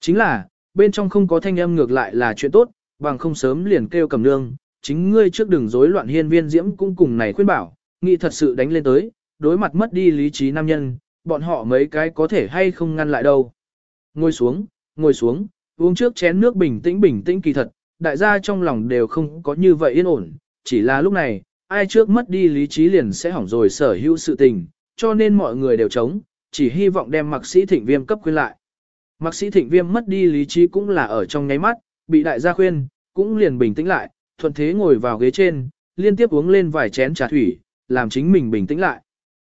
Chính là, bên trong không có thanh âm ngược lại là chuyện tốt, bằng không sớm liền kêu cầm nương, chính ngươi trước đừng rối loạn hiên viên diễm cũng cùng này khuyên bảo, nghị thật sự đánh lên tới, đối mặt mất đi lý trí nam nhân, bọn họ mấy cái có thể hay không ngăn lại đâu. Ngồi xuống, ngồi xuống, uống trước chén nước bình tĩnh bình tĩnh kỳ thật, đại gia trong lòng đều không có như vậy yên ổn, chỉ là lúc này, ai trước mất đi lý trí liền sẽ hỏng rồi sở hữu sự tình, cho nên mọi người đều chống, chỉ hy vọng đem mặc sĩ thịnh viêm cấp khuyên lại. Mạc sĩ thịnh viêm mất đi lý trí cũng là ở trong nháy mắt, bị đại gia khuyên, cũng liền bình tĩnh lại, thuận thế ngồi vào ghế trên, liên tiếp uống lên vài chén trà thủy, làm chính mình bình tĩnh lại.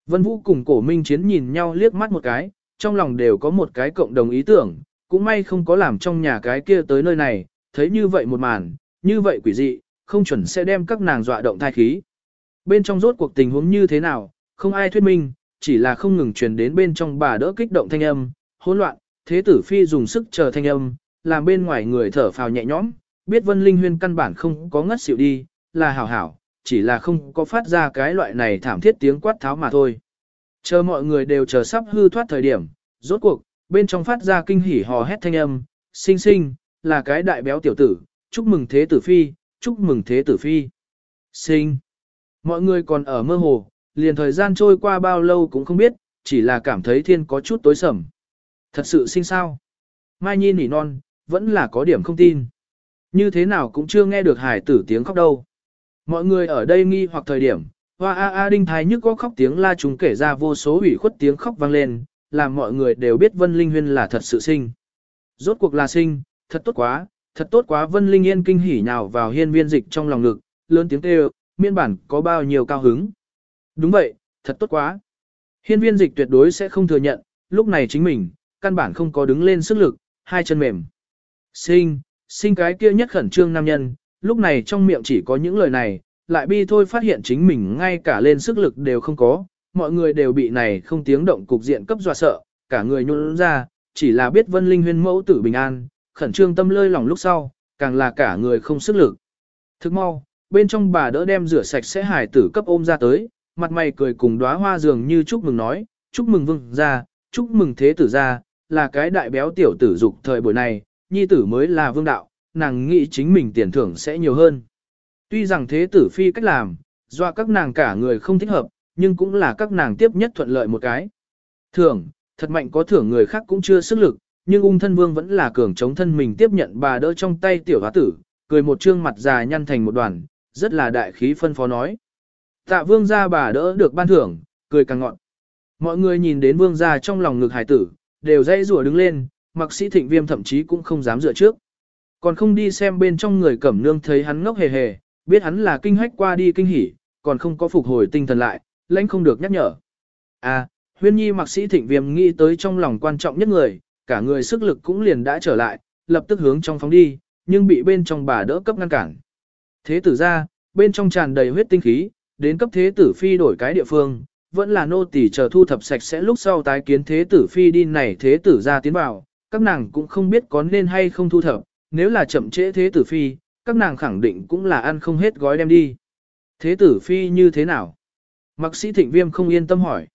Vân Vũ cùng cổ minh chiến nhìn nhau liếc mắt một cái, trong lòng đều có một cái cộng đồng ý tưởng, cũng may không có làm trong nhà cái kia tới nơi này, thấy như vậy một màn, như vậy quỷ dị, không chuẩn sẽ đem các nàng dọa động thai khí. Bên trong rốt cuộc tình huống như thế nào, không ai thuyết minh, chỉ là không ngừng truyền đến bên trong bà đỡ kích động thanh âm, hỗn loạn, thế tử phi dùng sức chờ thanh âm, làm bên ngoài người thở phào nhẹ nhõm, biết Vân Linh Huyên căn bản không có ngất xỉu đi, là hảo hảo, chỉ là không có phát ra cái loại này thảm thiết tiếng quát tháo mà thôi. Chờ mọi người đều chờ sắp hư thoát thời điểm, rốt cuộc, bên trong phát ra kinh hỉ hò hét thanh âm, sinh sinh, là cái đại béo tiểu tử, chúc mừng thế tử phi, chúc mừng thế tử phi. Sinh. Mọi người còn ở mơ hồ, liền thời gian trôi qua bao lâu cũng không biết, chỉ là cảm thấy thiên có chút tối sầm. Thật sự sinh sao? Mai Nhi nỉ non, vẫn là có điểm không tin. Như thế nào cũng chưa nghe được hải tử tiếng khóc đâu. Mọi người ở đây nghi hoặc thời điểm, hoa a a đinh thái nhức có khóc tiếng la chúng kể ra vô số ủy khuất tiếng khóc vang lên, làm mọi người đều biết Vân Linh Huyên là thật sự sinh. Rốt cuộc là sinh, thật tốt quá, thật tốt quá Vân Linh Yên kinh hỉ nhào vào hiên viên dịch trong lòng ngực, lớn tiếng kêu, miên bản có bao nhiêu cao hứng. Đúng vậy, thật tốt quá. Hiên viên dịch tuyệt đối sẽ không thừa nhận, lúc này chính mình, căn bản không có đứng lên sức lực, hai chân mềm. Sinh, sinh cái kia nhất khẩn trương nam nhân, lúc này trong miệng chỉ có những lời này, lại bi thôi phát hiện chính mình ngay cả lên sức lực đều không có, mọi người đều bị này không tiếng động cục diện cấp dọa sợ, cả người nhún ra, chỉ là biết vân linh huyên mẫu tử bình an, khẩn trương tâm lơi lòng lúc sau, càng là cả người không sức lực. Thức mau, bên trong bà đỡ đem rửa sạch sẽ hải tử cấp ôm ra tới, mặt mày cười cùng đóa hoa dường như chúc mừng nói, chúc mừng vương ra, chúc mừng thế tử ra, là cái đại béo tiểu tử dục thời buổi này, nhi tử mới là vương đạo, nàng nghĩ chính mình tiền thưởng sẽ nhiều hơn. Tuy rằng thế tử phi cách làm, do các nàng cả người không thích hợp, nhưng cũng là các nàng tiếp nhất thuận lợi một cái. Thưởng, thật mạnh có thưởng người khác cũng chưa sức lực, nhưng ung thân vương vẫn là cường chống thân mình tiếp nhận bà đỡ trong tay tiểu hóa tử, cười một trương mặt già nhăn thành một đoàn, rất là đại khí phân phó nói. Tạ vương gia bà đỡ được ban thưởng, cười càng ngọn. Mọi người nhìn đến vương gia trong lòng ngực hải tử, đều dây rùa đứng lên, mặc sĩ thịnh viêm thậm chí cũng không dám dựa trước. Còn không đi xem bên trong người cẩm nương thấy hắn ngốc hề hề, biết hắn là kinh hách qua đi kinh hỉ, còn không có phục hồi tinh thần lại, lãnh không được nhắc nhở. À, huyên nhi mặc sĩ thịnh viêm nghĩ tới trong lòng quan trọng nhất người, cả người sức lực cũng liền đã trở lại, lập tức hướng trong phóng đi, nhưng bị bên trong bà đỡ cấp ngăn cản. Thế tử ra, bên trong tràn đầy huyết tinh khí, đến cấp thế tử phi đổi cái địa phương, vẫn là nô tỳ chờ thu thập sạch sẽ lúc sau tái kiến thế tử phi đi này thế tử ra tiến vào, các nàng cũng không biết có nên hay không thu thập, nếu là chậm trễ thế tử phi, các nàng khẳng định cũng là ăn không hết gói đem đi. Thế tử phi như thế nào? Mặc sĩ thịnh viêm không yên tâm hỏi.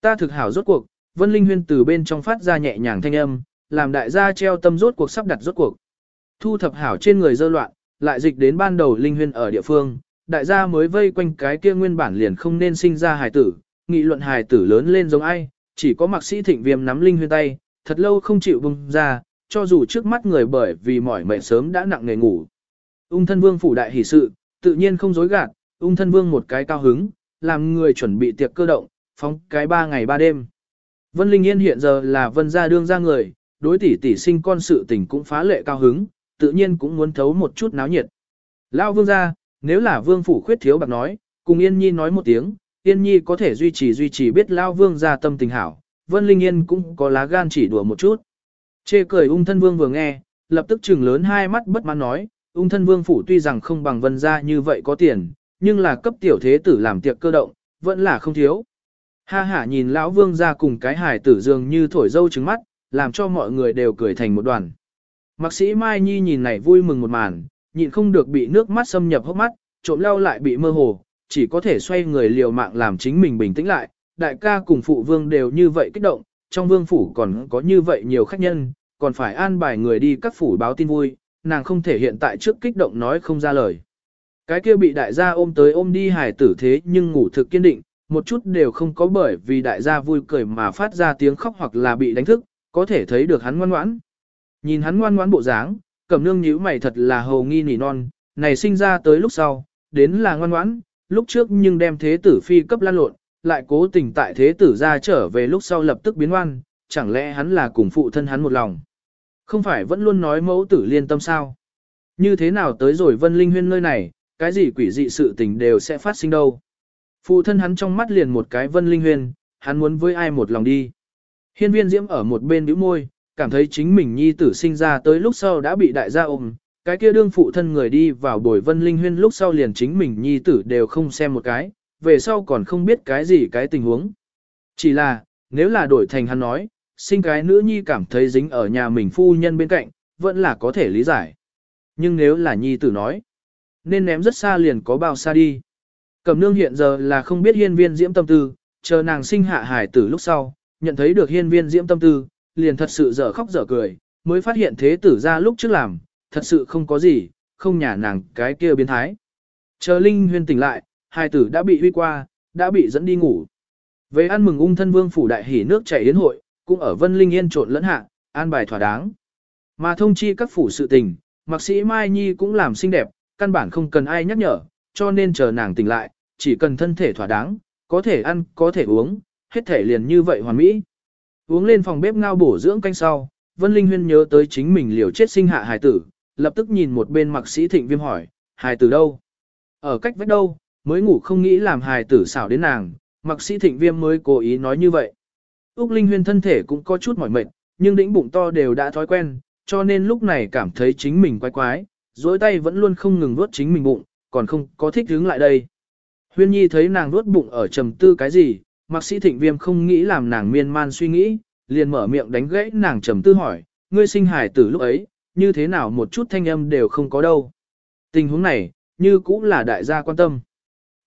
Ta thực hảo rốt cuộc, Vân Linh Huyên từ bên trong phát ra nhẹ nhàng thanh âm, làm đại gia treo tâm rốt cuộc sắp đặt rốt cuộc. Thu thập hảo trên người dơ loạn, lại dịch đến ban đầu Linh Huyên ở địa phương, đại gia mới vây quanh cái kia nguyên bản liền không nên sinh ra hài tử, nghị luận hài tử lớn lên giống ai, chỉ có mặc sĩ thịnh viêm nắm Linh Huyên tay, thật lâu không chịu bung ra, cho dù trước mắt người bởi vì mỏi mệt sớm đã nặng nề ngủ. Ung thân vương phủ đại hỷ sự, tự nhiên không dối gạt, ung thân vương một cái cao hứng, làm người chuẩn bị tiệc cơ động, phóng cái ba ngày ba đêm. Vân Linh Yên hiện giờ là vân gia đương gia người, đối tỷ tỷ sinh con sự tình cũng phá lệ cao hứng, tự nhiên cũng muốn thấu một chút náo nhiệt. Lao vương gia, nếu là vương phủ khuyết thiếu bạc nói, cùng Yên Nhi nói một tiếng, Yên Nhi có thể duy trì duy trì biết Lao vương gia tâm tình hảo, Vân Linh Yên cũng có lá gan chỉ đùa một chút. Chê cười ung thân vương vừa nghe, lập tức trừng lớn hai mắt bất mãn nói, ung thân vương phủ tuy rằng không bằng vân gia như vậy có tiền, nhưng là cấp tiểu thế tử làm tiệc cơ động, vẫn là không thiếu. Ha ha nhìn lão vương ra cùng cái hải tử dường như thổi dâu trứng mắt, làm cho mọi người đều cười thành một đoàn. Mạc sĩ Mai Nhi nhìn này vui mừng một màn, nhịn không được bị nước mắt xâm nhập hốc mắt, trộm lau lại bị mơ hồ, chỉ có thể xoay người liều mạng làm chính mình bình tĩnh lại. Đại ca cùng phụ vương đều như vậy kích động, trong vương phủ còn có như vậy nhiều khách nhân, còn phải an bài người đi các phủ báo tin vui, nàng không thể hiện tại trước kích động nói không ra lời. Cái kia bị đại gia ôm tới ôm đi hài tử thế nhưng ngủ thực kiên định, một chút đều không có bởi vì đại gia vui cười mà phát ra tiếng khóc hoặc là bị đánh thức, có thể thấy được hắn ngoan ngoãn. Nhìn hắn ngoan ngoãn bộ dáng, cẩm nương nhíu mày thật là hầu nghi nỉ non, này sinh ra tới lúc sau, đến là ngoan ngoãn, lúc trước nhưng đem thế tử phi cấp lan lộn, lại cố tình tại thế tử ra trở về lúc sau lập tức biến ngoan, chẳng lẽ hắn là cùng phụ thân hắn một lòng. Không phải vẫn luôn nói mẫu tử liên tâm sao. Như thế nào tới rồi Vân Linh Huyên nơi này, cái gì quỷ dị sự tình đều sẽ phát sinh đâu. Phụ thân hắn trong mắt liền một cái Vân Linh Huyên, hắn muốn với ai một lòng đi. Hiên viên diễm ở một bên bĩu môi, cảm thấy chính mình nhi tử sinh ra tới lúc sau đã bị đại gia ôm, cái kia đương phụ thân người đi vào bồi Vân Linh Huyên lúc sau liền chính mình nhi tử đều không xem một cái, về sau còn không biết cái gì cái tình huống. Chỉ là, nếu là đổi thành hắn nói, sinh cái nữ nhi cảm thấy dính ở nhà mình phu nhân bên cạnh, vẫn là có thể lý giải. Nhưng nếu là nhi tử nói, nên ném rất xa liền có bao xa đi. Cẩm nương hiện giờ là không biết hiên viên diễm tâm tư, chờ nàng sinh hạ hải tử lúc sau, nhận thấy được hiên viên diễm tâm tư, liền thật sự dở khóc dở cười, mới phát hiện thế tử ra lúc trước làm, thật sự không có gì, không nhà nàng cái kia biến thái. Chờ Linh huyên tỉnh lại, hai tử đã bị huy qua, đã bị dẫn đi ngủ. Về ăn mừng ung thân vương phủ đại hỉ nước chảy yến hội, cũng ở Vân Linh Yên trộn lẫn hạ, an bài thỏa đáng. Mà thông chi các phủ sự tình, mạc sĩ Mai Nhi cũng làm xinh đẹp, căn bản không cần ai nhắc nhở, cho nên chờ nàng tỉnh lại, chỉ cần thân thể thỏa đáng, có thể ăn, có thể uống, hết thể liền như vậy hoàn mỹ. Uống lên phòng bếp ngao bổ dưỡng canh sau, Vân Linh Huyên nhớ tới chính mình liều chết sinh hạ hài tử, lập tức nhìn một bên mạc sĩ thịnh viêm hỏi, hài tử đâu? Ở cách vách đâu, mới ngủ không nghĩ làm hài tử xảo đến nàng, mạc sĩ thịnh viêm mới cố ý nói như vậy. Úc Linh Huyên thân thể cũng có chút mỏi mệt, nhưng đĩnh bụng to đều đã thói quen, cho nên lúc này cảm thấy chính mình quái quái, dối tay vẫn luôn không ngừng vuốt chính mình bụng, còn không có thích hướng lại đây. Huyên Nhi thấy nàng vuốt bụng ở trầm tư cái gì, mạc sĩ thịnh viêm không nghĩ làm nàng miên man suy nghĩ, liền mở miệng đánh gãy nàng trầm tư hỏi, ngươi sinh hải tử lúc ấy, như thế nào một chút thanh âm đều không có đâu. Tình huống này, như cũng là đại gia quan tâm.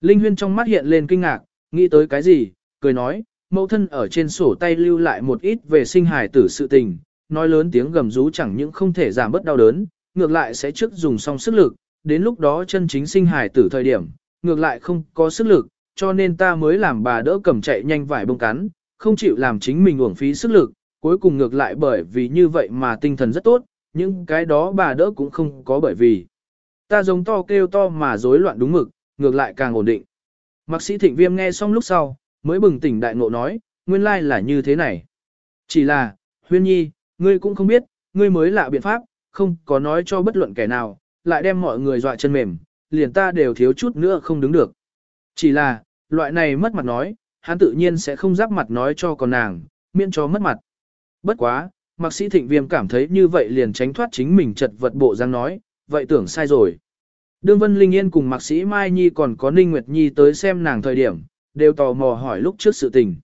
Linh Huyên trong mắt hiện lên kinh ngạc, nghĩ tới cái gì, cười nói, mẫu thân ở trên sổ tay lưu lại một ít về sinh hài tử sự tình, nói lớn tiếng gầm rú chẳng những không thể giảm bớt đau đớn, ngược lại sẽ trước dùng xong sức lực, đến lúc đó chân chính sinh hài tử thời điểm, ngược lại không có sức lực, cho nên ta mới làm bà đỡ cầm chạy nhanh vải bông cắn, không chịu làm chính mình uổng phí sức lực, cuối cùng ngược lại bởi vì như vậy mà tinh thần rất tốt, những cái đó bà đỡ cũng không có bởi vì. Ta giống to kêu to mà rối loạn đúng mực, ngược lại càng ổn định. Mạc sĩ thịnh viêm nghe xong lúc sau, mới bừng tỉnh đại ngộ nói, nguyên lai là như thế này. Chỉ là, huyên nhi, ngươi cũng không biết, ngươi mới lạ biện pháp, không có nói cho bất luận kẻ nào, lại đem mọi người dọa chân mềm, liền ta đều thiếu chút nữa không đứng được. Chỉ là, loại này mất mặt nói, hắn tự nhiên sẽ không giáp mặt nói cho con nàng, miễn cho mất mặt. Bất quá, mạc sĩ thịnh viêm cảm thấy như vậy liền tránh thoát chính mình chật vật bộ răng nói, vậy tưởng sai rồi. Đương Vân Linh Yên cùng mạc sĩ Mai Nhi còn có Ninh Nguyệt Nhi tới xem nàng thời điểm, đều tò mò hỏi lúc trước sự tình.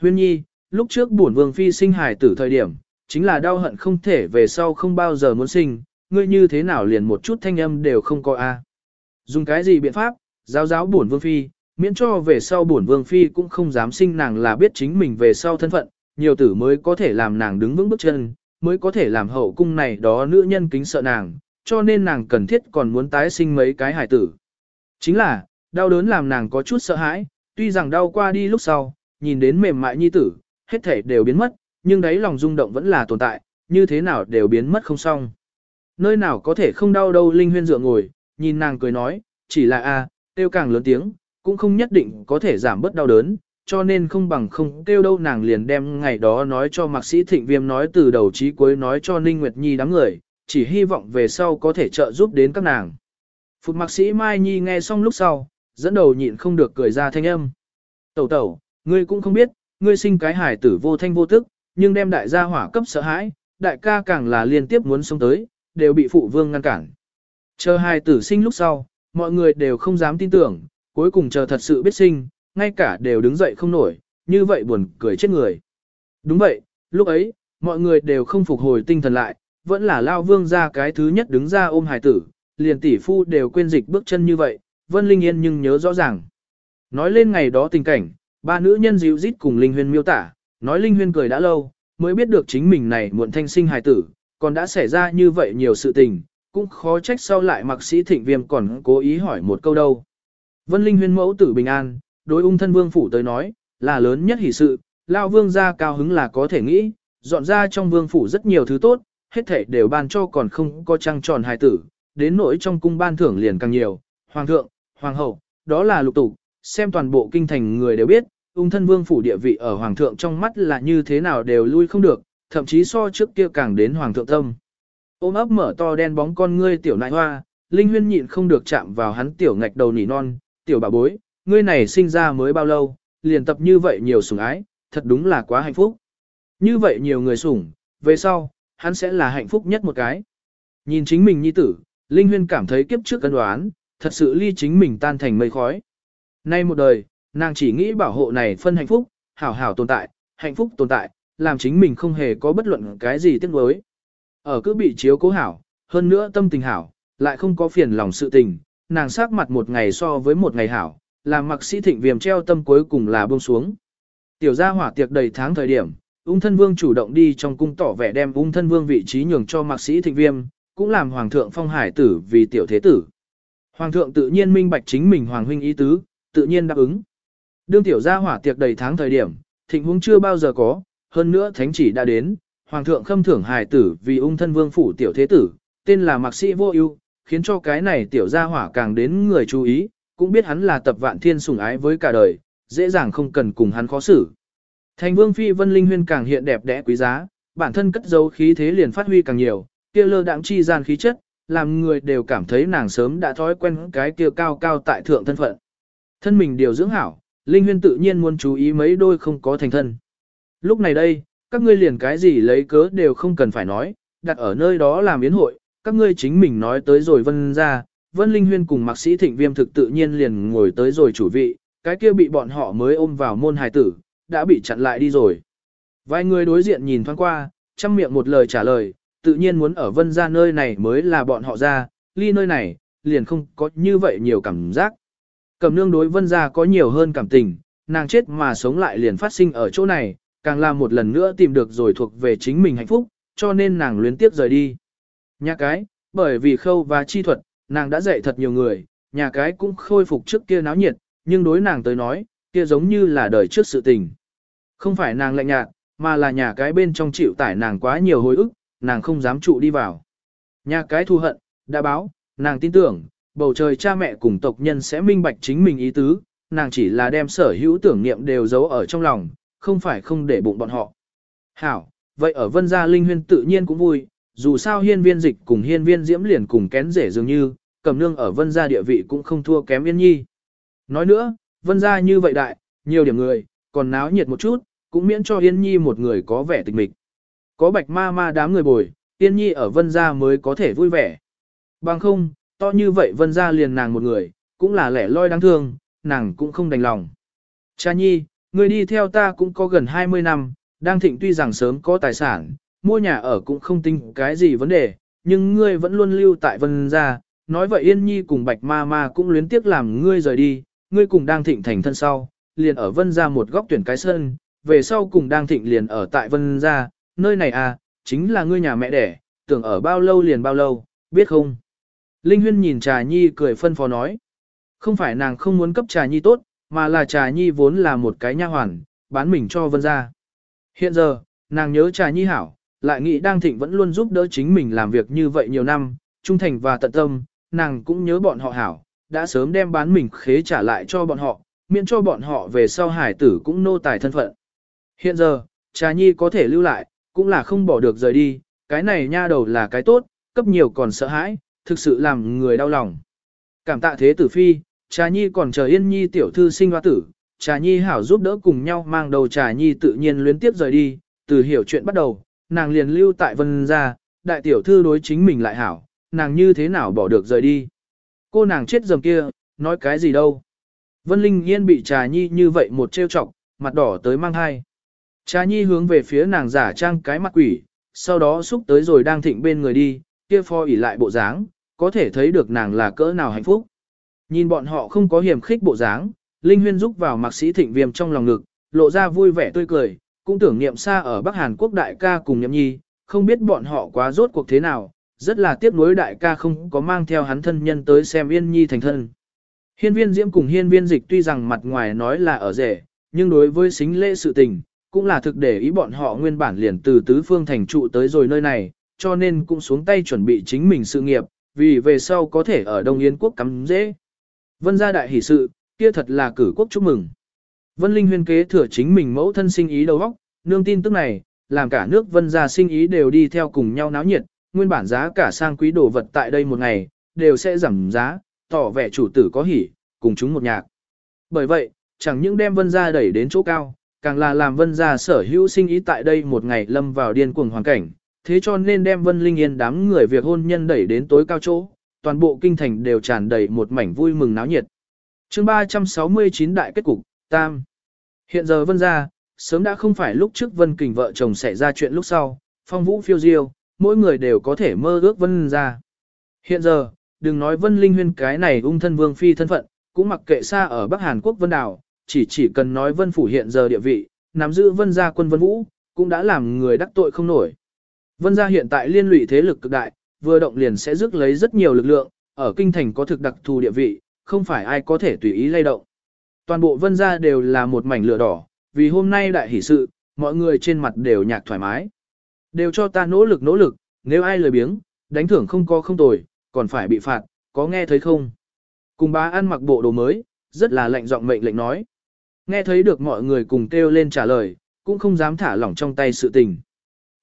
Huyên Nhi, lúc trước bổn vương phi sinh hài tử thời điểm, chính là đau hận không thể về sau không bao giờ muốn sinh, ngươi như thế nào liền một chút thanh âm đều không có a. Dùng cái gì biện pháp, giáo giáo bổn vương phi, miễn cho về sau bổn vương phi cũng không dám sinh nàng là biết chính mình về sau thân phận, nhiều tử mới có thể làm nàng đứng vững bước chân, mới có thể làm hậu cung này đó nữ nhân kính sợ nàng, cho nên nàng cần thiết còn muốn tái sinh mấy cái hài tử. Chính là, đau đớn làm nàng có chút sợ hãi, tuy rằng đau qua đi lúc sau, nhìn đến mềm mại nhi tử, hết thể đều biến mất, nhưng đấy lòng rung động vẫn là tồn tại, như thế nào đều biến mất không xong. Nơi nào có thể không đau đâu Linh Huyên dựa ngồi, nhìn nàng cười nói, chỉ là a, tiêu càng lớn tiếng, cũng không nhất định có thể giảm bớt đau đớn, cho nên không bằng không kêu đâu nàng liền đem ngày đó nói cho mạc sĩ thịnh viêm nói từ đầu chí cuối nói cho Ninh Nguyệt Nhi đám người, chỉ hy vọng về sau có thể trợ giúp đến các nàng. Phục mạc sĩ Mai Nhi nghe xong lúc sau, dẫn đầu nhịn không được cười ra thanh âm. Tẩu tẩu, ngươi cũng không biết, ngươi sinh cái hải tử vô thanh vô tức, nhưng đem đại gia hỏa cấp sợ hãi, đại ca càng là liên tiếp muốn sống tới, đều bị phụ vương ngăn cản. Chờ hải tử sinh lúc sau, mọi người đều không dám tin tưởng, cuối cùng chờ thật sự biết sinh, ngay cả đều đứng dậy không nổi, như vậy buồn cười chết người. Đúng vậy, lúc ấy, mọi người đều không phục hồi tinh thần lại, vẫn là lao vương ra cái thứ nhất đứng ra ôm hải tử, liền tỷ phu đều quên dịch bước chân như vậy, Vân Linh Yên nhưng nhớ rõ ràng. Nói lên ngày đó tình cảnh, ba nữ nhân dịu rít cùng Linh Huyên miêu tả, nói Linh Huyên cười đã lâu, mới biết được chính mình này muộn thanh sinh hài tử, còn đã xảy ra như vậy nhiều sự tình, cũng khó trách sau lại mặc sĩ thịnh viêm còn cố ý hỏi một câu đâu. Vân Linh Huyên mẫu tử bình an, đối ung thân vương phủ tới nói, là lớn nhất hỷ sự, lao vương gia cao hứng là có thể nghĩ, dọn ra trong vương phủ rất nhiều thứ tốt, hết thể đều ban cho còn không có trăng tròn hài tử, đến nỗi trong cung ban thưởng liền càng nhiều, hoàng thượng, hoàng hậu, đó là lục tục, xem toàn bộ kinh thành người đều biết, ung thân vương phủ địa vị ở hoàng thượng trong mắt là như thế nào đều lui không được, thậm chí so trước kia càng đến hoàng thượng tâm. Ôm ấp mở to đen bóng con ngươi tiểu nại hoa, Linh Huyên nhịn không được chạm vào hắn tiểu ngạch đầu nỉ non, tiểu bà bối, ngươi này sinh ra mới bao lâu, liền tập như vậy nhiều sủng ái, thật đúng là quá hạnh phúc. Như vậy nhiều người sủng, về sau, hắn sẽ là hạnh phúc nhất một cái. Nhìn chính mình nhi tử, Linh Huyên cảm thấy kiếp trước cân đoán, thật sự ly chính mình tan thành mây khói. Nay một đời, nàng chỉ nghĩ bảo hộ này phân hạnh phúc, hảo hảo tồn tại, hạnh phúc tồn tại, làm chính mình không hề có bất luận cái gì tiếc nuối. Ở cứ bị chiếu cố hảo, hơn nữa tâm tình hảo, lại không có phiền lòng sự tình, nàng sắc mặt một ngày so với một ngày hảo, làm mặc sĩ thịnh viêm treo tâm cuối cùng là buông xuống. Tiểu gia hỏa tiệc đầy tháng thời điểm, ung thân vương chủ động đi trong cung tỏ vẻ đem ung thân vương vị trí nhường cho mặc sĩ thịnh viêm, cũng làm hoàng thượng phong hải tử vì tiểu thế tử. Hoàng thượng tự nhiên minh bạch chính mình hoàng huynh ý tứ, tự nhiên đáp ứng. Đương tiểu gia hỏa tiệc đầy tháng thời điểm, thịnh huống chưa bao giờ có, hơn nữa thánh chỉ đã đến, hoàng thượng khâm thưởng hải tử vì ung thân vương phủ tiểu thế tử, tên là mạc sĩ vô ưu, khiến cho cái này tiểu gia hỏa càng đến người chú ý, cũng biết hắn là tập vạn thiên sủng ái với cả đời, dễ dàng không cần cùng hắn khó xử. Thành vương phi vân linh huyên càng hiện đẹp đẽ quý giá, bản thân cất dấu khí thế liền phát huy càng nhiều, kia lơ đãng chi gian khí chất, làm người đều cảm thấy nàng sớm đã thói quen cái kia cao cao tại thượng thân phận. Thân mình điều dưỡng hảo, linh huyên tự nhiên muốn chú ý mấy đôi không có thành thân. Lúc này đây, các ngươi liền cái gì lấy cớ đều không cần phải nói, đặt ở nơi đó làm biến hội, các ngươi chính mình nói tới rồi vân ra, vân linh huyên cùng mạc sĩ thịnh viêm thực tự nhiên liền ngồi tới rồi chủ vị, cái kia bị bọn họ mới ôm vào môn hài tử, đã bị chặn lại đi rồi. Vài người đối diện nhìn thoáng qua, chăm miệng một lời trả lời, tự nhiên muốn ở vân ra nơi này mới là bọn họ ra, ly nơi này, liền không có như vậy nhiều cảm giác. Cầm nương đối vân ra có nhiều hơn cảm tình, nàng chết mà sống lại liền phát sinh ở chỗ này, càng làm một lần nữa tìm được rồi thuộc về chính mình hạnh phúc, cho nên nàng luyến tiếp rời đi. Nhà cái, bởi vì khâu và chi thuật, nàng đã dạy thật nhiều người, nhà cái cũng khôi phục trước kia náo nhiệt, nhưng đối nàng tới nói, kia giống như là đời trước sự tình. Không phải nàng lạnh nhạt, mà là nhà cái bên trong chịu tải nàng quá nhiều hồi ức, nàng không dám trụ đi vào. Nhà cái thù hận, đã báo, nàng tin tưởng, bầu trời cha mẹ cùng tộc nhân sẽ minh bạch chính mình ý tứ, nàng chỉ là đem sở hữu tưởng niệm đều giấu ở trong lòng, không phải không để bụng bọn họ. Hảo, vậy ở vân gia linh huyên tự nhiên cũng vui, dù sao hiên viên dịch cùng hiên viên diễm liền cùng kén rể dường như, cầm nương ở vân gia địa vị cũng không thua kém yên nhi. Nói nữa, vân gia như vậy đại, nhiều điểm người, còn náo nhiệt một chút, cũng miễn cho yên nhi một người có vẻ tịch mịch. Có bạch ma ma đám người bồi, yên nhi ở vân gia mới có thể vui vẻ. Bằng không, to như vậy vân gia liền nàng một người, cũng là lẻ loi đáng thương, nàng cũng không đành lòng. Cha nhi, người đi theo ta cũng có gần 20 năm, đang thịnh tuy rằng sớm có tài sản, mua nhà ở cũng không tính cái gì vấn đề, nhưng ngươi vẫn luôn lưu tại vân gia, nói vậy Yên Nhi cùng Bạch Ma Ma cũng luyến tiếc làm ngươi rời đi, ngươi cùng đang thịnh thành thân sau, liền ở vân gia một góc tuyển cái sân, về sau cùng đang thịnh liền ở tại vân gia, nơi này à, chính là ngươi nhà mẹ đẻ, tưởng ở bao lâu liền bao lâu, biết không? Linh Huyên nhìn Trà Nhi cười phân phó nói, không phải nàng không muốn cấp Trà Nhi tốt, mà là Trà Nhi vốn là một cái nha hoàn, bán mình cho vân gia. Hiện giờ, nàng nhớ Trà Nhi hảo, lại nghĩ đang thịnh vẫn luôn giúp đỡ chính mình làm việc như vậy nhiều năm, trung thành và tận tâm, nàng cũng nhớ bọn họ hảo, đã sớm đem bán mình khế trả lại cho bọn họ, miễn cho bọn họ về sau hải tử cũng nô tài thân phận. Hiện giờ, Trà Nhi có thể lưu lại, cũng là không bỏ được rời đi, cái này nha đầu là cái tốt, cấp nhiều còn sợ hãi, thực sự làm người đau lòng. Cảm tạ thế tử phi, Trà Nhi còn chờ Yên Nhi tiểu thư sinh hoa tử, Trà Nhi hảo giúp đỡ cùng nhau mang đầu Trà Nhi tự nhiên luyến tiếp rời đi, từ hiểu chuyện bắt đầu, nàng liền lưu tại vân gia, đại tiểu thư đối chính mình lại hảo, nàng như thế nào bỏ được rời đi. Cô nàng chết dầm kia, nói cái gì đâu. Vân Linh Yên bị Trà Nhi như vậy một trêu chọc, mặt đỏ tới mang hai. Trà Nhi hướng về phía nàng giả trang cái mặt quỷ, sau đó xúc tới rồi đang thịnh bên người đi, kia pho ỉ lại bộ dáng, có thể thấy được nàng là cỡ nào hạnh phúc. Nhìn bọn họ không có hiểm khích bộ dáng, Linh Huyên rúc vào mạc sĩ thịnh viêm trong lòng ngực, lộ ra vui vẻ tươi cười, cũng tưởng niệm xa ở Bắc Hàn Quốc đại ca cùng nhậm nhi, không biết bọn họ quá rốt cuộc thế nào, rất là tiếc nuối đại ca không có mang theo hắn thân nhân tới xem Yên Nhi thành thân. Hiên viên diễm cùng hiên viên dịch tuy rằng mặt ngoài nói là ở rể, nhưng đối với xính lễ sự tình, cũng là thực để ý bọn họ nguyên bản liền từ tứ phương thành trụ tới rồi nơi này, cho nên cũng xuống tay chuẩn bị chính mình sự nghiệp, vì về sau có thể ở Đông Yên quốc cắm dễ. Vân gia đại hỷ sự, kia thật là cử quốc chúc mừng. Vân Linh huyên kế thừa chính mình mẫu thân sinh ý đầu óc, nương tin tức này, làm cả nước vân gia sinh ý đều đi theo cùng nhau náo nhiệt, nguyên bản giá cả sang quý đồ vật tại đây một ngày, đều sẽ giảm giá, tỏ vẻ chủ tử có hỉ, cùng chúng một nhạc. Bởi vậy, chẳng những đem vân gia đẩy đến chỗ cao, càng là làm vân gia sở hữu sinh ý tại đây một ngày lâm vào điên cuồng hoàn cảnh, thế cho nên đem vân linh yên đám người việc hôn nhân đẩy đến tối cao chỗ, toàn bộ kinh thành đều tràn đầy một mảnh vui mừng náo nhiệt. chương 369 đại kết cục, Tam. Hiện giờ vân gia, sớm đã không phải lúc trước vân kình vợ chồng xảy ra chuyện lúc sau, phong vũ phiêu diêu, mỗi người đều có thể mơ ước vân ra. Hiện giờ, đừng nói vân linh huyên cái này ung thân vương phi thân phận, cũng mặc kệ xa ở Bắc Hàn Quốc vân đảo, chỉ chỉ cần nói vân phủ hiện giờ địa vị, nắm giữ vân gia quân vân vũ, cũng đã làm người đắc tội không nổi. Vân gia hiện tại liên lụy thế lực cực đại, vừa động liền sẽ rước lấy rất nhiều lực lượng, ở kinh thành có thực đặc thù địa vị, không phải ai có thể tùy ý lay động. Toàn bộ vân gia đều là một mảnh lửa đỏ, vì hôm nay đại hỷ sự, mọi người trên mặt đều nhạc thoải mái. Đều cho ta nỗ lực nỗ lực, nếu ai lười biếng, đánh thưởng không có không tồi, còn phải bị phạt, có nghe thấy không? Cùng bá ăn mặc bộ đồ mới, rất là lạnh giọng mệnh lệnh nói. Nghe thấy được mọi người cùng kêu lên trả lời, cũng không dám thả lỏng trong tay sự tình.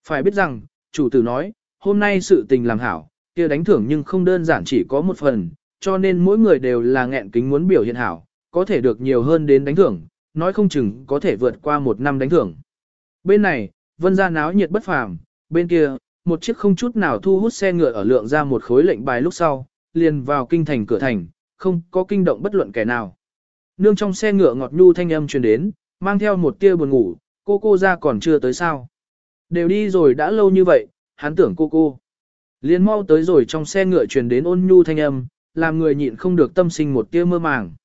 Phải biết rằng, chủ tử nói, hôm nay sự tình làm hảo, kia đánh thưởng nhưng không đơn giản chỉ có một phần, cho nên mỗi người đều là nghẹn kính muốn biểu hiện hảo, có thể được nhiều hơn đến đánh thưởng, nói không chừng có thể vượt qua một năm đánh thưởng. Bên này, vân ra náo nhiệt bất phàm, bên kia, một chiếc không chút nào thu hút xe ngựa ở lượng ra một khối lệnh bài lúc sau, liền vào kinh thành cửa thành, không có kinh động bất luận kẻ nào. Nương trong xe ngựa ngọt nhu thanh âm truyền đến, mang theo một tia buồn ngủ, cô cô ra còn chưa tới sao. Đều đi rồi đã lâu như vậy, hắn tưởng cô cô. Liên mau tới rồi trong xe ngựa truyền đến ôn nhu thanh âm, làm người nhịn không được tâm sinh một tia mơ màng.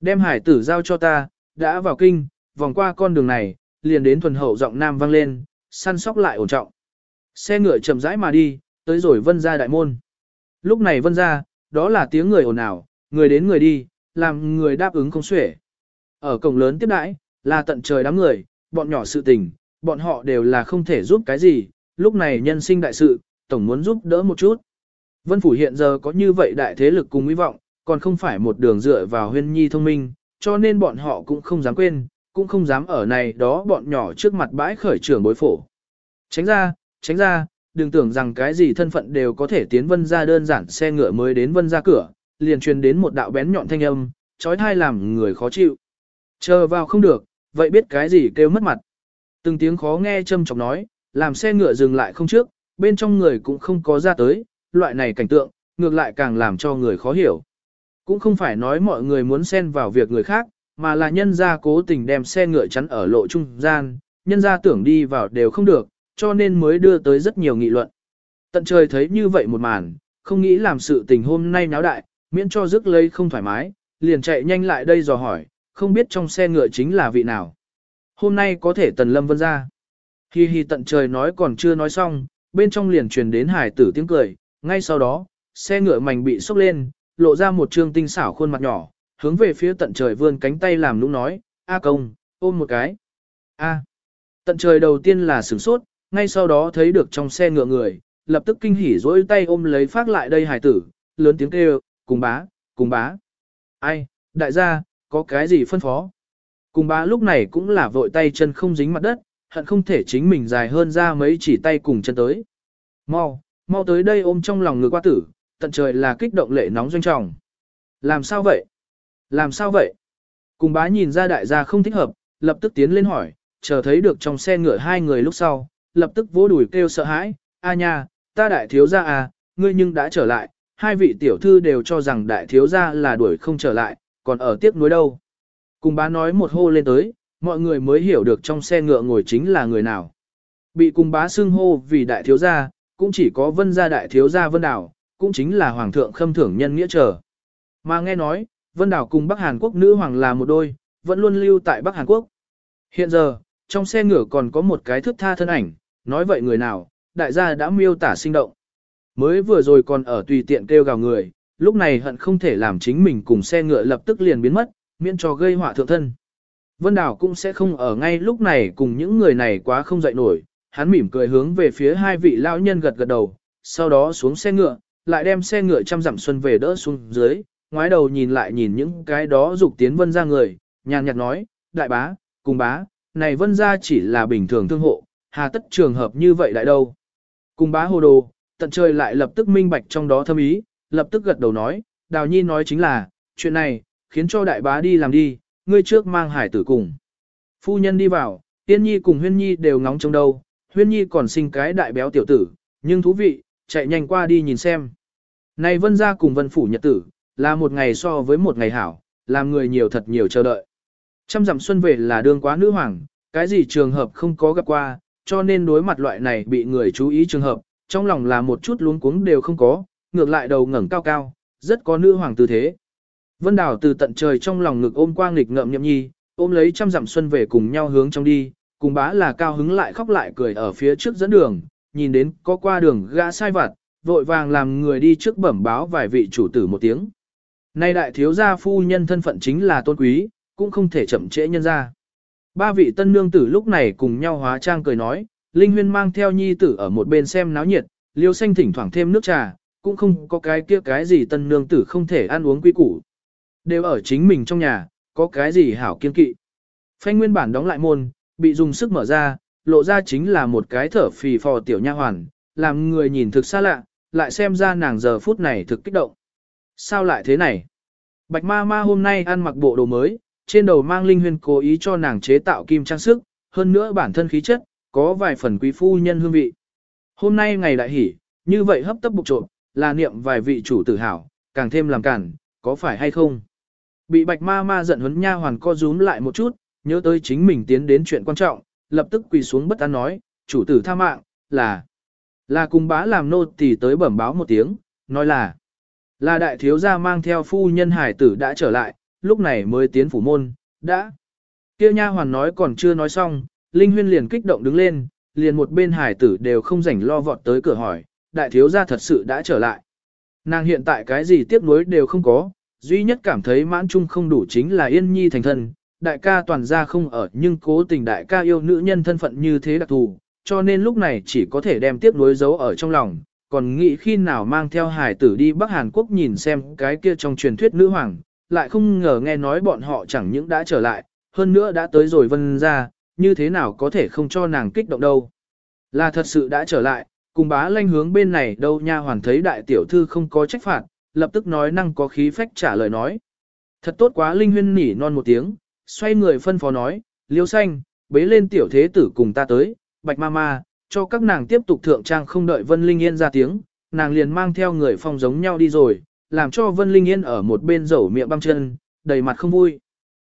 Đem hải tử giao cho ta, đã vào kinh, vòng qua con đường này, liền đến thuần hậu giọng nam vang lên, săn sóc lại ổn trọng. Xe ngựa chậm rãi mà đi, tới rồi vân ra đại môn. Lúc này vân ra, đó là tiếng người ồn ào, người đến người đi, làm người đáp ứng không xuể. Ở cổng lớn tiếp đãi, là tận trời đám người, bọn nhỏ sự tình, bọn họ đều là không thể giúp cái gì, lúc này nhân sinh đại sự, tổng muốn giúp đỡ một chút. Vân Phủ hiện giờ có như vậy đại thế lực cùng hy vọng, còn không phải một đường dựa vào huyên nhi thông minh, cho nên bọn họ cũng không dám quên, cũng không dám ở này đó bọn nhỏ trước mặt bãi khởi trưởng bối phổ. Tránh ra, tránh ra, đừng tưởng rằng cái gì thân phận đều có thể tiến vân ra đơn giản xe ngựa mới đến vân ra cửa, liền truyền đến một đạo bén nhọn thanh âm, trói thai làm người khó chịu. Chờ vào không được, vậy biết cái gì kêu mất mặt. Từng tiếng khó nghe châm chọc nói, làm xe ngựa dừng lại không trước, bên trong người cũng không có ra tới, loại này cảnh tượng, ngược lại càng làm cho người khó hiểu. Cũng không phải nói mọi người muốn xen vào việc người khác, mà là nhân gia cố tình đem xe ngựa chắn ở lộ trung gian, nhân gia tưởng đi vào đều không được, cho nên mới đưa tới rất nhiều nghị luận. Tận trời thấy như vậy một màn, không nghĩ làm sự tình hôm nay náo đại, miễn cho rước lấy không thoải mái, liền chạy nhanh lại đây dò hỏi, không biết trong xe ngựa chính là vị nào. Hôm nay có thể tần lâm vân ra. Hi hi tận trời nói còn chưa nói xong, bên trong liền truyền đến hải tử tiếng cười, ngay sau đó, xe ngựa mảnh bị sốc lên, lộ ra một trương tinh xảo khuôn mặt nhỏ, hướng về phía tận trời vươn cánh tay làm nũng nói, A công, ôm một cái. A. Tận trời đầu tiên là sửng sốt, ngay sau đó thấy được trong xe ngựa người, lập tức kinh hỉ dỗi tay ôm lấy phát lại đây hải tử, lớn tiếng kêu, cùng bá, cùng bá. Ai, đại gia, có cái gì phân phó? Cùng bá lúc này cũng là vội tay chân không dính mặt đất, hận không thể chính mình dài hơn ra mấy chỉ tay cùng chân tới. Mau, mau tới đây ôm trong lòng người qua tử, tận trời là kích động lệ nóng doanh trọng. Làm sao vậy? Làm sao vậy? Cùng bá nhìn ra đại gia không thích hợp, lập tức tiến lên hỏi, chờ thấy được trong xe ngựa hai người lúc sau, lập tức vỗ đùi kêu sợ hãi, a nha, ta đại thiếu gia à, ngươi nhưng đã trở lại, hai vị tiểu thư đều cho rằng đại thiếu gia là đuổi không trở lại, còn ở tiếc nuối đâu. Cùng bá nói một hô lên tới, mọi người mới hiểu được trong xe ngựa ngồi chính là người nào. Bị cùng bá xưng hô vì đại thiếu gia, cũng chỉ có vân gia đại thiếu gia vân đảo, cũng chính là hoàng thượng khâm thưởng nhân nghĩa trở. Mà nghe nói, vân đảo cùng Bắc Hàn Quốc nữ hoàng là một đôi, vẫn luôn lưu tại Bắc Hàn Quốc. Hiện giờ, trong xe ngựa còn có một cái thước tha thân ảnh, nói vậy người nào, đại gia đã miêu tả sinh động. Mới vừa rồi còn ở tùy tiện kêu gào người, lúc này hận không thể làm chính mình cùng xe ngựa lập tức liền biến mất, miễn cho gây họa thượng thân. Vân Đảo cũng sẽ không ở ngay lúc này cùng những người này quá không dậy nổi, hắn mỉm cười hướng về phía hai vị lão nhân gật gật đầu, sau đó xuống xe ngựa, lại đem xe ngựa trăm dặm xuân về đỡ xuống dưới, ngoái đầu nhìn lại nhìn những cái đó dục tiến vân ra người, nhàn nhạt nói, đại bá, cùng bá, này vân ra chỉ là bình thường thương hộ, hà tất trường hợp như vậy đại đâu. Cùng bá hồ đồ, tận trời lại lập tức minh bạch trong đó thâm ý, lập tức gật đầu nói, đào nhi nói chính là, chuyện này, khiến cho đại bá đi làm đi, ngươi trước mang hải tử cùng. Phu nhân đi vào, tiên nhi cùng huyên nhi đều ngóng trong đâu, huyên nhi còn sinh cái đại béo tiểu tử, nhưng thú vị, chạy nhanh qua đi nhìn xem. Này vân ra cùng vân phủ nhật tử, là một ngày so với một ngày hảo, làm người nhiều thật nhiều chờ đợi. Trăm dặm xuân về là đương quá nữ hoàng, cái gì trường hợp không có gặp qua, cho nên đối mặt loại này bị người chú ý trường hợp, trong lòng là một chút luống cuống đều không có, ngược lại đầu ngẩng cao cao, rất có nữ hoàng tư thế. Vân Đào từ tận trời trong lòng ngực ôm quang nghịch ngậm nhậm nhi, ôm lấy trăm dặm xuân về cùng nhau hướng trong đi, cùng bá là cao hứng lại khóc lại cười ở phía trước dẫn đường, nhìn đến có qua đường gã sai vặt, vội vàng làm người đi trước bẩm báo vài vị chủ tử một tiếng. Nay đại thiếu gia phu nhân thân phận chính là tôn quý, cũng không thể chậm trễ nhân ra. Ba vị tân nương tử lúc này cùng nhau hóa trang cười nói, Linh Huyên mang theo nhi tử ở một bên xem náo nhiệt, liêu xanh thỉnh thoảng thêm nước trà, cũng không có cái kia cái gì tân nương tử không thể ăn uống quy củ. Đều ở chính mình trong nhà, có cái gì hảo kiên kỵ. Phanh nguyên bản đóng lại môn, bị dùng sức mở ra, lộ ra chính là một cái thở phì phò tiểu nha hoàn, làm người nhìn thực xa lạ, lại xem ra nàng giờ phút này thực kích động. Sao lại thế này? Bạch ma ma hôm nay ăn mặc bộ đồ mới, trên đầu mang linh huyền cố ý cho nàng chế tạo kim trang sức, hơn nữa bản thân khí chất, có vài phần quý phu nhân hương vị. Hôm nay ngày đại hỉ, như vậy hấp tấp bục trộm, là niệm vài vị chủ tử hảo, càng thêm làm cản, có phải hay không? Bị bạch ma ma giận huấn nha hoàn co rúm lại một chút, nhớ tới chính mình tiến đến chuyện quan trọng, lập tức quỳ xuống bất an nói, chủ tử tha mạng, là, là cùng bá làm nô tỳ tới bẩm báo một tiếng, nói là, là đại thiếu gia mang theo phu nhân hải tử đã trở lại, lúc này mới tiến phủ môn, đã. Kia nha hoàn nói còn chưa nói xong, Linh Huyên liền kích động đứng lên, liền một bên hải tử đều không rảnh lo vọt tới cửa hỏi, đại thiếu gia thật sự đã trở lại. Nàng hiện tại cái gì tiếc nuối đều không có, duy nhất cảm thấy mãn chung không đủ chính là yên nhi thành thân, đại ca toàn gia không ở nhưng cố tình đại ca yêu nữ nhân thân phận như thế đặc thù, cho nên lúc này chỉ có thể đem tiếc nuối giấu ở trong lòng, còn nghĩ khi nào mang theo hải tử đi Bắc Hàn Quốc nhìn xem cái kia trong truyền thuyết nữ hoàng, lại không ngờ nghe nói bọn họ chẳng những đã trở lại, hơn nữa đã tới rồi vân ra, như thế nào có thể không cho nàng kích động đâu. Là thật sự đã trở lại, cùng bá lanh hướng bên này đâu nha hoàn thấy đại tiểu thư không có trách phạt, lập tức nói năng có khí phách trả lời nói. Thật tốt quá linh huyên nỉ non một tiếng, xoay người phân phó nói, liêu xanh, bế lên tiểu thế tử cùng ta tới, bạch ma ma, cho các nàng tiếp tục thượng trang không đợi Vân Linh Yên ra tiếng, nàng liền mang theo người phong giống nhau đi rồi, làm cho Vân Linh Yên ở một bên rầu miệng băng chân, đầy mặt không vui.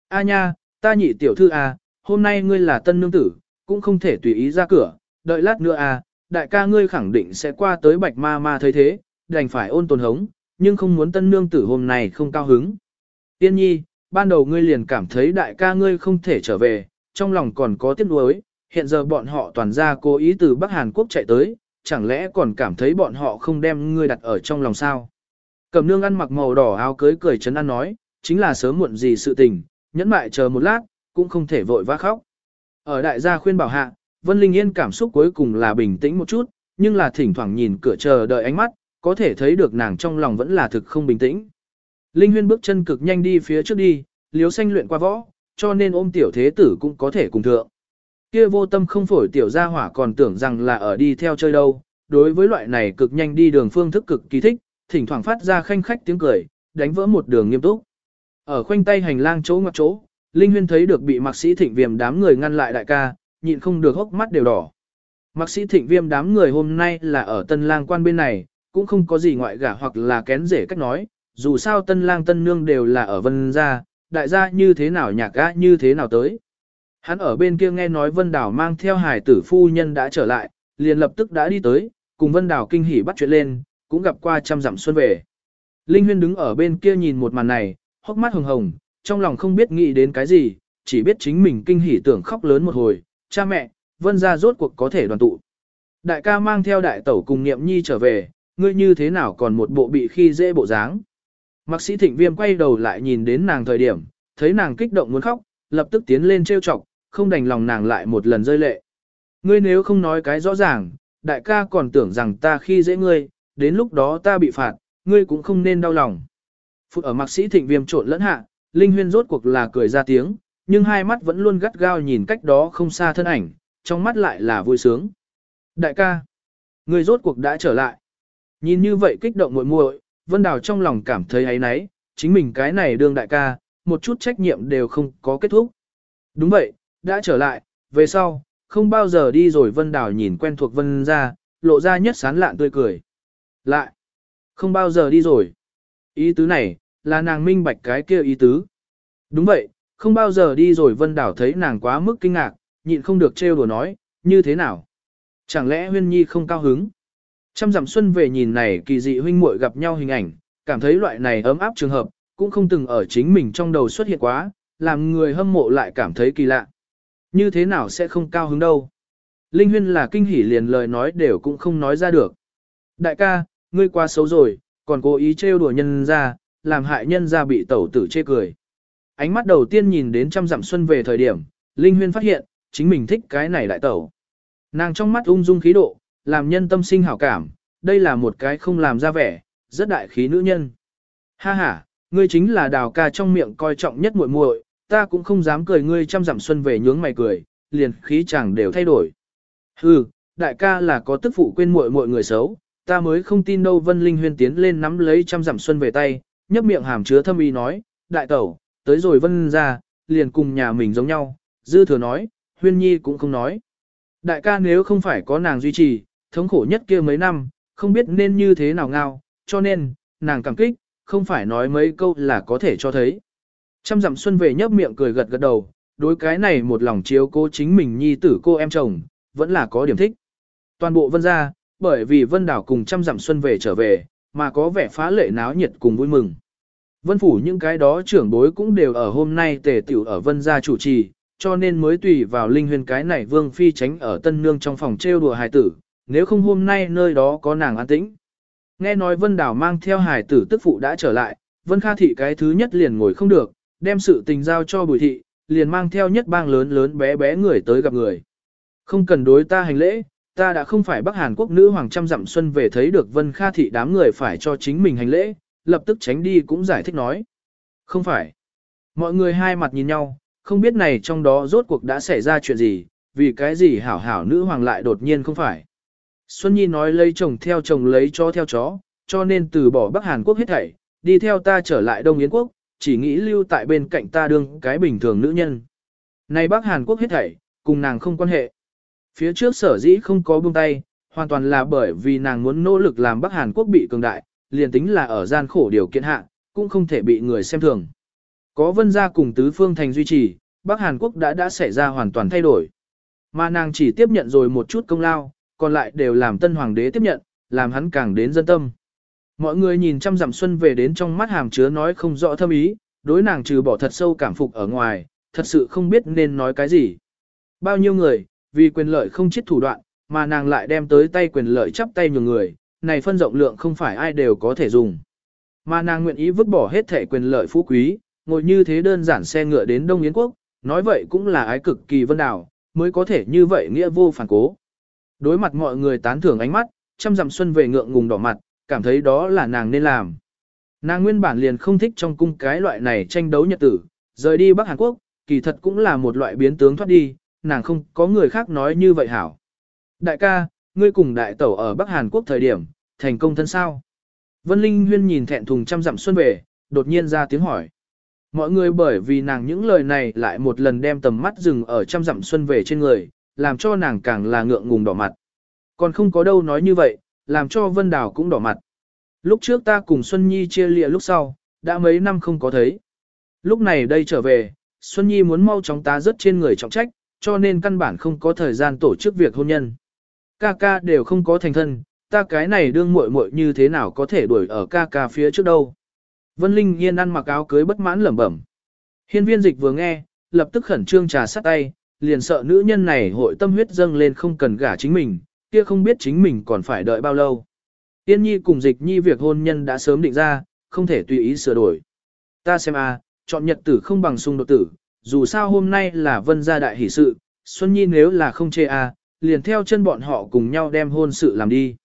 A nha, ta nhị tiểu thư a, hôm nay ngươi là tân nương tử, cũng không thể tùy ý ra cửa, đợi lát nữa a, đại ca ngươi khẳng định sẽ qua tới bạch ma ma thấy thế, đành phải ôn tồn hống, nhưng không muốn tân nương tử hôm nay không cao hứng. Tiên nhi, ban đầu ngươi liền cảm thấy đại ca ngươi không thể trở về, trong lòng còn có tiếc nuối, hiện giờ bọn họ toàn ra cố ý từ Bắc Hàn Quốc chạy tới, chẳng lẽ còn cảm thấy bọn họ không đem ngươi đặt ở trong lòng sao? Cầm nương ăn mặc màu đỏ áo cưới cười chấn an nói, chính là sớm muộn gì sự tình, nhẫn mại chờ một lát, cũng không thể vội vã khóc. Ở đại gia khuyên bảo hạ, Vân Linh Yên cảm xúc cuối cùng là bình tĩnh một chút, nhưng là thỉnh thoảng nhìn cửa chờ đợi ánh mắt, có thể thấy được nàng trong lòng vẫn là thực không bình tĩnh. Linh Huyên bước chân cực nhanh đi phía trước đi, liếu xanh luyện qua võ, cho nên ôm tiểu thế tử cũng có thể cùng thượng. Kia vô tâm không phổi tiểu gia hỏa còn tưởng rằng là ở đi theo chơi đâu, đối với loại này cực nhanh đi đường phương thức cực kỳ thích, thỉnh thoảng phát ra khanh khách tiếng cười, đánh vỡ một đường nghiêm túc. Ở khoanh tay hành lang chỗ ngoặt chỗ, Linh Huyên thấy được bị mạc sĩ thịnh viêm đám người ngăn lại đại ca, nhịn không được hốc mắt đều đỏ. Mạc sĩ thịnh viêm đám người hôm nay là ở tân lang quan bên này, cũng không có gì ngoại gả hoặc là kén rể cách nói, dù sao tân lang tân nương đều là ở vân gia, đại gia như thế nào nhạc gã như thế nào tới. Hắn ở bên kia nghe nói Vân Đảo mang theo hải tử phu nhân đã trở lại, liền lập tức đã đi tới, cùng Vân Đảo kinh hỉ bắt chuyện lên, cũng gặp qua trăm dặm xuân về. Linh Huyên đứng ở bên kia nhìn một màn này, hốc mắt hồng hồng, trong lòng không biết nghĩ đến cái gì, chỉ biết chính mình kinh hỉ tưởng khóc lớn một hồi, cha mẹ, Vân gia rốt cuộc có thể đoàn tụ. Đại ca mang theo đại tẩu cùng Niệm Nhi trở về, ngươi như thế nào còn một bộ bị khi dễ bộ dáng. Mạc sĩ thịnh viêm quay đầu lại nhìn đến nàng thời điểm, thấy nàng kích động muốn khóc, lập tức tiến lên trêu chọc, không đành lòng nàng lại một lần rơi lệ. Ngươi nếu không nói cái rõ ràng, đại ca còn tưởng rằng ta khi dễ ngươi, đến lúc đó ta bị phạt, ngươi cũng không nên đau lòng. Phút ở mạc sĩ thịnh viêm trộn lẫn hạ, Linh Huyên rốt cuộc là cười ra tiếng, nhưng hai mắt vẫn luôn gắt gao nhìn cách đó không xa thân ảnh, trong mắt lại là vui sướng. Đại ca, ngươi rốt cuộc đã trở lại. Nhìn như vậy kích động muội muội, Vân Đào trong lòng cảm thấy ấy nấy, chính mình cái này đương đại ca, một chút trách nhiệm đều không có kết thúc. Đúng vậy, đã trở lại, về sau, không bao giờ đi rồi Vân Đào nhìn quen thuộc Vân ra, lộ ra nhất sán lạn tươi cười. Lại, không bao giờ đi rồi. Ý tứ này, là nàng minh bạch cái kia ý tứ. Đúng vậy, không bao giờ đi rồi Vân Đào thấy nàng quá mức kinh ngạc, nhịn không được trêu đùa nói, như thế nào? Chẳng lẽ Huyên Nhi không cao hứng? Trăm dặm xuân về nhìn này kỳ dị huynh muội gặp nhau hình ảnh, cảm thấy loại này ấm áp trường hợp, cũng không từng ở chính mình trong đầu xuất hiện quá, làm người hâm mộ lại cảm thấy kỳ lạ. Như thế nào sẽ không cao hứng đâu? Linh Huyên là kinh hỉ liền lời nói đều cũng không nói ra được. Đại ca, ngươi quá xấu rồi, còn cố ý trêu đùa nhân ra, làm hại nhân ra bị tẩu tử chê cười. Ánh mắt đầu tiên nhìn đến trăm dặm xuân về thời điểm, Linh Huyên phát hiện, chính mình thích cái này đại tẩu. Nàng trong mắt ung dung khí độ, làm nhân tâm sinh hảo cảm, đây là một cái không làm ra vẻ, rất đại khí nữ nhân. Ha ha, ngươi chính là đào ca trong miệng coi trọng nhất muội muội, ta cũng không dám cười ngươi trăm dặm xuân về nhướng mày cười, liền khí chàng đều thay đổi. Hừ, đại ca là có tức phụ quên muội muội người xấu, ta mới không tin đâu Vân Linh Huyên tiến lên nắm lấy trăm dặm xuân về tay, nhấp miệng hàm chứa thâm ý nói, đại tẩu, tới rồi Vân ra, liền cùng nhà mình giống nhau, dư thừa nói, Huyên Nhi cũng không nói. Đại ca nếu không phải có nàng duy trì, thống khổ nhất kia mấy năm, không biết nên như thế nào ngao, cho nên, nàng cảm kích, không phải nói mấy câu là có thể cho thấy. Trăm dặm xuân về nhấp miệng cười gật gật đầu, đối cái này một lòng chiếu cô chính mình nhi tử cô em chồng, vẫn là có điểm thích. Toàn bộ vân gia, bởi vì vân đảo cùng trăm dặm xuân về trở về, mà có vẻ phá lệ náo nhiệt cùng vui mừng. Vân phủ những cái đó trưởng bối cũng đều ở hôm nay tề tiểu ở vân gia chủ trì, cho nên mới tùy vào linh huyền cái này vương phi tránh ở tân nương trong phòng trêu đùa hài tử, nếu không hôm nay nơi đó có nàng an tĩnh. Nghe nói vân đảo mang theo hài tử tức phụ đã trở lại, vân kha thị cái thứ nhất liền ngồi không được, đem sự tình giao cho bùi thị, liền mang theo nhất bang lớn lớn bé bé người tới gặp người. Không cần đối ta hành lễ, ta đã không phải Bắc Hàn Quốc nữ hoàng trăm dặm xuân về thấy được Vân Kha thị đám người phải cho chính mình hành lễ, lập tức tránh đi cũng giải thích nói. Không phải. Mọi người hai mặt nhìn nhau, không biết này trong đó rốt cuộc đã xảy ra chuyện gì, vì cái gì hảo hảo nữ hoàng lại đột nhiên không phải. Xuân Nhi nói lấy chồng theo chồng lấy chó theo chó, cho nên từ bỏ Bắc Hàn Quốc hết thảy, đi theo ta trở lại Đông Yến Quốc, chỉ nghĩ lưu tại bên cạnh ta đương cái bình thường nữ nhân. Này Bắc Hàn Quốc hết thảy, cùng nàng không quan hệ. Phía trước sở dĩ không có buông tay, hoàn toàn là bởi vì nàng muốn nỗ lực làm Bắc Hàn Quốc bị cường đại, liền tính là ở gian khổ điều kiện hạ, cũng không thể bị người xem thường. Có vân gia cùng tứ phương thành duy trì, Bắc Hàn Quốc đã đã xảy ra hoàn toàn thay đổi. Mà nàng chỉ tiếp nhận rồi một chút công lao, còn lại đều làm tân hoàng đế tiếp nhận, làm hắn càng đến dân tâm. Mọi người nhìn chăm dặm xuân về đến trong mắt hàm chứa nói không rõ thâm ý, đối nàng trừ bỏ thật sâu cảm phục ở ngoài, thật sự không biết nên nói cái gì. Bao nhiêu người, vì quyền lợi không chết thủ đoạn, mà nàng lại đem tới tay quyền lợi chắp tay nhiều người, này phân rộng lượng không phải ai đều có thể dùng. Mà nàng nguyện ý vứt bỏ hết thể quyền lợi phú quý, ngồi như thế đơn giản xe ngựa đến Đông Yến Quốc, nói vậy cũng là ái cực kỳ vân đảo, mới có thể như vậy nghĩa vô phản cố. Đối mặt mọi người tán thưởng ánh mắt, chăm dặm xuân về ngượng ngùng đỏ mặt, cảm thấy đó là nàng nên làm. Nàng nguyên bản liền không thích trong cung cái loại này tranh đấu nhật tử, rời đi Bắc Hàn Quốc, kỳ thật cũng là một loại biến tướng thoát đi, nàng không có người khác nói như vậy hảo. Đại ca, ngươi cùng đại tẩu ở Bắc Hàn Quốc thời điểm, thành công thân sao? Vân Linh Huyên nhìn thẹn thùng trăm dặm xuân về, đột nhiên ra tiếng hỏi. Mọi người bởi vì nàng những lời này lại một lần đem tầm mắt dừng ở trăm dặm xuân về trên người, làm cho nàng càng là ngượng ngùng đỏ mặt. Còn không có đâu nói như vậy, làm cho Vân Đào cũng đỏ mặt. Lúc trước ta cùng Xuân Nhi chia lịa lúc sau, đã mấy năm không có thấy. Lúc này đây trở về, Xuân Nhi muốn mau chóng ta rất trên người trọng trách, cho nên căn bản không có thời gian tổ chức việc hôn nhân. Ca ca đều không có thành thân, ta cái này đương muội muội như thế nào có thể đuổi ở ca ca phía trước đâu. Vân Linh Yên ăn mặc áo cưới bất mãn lẩm bẩm. Hiên viên dịch vừa nghe, lập tức khẩn trương trà sắt tay, liền sợ nữ nhân này hội tâm huyết dâng lên không cần gả chính mình, kia không biết chính mình còn phải đợi bao lâu. Tiên nhi cùng dịch nhi việc hôn nhân đã sớm định ra, không thể tùy ý sửa đổi. Ta xem a, chọn nhật tử không bằng xung đột tử, dù sao hôm nay là vân gia đại hỷ sự, Xuân Nhi nếu là không chê a, liền theo chân bọn họ cùng nhau đem hôn sự làm đi.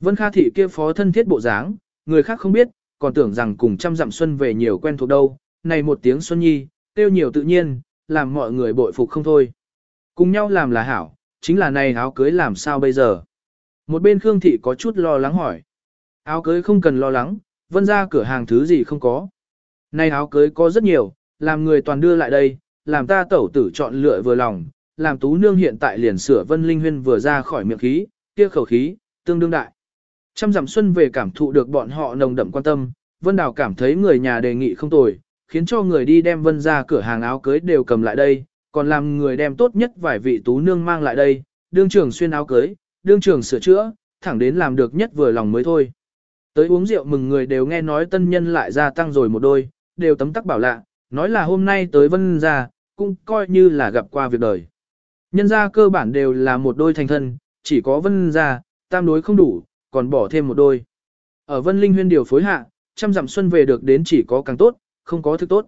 Vân Kha thị kia phó thân thiết bộ dáng, người khác không biết, còn tưởng rằng cùng trăm dặm xuân về nhiều quen thuộc đâu, này một tiếng Xuân Nhi, tiêu nhiều tự nhiên, làm mọi người bội phục không thôi. Cùng nhau làm là hảo, chính là này áo cưới làm sao bây giờ? Một bên Khương Thị có chút lo lắng hỏi. Áo cưới không cần lo lắng, vân ra cửa hàng thứ gì không có. Này áo cưới có rất nhiều, làm người toàn đưa lại đây, làm ta tẩu tử chọn lựa vừa lòng, làm tú nương hiện tại liền sửa vân linh huyên vừa ra khỏi miệng khí, kia khẩu khí, tương đương đại. Trăm dặm xuân về cảm thụ được bọn họ nồng đậm quan tâm, vân đào cảm thấy người nhà đề nghị không tồi, khiến cho người đi đem vân ra cửa hàng áo cưới đều cầm lại đây, còn làm người đem tốt nhất vài vị tú nương mang lại đây, đương trưởng xuyên áo cưới, đương trưởng sửa chữa, thẳng đến làm được nhất vừa lòng mới thôi. Tới uống rượu mừng người đều nghe nói tân nhân lại gia tăng rồi một đôi, đều tấm tắc bảo lạ, nói là hôm nay tới vân gia, cũng coi như là gặp qua việc đời. Nhân gia cơ bản đều là một đôi thành thân, chỉ có vân gia tam đối không đủ, còn bỏ thêm một đôi. Ở vân linh huyên điều phối hạ, trăm dặm xuân về được đến chỉ có càng tốt, không có thứ tốt.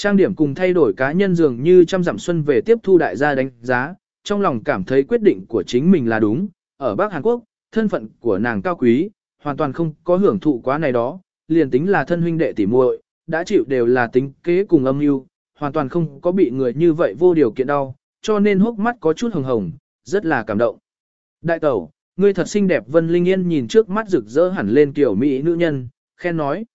Trang điểm cùng thay đổi cá nhân dường như trăm dặm xuân về tiếp thu đại gia đánh giá, trong lòng cảm thấy quyết định của chính mình là đúng, ở Bắc Hàn Quốc, thân phận của nàng cao quý, hoàn toàn không có hưởng thụ quá này đó, liền tính là thân huynh đệ tỉ muội, đã chịu đều là tính kế cùng âm mưu, hoàn toàn không có bị người như vậy vô điều kiện đau, cho nên hốc mắt có chút hồng hồng, rất là cảm động. Đại tẩu, ngươi thật xinh đẹp Vân Linh Yên nhìn trước mắt rực rỡ hẳn lên kiểu mỹ nữ nhân, khen nói.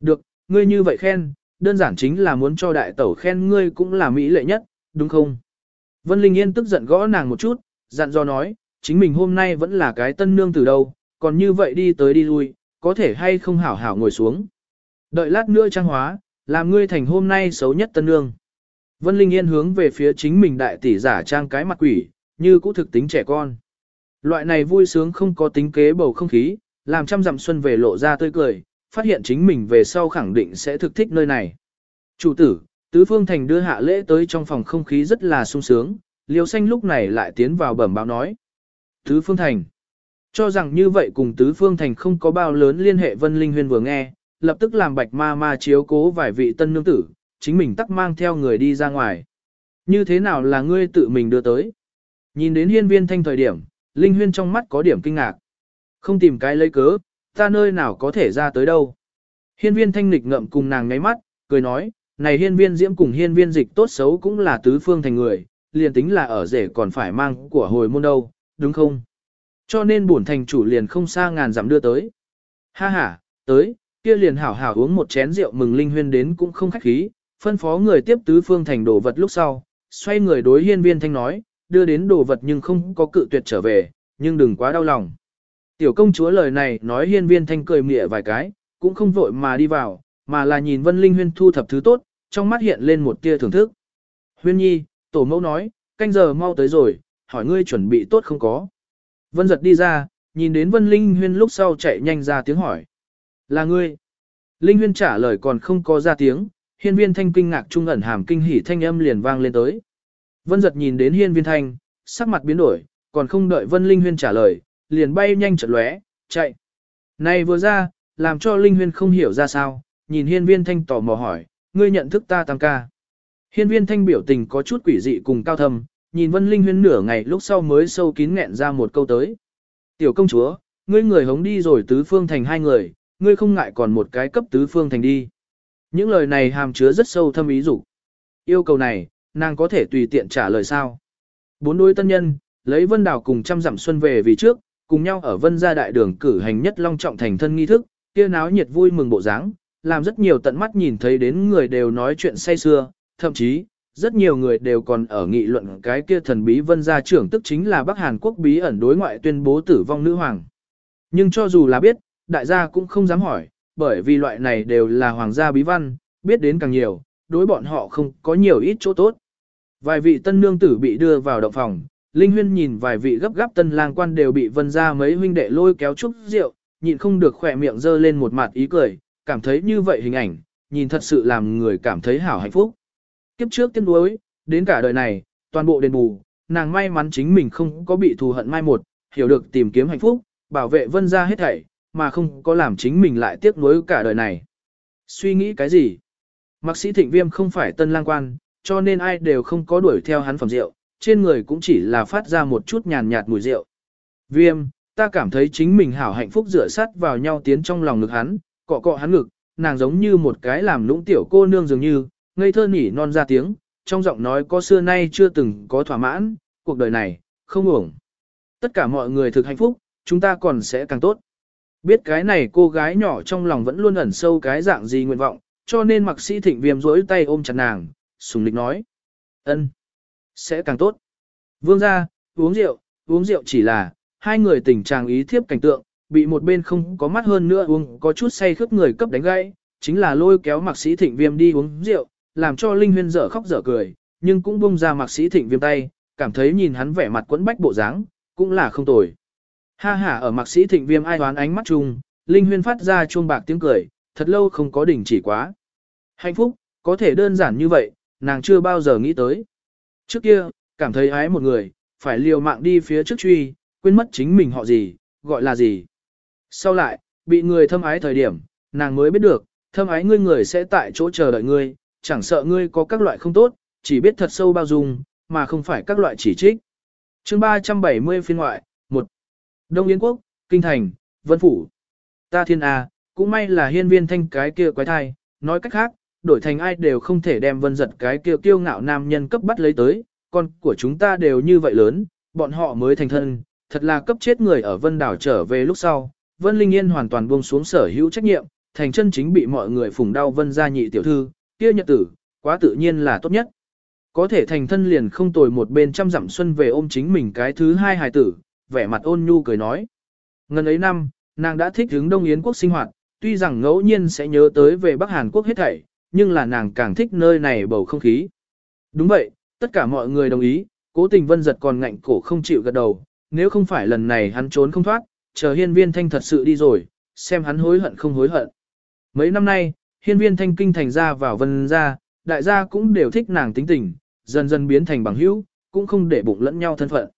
Được, ngươi như vậy khen, đơn giản chính là muốn cho đại tẩu khen ngươi cũng là mỹ lệ nhất, đúng không? Vân Linh Yên tức giận gõ nàng một chút, dặn dò nói, chính mình hôm nay vẫn là cái tân nương từ đâu, còn như vậy đi tới đi lui, có thể hay không hảo hảo ngồi xuống. Đợi lát nữa trang hóa, làm ngươi thành hôm nay xấu nhất tân nương. Vân Linh Yên hướng về phía chính mình đại tỷ giả trang cái mặt quỷ, như cũ thực tính trẻ con. Loại này vui sướng không có tính kế bầu không khí, làm trăm dặm xuân về lộ ra tươi cười, phát hiện chính mình về sau khẳng định sẽ thực thích nơi này. Chủ tử, Tứ Phương Thành đưa hạ lễ tới trong phòng không khí rất là sung sướng, Liêu Xanh lúc này lại tiến vào bẩm báo nói. Tứ Phương Thành. Cho rằng như vậy cùng Tứ Phương Thành không có bao lớn liên hệ Vân Linh Huyên vừa nghe, lập tức làm bạch ma ma chiếu cố vài vị tân nương tử, chính mình tắc mang theo người đi ra ngoài. Như thế nào là ngươi tự mình đưa tới? Nhìn đến hiên viên thanh thời điểm, Linh Huyên trong mắt có điểm kinh ngạc. Không tìm cái lấy cớ, ta nơi nào có thể ra tới đâu. Hiên viên thanh lịch ngậm cùng nàng ngáy mắt, cười nói, này hiên viên diễm cùng hiên viên dịch tốt xấu cũng là tứ phương thành người, liền tính là ở rể còn phải mang của hồi môn đâu, đúng không? Cho nên bổn thành chủ liền không xa ngàn dặm đưa tới. Ha ha, tới, kia liền hảo hảo uống một chén rượu mừng linh huyên đến cũng không khách khí, phân phó người tiếp tứ phương thành đồ vật lúc sau, xoay người đối hiên viên thanh nói, đưa đến đồ vật nhưng không có cự tuyệt trở về, nhưng đừng quá đau lòng. Tiểu công chúa lời này nói hiên viên thanh cười mỉa vài cái, cũng không vội mà đi vào, mà là nhìn vân linh huyên thu thập thứ tốt, trong mắt hiện lên một tia thưởng thức. Huyên nhi, tổ mẫu nói, canh giờ mau tới rồi, hỏi ngươi chuẩn bị tốt không có. Vân giật đi ra, nhìn đến vân linh huyên lúc sau chạy nhanh ra tiếng hỏi. Là ngươi. Linh huyên trả lời còn không có ra tiếng, hiên viên thanh kinh ngạc trung ẩn hàm kinh hỉ thanh âm liền vang lên tới. Vân giật nhìn đến hiên viên thanh, sắc mặt biến đổi, còn không đợi vân linh huyên trả lời, liền bay nhanh chợt lóe, chạy. Này vừa ra, làm cho linh huyên không hiểu ra sao, nhìn hiên viên thanh tò mò hỏi, ngươi nhận thức ta tam ca. Hiên viên thanh biểu tình có chút quỷ dị cùng cao thâm, nhìn vân linh huyên nửa ngày lúc sau mới sâu kín nghẹn ra một câu tới. Tiểu công chúa, ngươi người hống đi rồi tứ phương thành hai người, ngươi không ngại còn một cái cấp tứ phương thành đi. Những lời này hàm chứa rất sâu thâm ý dục. Yêu cầu này, nàng có thể tùy tiện trả lời sao. Bốn đôi tân nhân, lấy vân đảo cùng trăm dặm xuân về vì trước, cùng nhau ở vân gia đại đường cử hành nhất long trọng thành thân nghi thức, kia náo nhiệt vui mừng bộ dáng, làm rất nhiều tận mắt nhìn thấy đến người đều nói chuyện say xưa, thậm chí, rất nhiều người đều còn ở nghị luận cái kia thần bí vân gia trưởng tức chính là Bắc Hàn Quốc bí ẩn đối ngoại tuyên bố tử vong nữ hoàng. Nhưng cho dù là biết, đại gia cũng không dám hỏi, bởi vì loại này đều là hoàng gia bí văn, biết đến càng nhiều, đối bọn họ không có nhiều ít chỗ tốt. Vài vị tân nương tử bị đưa vào động phòng, Linh Huyên nhìn vài vị gấp gáp tân lang quan đều bị vân ra mấy huynh đệ lôi kéo chúc rượu, nhịn không được khỏe miệng dơ lên một mặt ý cười, cảm thấy như vậy hình ảnh, nhìn thật sự làm người cảm thấy hảo hạnh phúc. Kiếp trước tiên đối, đến cả đời này, toàn bộ đền bù, nàng may mắn chính mình không có bị thù hận mai một, hiểu được tìm kiếm hạnh phúc, bảo vệ vân ra hết thảy, mà không có làm chính mình lại tiếc nuối cả đời này. Suy nghĩ cái gì? Mạc sĩ thịnh viêm không phải tân lang quan, cho nên ai đều không có đuổi theo hắn phẩm rượu, trên người cũng chỉ là phát ra một chút nhàn nhạt mùi rượu. Viêm, ta cảm thấy chính mình hảo hạnh phúc rửa sắt vào nhau tiến trong lòng ngực hắn, cọ cọ hắn ngực, nàng giống như một cái làm lũng tiểu cô nương dường như, ngây thơ nỉ non ra tiếng, trong giọng nói có xưa nay chưa từng có thỏa mãn, cuộc đời này, không uổng. Tất cả mọi người thực hạnh phúc, chúng ta còn sẽ càng tốt. Biết cái này cô gái nhỏ trong lòng vẫn luôn ẩn sâu cái dạng gì nguyện vọng, cho nên mặc sĩ thịnh viêm rỗi tay ôm chặt nàng, sùng lịch nói. ân sẽ càng tốt. Vương ra, uống rượu, uống rượu chỉ là, hai người tình trạng ý thiếp cảnh tượng, bị một bên không có mắt hơn nữa uống có chút say khướp người cấp đánh gãy, chính là lôi kéo mặc sĩ thịnh viêm đi uống rượu, làm cho Linh Huyên dở khóc dở cười, nhưng cũng bung ra mặc sĩ thịnh viêm tay, cảm thấy nhìn hắn vẻ mặt quẫn bách bộ dáng, cũng là không tồi. Ha ha ở mặc sĩ thịnh viêm ai đoán ánh mắt chung, Linh Huyên phát ra chuông bạc tiếng cười, thật lâu không có đỉnh chỉ quá. Hạnh phúc, có thể đơn giản như vậy, nàng chưa bao giờ nghĩ tới. Trước kia, cảm thấy ái một người, phải liều mạng đi phía trước truy, quên mất chính mình họ gì, gọi là gì. Sau lại, bị người thâm ái thời điểm, nàng mới biết được, thâm ái ngươi người sẽ tại chỗ chờ đợi ngươi, chẳng sợ ngươi có các loại không tốt, chỉ biết thật sâu bao dung, mà không phải các loại chỉ trích. chương 370 phiên ngoại, 1. Đông Yến Quốc, Kinh Thành, Vân Phủ. Ta thiên A, cũng may là hiên viên thanh cái kia quái thai, nói cách khác, đổi thành ai đều không thể đem vân giật cái kiêu kiêu ngạo nam nhân cấp bắt lấy tới, con của chúng ta đều như vậy lớn, bọn họ mới thành thân, thật là cấp chết người ở vân đảo trở về lúc sau. Vân Linh Yên hoàn toàn buông xuống sở hữu trách nhiệm, thành chân chính bị mọi người phùng đau vân gia nhị tiểu thư, kia nhật tử, quá tự nhiên là tốt nhất. Có thể thành thân liền không tồi một bên trăm dặm xuân về ôm chính mình cái thứ hai hài tử, vẻ mặt ôn nhu cười nói. Ngân ấy năm, nàng đã thích hướng Đông Yến quốc sinh hoạt, tuy rằng ngẫu nhiên sẽ nhớ tới về Bắc Hàn Quốc hết thảy, nhưng là nàng càng thích nơi này bầu không khí. Đúng vậy, tất cả mọi người đồng ý, cố tình vân giật còn ngạnh cổ không chịu gật đầu, nếu không phải lần này hắn trốn không thoát, chờ hiên viên thanh thật sự đi rồi, xem hắn hối hận không hối hận. Mấy năm nay, hiên viên thanh kinh thành ra vào vân ra, đại gia cũng đều thích nàng tính tình, dần dần biến thành bằng hữu, cũng không để bụng lẫn nhau thân phận.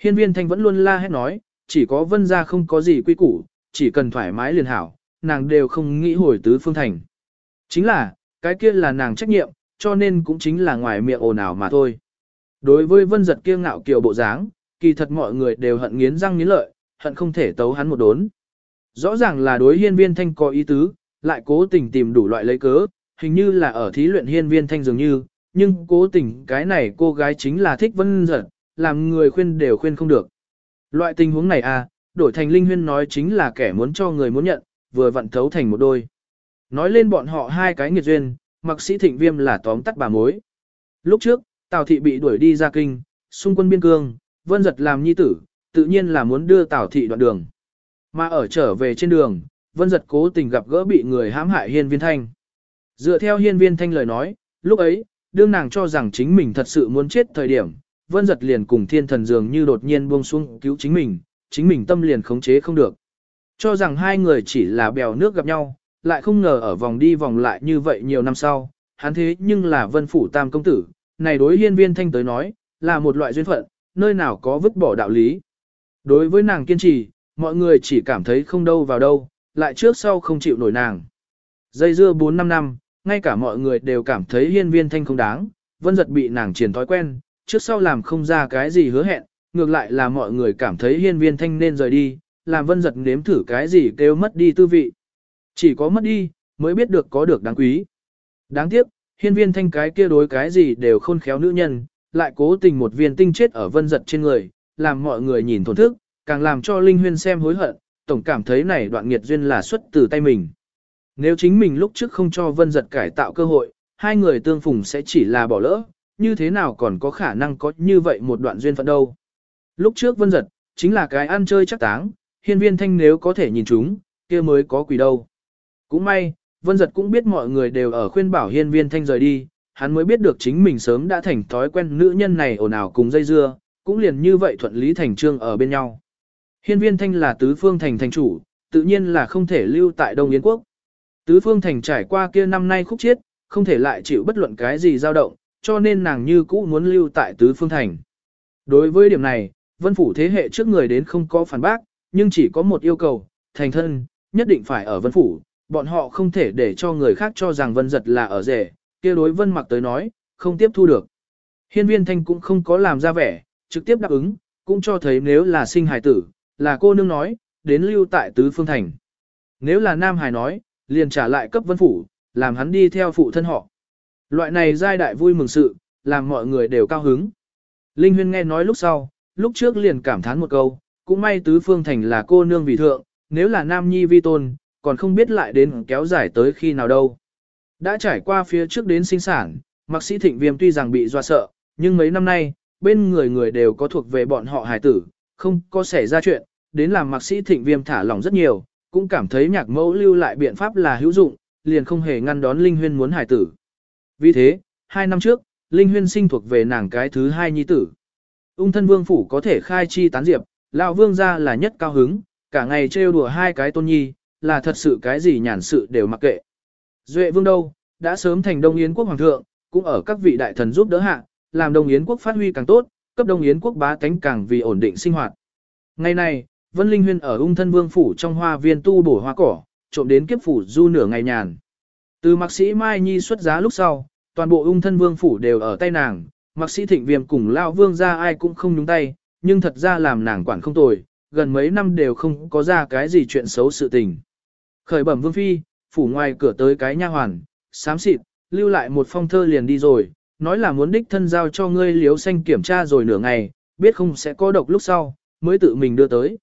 Hiên viên thanh vẫn luôn la hét nói, chỉ có vân ra không có gì quy củ, chỉ cần thoải mái liền hảo, nàng đều không nghĩ hồi tứ phương thành. Chính là, cái kia là nàng trách nhiệm, cho nên cũng chính là ngoài miệng ồn ào mà thôi. Đối với vân giật kia ngạo kiều bộ dáng, kỳ thật mọi người đều hận nghiến răng nghiến lợi, hận không thể tấu hắn một đốn. Rõ ràng là đối hiên viên thanh có ý tứ, lại cố tình tìm đủ loại lấy cớ, hình như là ở thí luyện hiên viên thanh dường như, nhưng cố tình cái này cô gái chính là thích vân giật, làm người khuyên đều khuyên không được. Loại tình huống này à, đổi thành Linh Huyên nói chính là kẻ muốn cho người muốn nhận, vừa vặn thấu thành một đôi. Nói lên bọn họ hai cái nghiệt duyên, mặc sĩ thịnh viêm là tóm tắt bà mối. Lúc trước, Tào Thị bị đuổi đi ra kinh, xung quân biên cương, vân giật làm nhi tử, tự nhiên là muốn đưa Tào Thị đoạn đường. Mà ở trở về trên đường, vân giật cố tình gặp gỡ bị người hãm hại hiên viên thanh. Dựa theo hiên viên thanh lời nói, lúc ấy, đương nàng cho rằng chính mình thật sự muốn chết thời điểm, vân giật liền cùng thiên thần dường như đột nhiên buông xuống cứu chính mình, chính mình tâm liền khống chế không được. Cho rằng hai người chỉ là bèo nước gặp nhau, lại không ngờ ở vòng đi vòng lại như vậy nhiều năm sau, hắn thế nhưng là vân phủ tam công tử, này đối hiên viên thanh tới nói, là một loại duyên phận, nơi nào có vứt bỏ đạo lý. Đối với nàng kiên trì, mọi người chỉ cảm thấy không đâu vào đâu, lại trước sau không chịu nổi nàng. Dây dưa 4-5 năm, ngay cả mọi người đều cảm thấy hiên viên thanh không đáng, vân giật bị nàng triển thói quen, trước sau làm không ra cái gì hứa hẹn, ngược lại là mọi người cảm thấy hiên viên thanh nên rời đi, làm vân giật nếm thử cái gì kêu mất đi tư vị. Chỉ có mất đi, mới biết được có được đáng quý. Đáng tiếc, hiên viên thanh cái kia đối cái gì đều khôn khéo nữ nhân, lại cố tình một viên tinh chết ở vân giật trên người, làm mọi người nhìn thổn thức, càng làm cho Linh Huyên xem hối hận, tổng cảm thấy này đoạn nghiệt duyên là xuất từ tay mình. Nếu chính mình lúc trước không cho vân giật cải tạo cơ hội, hai người tương phùng sẽ chỉ là bỏ lỡ, như thế nào còn có khả năng có như vậy một đoạn duyên phận đâu. Lúc trước vân giật, chính là cái ăn chơi chắc táng, hiên viên thanh nếu có thể nhìn chúng, kia mới có quỷ đâu. Cũng may, vân giật cũng biết mọi người đều ở khuyên bảo hiên viên thanh rời đi, hắn mới biết được chính mình sớm đã thành thói quen nữ nhân này ồn ào cùng dây dưa, cũng liền như vậy thuận lý thành trương ở bên nhau. Hiên viên thanh là tứ phương thành thành chủ, tự nhiên là không thể lưu tại Đông Yến Quốc. Tứ phương thành trải qua kia năm nay khúc chiết, không thể lại chịu bất luận cái gì dao động, cho nên nàng như cũ muốn lưu tại tứ phương thành. Đối với điểm này, vân phủ thế hệ trước người đến không có phản bác, nhưng chỉ có một yêu cầu, thành thân, nhất định phải ở vân phủ, bọn họ không thể để cho người khác cho rằng vân giật là ở rể, kia đối vân mặc tới nói, không tiếp thu được. Hiên viên thanh cũng không có làm ra vẻ, trực tiếp đáp ứng, cũng cho thấy nếu là sinh hài tử, là cô nương nói, đến lưu tại tứ phương thành. Nếu là nam hài nói, liền trả lại cấp vân phủ, làm hắn đi theo phụ thân họ. Loại này giai đại vui mừng sự, làm mọi người đều cao hứng. Linh Huyên nghe nói lúc sau, lúc trước liền cảm thán một câu, cũng may tứ phương thành là cô nương vị thượng, nếu là nam nhi vi tôn, còn không biết lại đến kéo dài tới khi nào đâu. Đã trải qua phía trước đến sinh sản, Mạc Sĩ Thịnh Viêm tuy rằng bị doa sợ, nhưng mấy năm nay, bên người người đều có thuộc về bọn họ hài tử, không có xảy ra chuyện, đến làm Mạc Sĩ Thịnh Viêm thả lỏng rất nhiều, cũng cảm thấy nhạc mẫu lưu lại biện pháp là hữu dụng, liền không hề ngăn đón Linh Huyên muốn hài tử. Vì thế, hai năm trước, Linh Huyên sinh thuộc về nàng cái thứ hai nhi tử. Ung thân vương phủ có thể khai chi tán diệp, lão vương gia là nhất cao hứng, cả ngày trêu đùa hai cái tôn nhi, là thật sự cái gì nhàn sự đều mặc kệ. Duệ vương đâu, đã sớm thành Đông Yến quốc hoàng thượng, cũng ở các vị đại thần giúp đỡ hạ, làm Đông Yến quốc phát huy càng tốt, cấp Đông Yến quốc bá tánh càng vì ổn định sinh hoạt. Ngày này, Vân Linh Huyên ở ung thân vương phủ trong hoa viên tu bổ hoa cỏ, trộm đến kiếp phủ du nửa ngày nhàn. Từ mạc sĩ Mai Nhi xuất giá lúc sau, toàn bộ ung thân vương phủ đều ở tay nàng, mạc sĩ thịnh viêm cùng lao vương ra ai cũng không nhúng tay, nhưng thật ra làm nàng quản không tồi, gần mấy năm đều không có ra cái gì chuyện xấu sự tình. Khởi bẩm vương phi, phủ ngoài cửa tới cái nha hoàn, xám xịt, lưu lại một phong thơ liền đi rồi, nói là muốn đích thân giao cho ngươi liếu xanh kiểm tra rồi nửa ngày, biết không sẽ có độc lúc sau, mới tự mình đưa tới.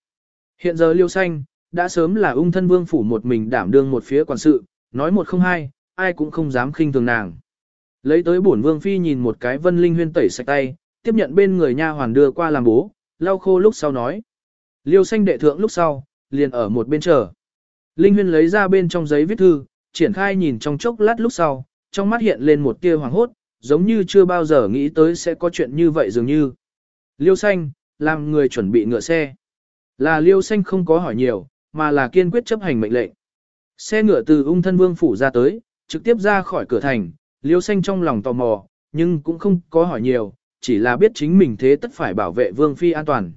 Hiện giờ liêu xanh, đã sớm là ung thân vương phủ một mình đảm đương một phía quản sự, nói một không hai, ai cũng không dám khinh thường nàng. Lấy tới bổn vương phi nhìn một cái vân linh huyên tẩy sạch tay, tiếp nhận bên người nha hoàn đưa qua làm bố, lau khô lúc sau nói. Liêu xanh đệ thượng lúc sau, liền ở một bên chờ. Linh huyên lấy ra bên trong giấy viết thư, triển khai nhìn trong chốc lát lúc sau, trong mắt hiện lên một tia hoàng hốt, giống như chưa bao giờ nghĩ tới sẽ có chuyện như vậy dường như. Liêu xanh, làm người chuẩn bị ngựa xe. Là liêu xanh không có hỏi nhiều, mà là kiên quyết chấp hành mệnh lệnh. Xe ngựa từ ung thân vương phủ ra tới, trực tiếp ra khỏi cửa thành, liêu xanh trong lòng tò mò, nhưng cũng không có hỏi nhiều, chỉ là biết chính mình thế tất phải bảo vệ vương phi an toàn.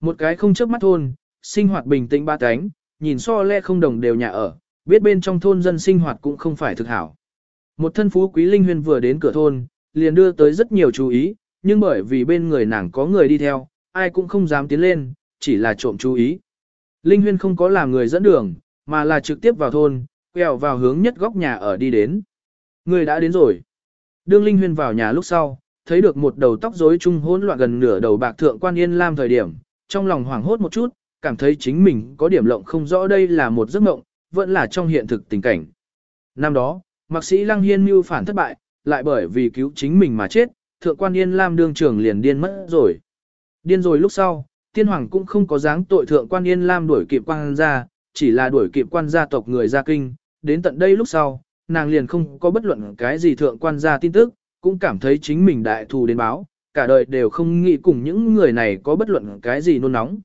Một cái không chớp mắt thôn, sinh hoạt bình tĩnh ba cánh, nhìn so le không đồng đều nhà ở, biết bên trong thôn dân sinh hoạt cũng không phải thực hảo. Một thân phú quý linh huyền vừa đến cửa thôn, liền đưa tới rất nhiều chú ý, nhưng bởi vì bên người nàng có người đi theo, ai cũng không dám tiến lên, chỉ là trộm chú ý. Linh huyên không có làm người dẫn đường, mà là trực tiếp vào thôn, quẹo vào hướng nhất góc nhà ở đi đến. Người đã đến rồi. Đương Linh huyên vào nhà lúc sau, thấy được một đầu tóc rối trung hỗn loạn gần nửa đầu bạc thượng quan yên lam thời điểm, trong lòng hoảng hốt một chút, cảm thấy chính mình có điểm lộng không rõ đây là một giấc mộng, vẫn là trong hiện thực tình cảnh. Năm đó, mạc sĩ Lăng Hiên mưu phản thất bại, lại bởi vì cứu chính mình mà chết, thượng quan Yên Lam đương trưởng liền điên mất rồi. Điên rồi lúc sau, tiên hoàng cũng không có dáng tội thượng quan Yên Lam đuổi kịp quan gia, chỉ là đuổi kịp quan gia tộc người gia kinh, đến tận đây lúc sau, nàng liền không có bất luận cái gì thượng quan gia tin tức, cũng cảm thấy chính mình đại thù đến báo, cả đời đều không nghĩ cùng những người này có bất luận cái gì nôn nóng.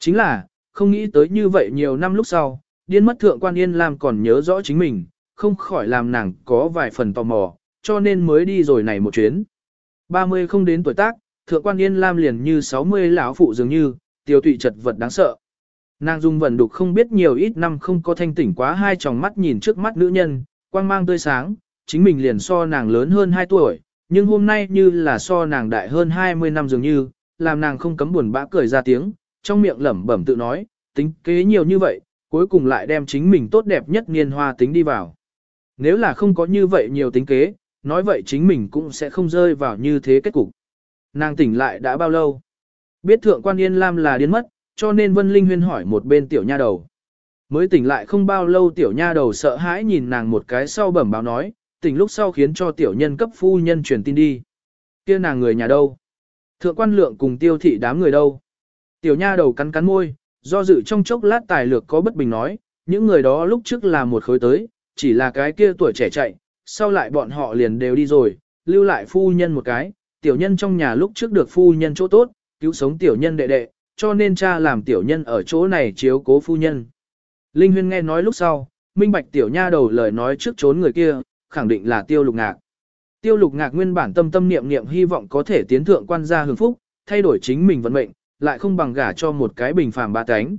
Chính là, không nghĩ tới như vậy nhiều năm lúc sau, điên mất thượng quan Yên Lam còn nhớ rõ chính mình, không khỏi làm nàng có vài phần tò mò, cho nên mới đi rồi này một chuyến. 30 không đến tuổi tác, thượng quan Yên Lam liền như 60 lão phụ dường như, tiêu tụy chật vật đáng sợ. Nàng dung vận đục không biết nhiều ít năm không có thanh tỉnh quá hai tròng mắt nhìn trước mắt nữ nhân, quang mang tươi sáng, chính mình liền so nàng lớn hơn 2 tuổi, nhưng hôm nay như là so nàng đại hơn 20 năm dường như, làm nàng không cấm buồn bã cười ra tiếng, trong miệng lẩm bẩm tự nói, tính kế nhiều như vậy, cuối cùng lại đem chính mình tốt đẹp nhất niên hoa tính đi vào. Nếu là không có như vậy nhiều tính kế, nói vậy chính mình cũng sẽ không rơi vào như thế kết cục. Nàng tỉnh lại đã bao lâu? Biết thượng quan Yên Lam là điên mất, cho nên Vân Linh Huyên hỏi một bên tiểu nha đầu. Mới tỉnh lại không bao lâu tiểu nha đầu sợ hãi nhìn nàng một cái sau bẩm báo nói, tỉnh lúc sau khiến cho tiểu nhân cấp phu nhân truyền tin đi. kia nàng người nhà đâu? Thượng quan lượng cùng tiêu thị đám người đâu? Tiểu nha đầu cắn cắn môi, do dự trong chốc lát tài lược có bất bình nói, những người đó lúc trước là một khối tới, chỉ là cái kia tuổi trẻ chạy, sau lại bọn họ liền đều đi rồi, lưu lại phu nhân một cái, tiểu nhân trong nhà lúc trước được phu nhân chỗ tốt, cứu sống tiểu nhân đệ đệ, cho nên cha làm tiểu nhân ở chỗ này chiếu cố phu nhân. Linh Huyên nghe nói lúc sau, minh bạch tiểu nha đầu lời nói trước trốn người kia, khẳng định là tiêu lục ngạc. Tiêu lục ngạc nguyên bản tâm tâm niệm niệm hy vọng có thể tiến thượng quan gia hưởng phúc, thay đổi chính mình vận mệnh, lại không bằng gả cho một cái bình phàm ba cánh.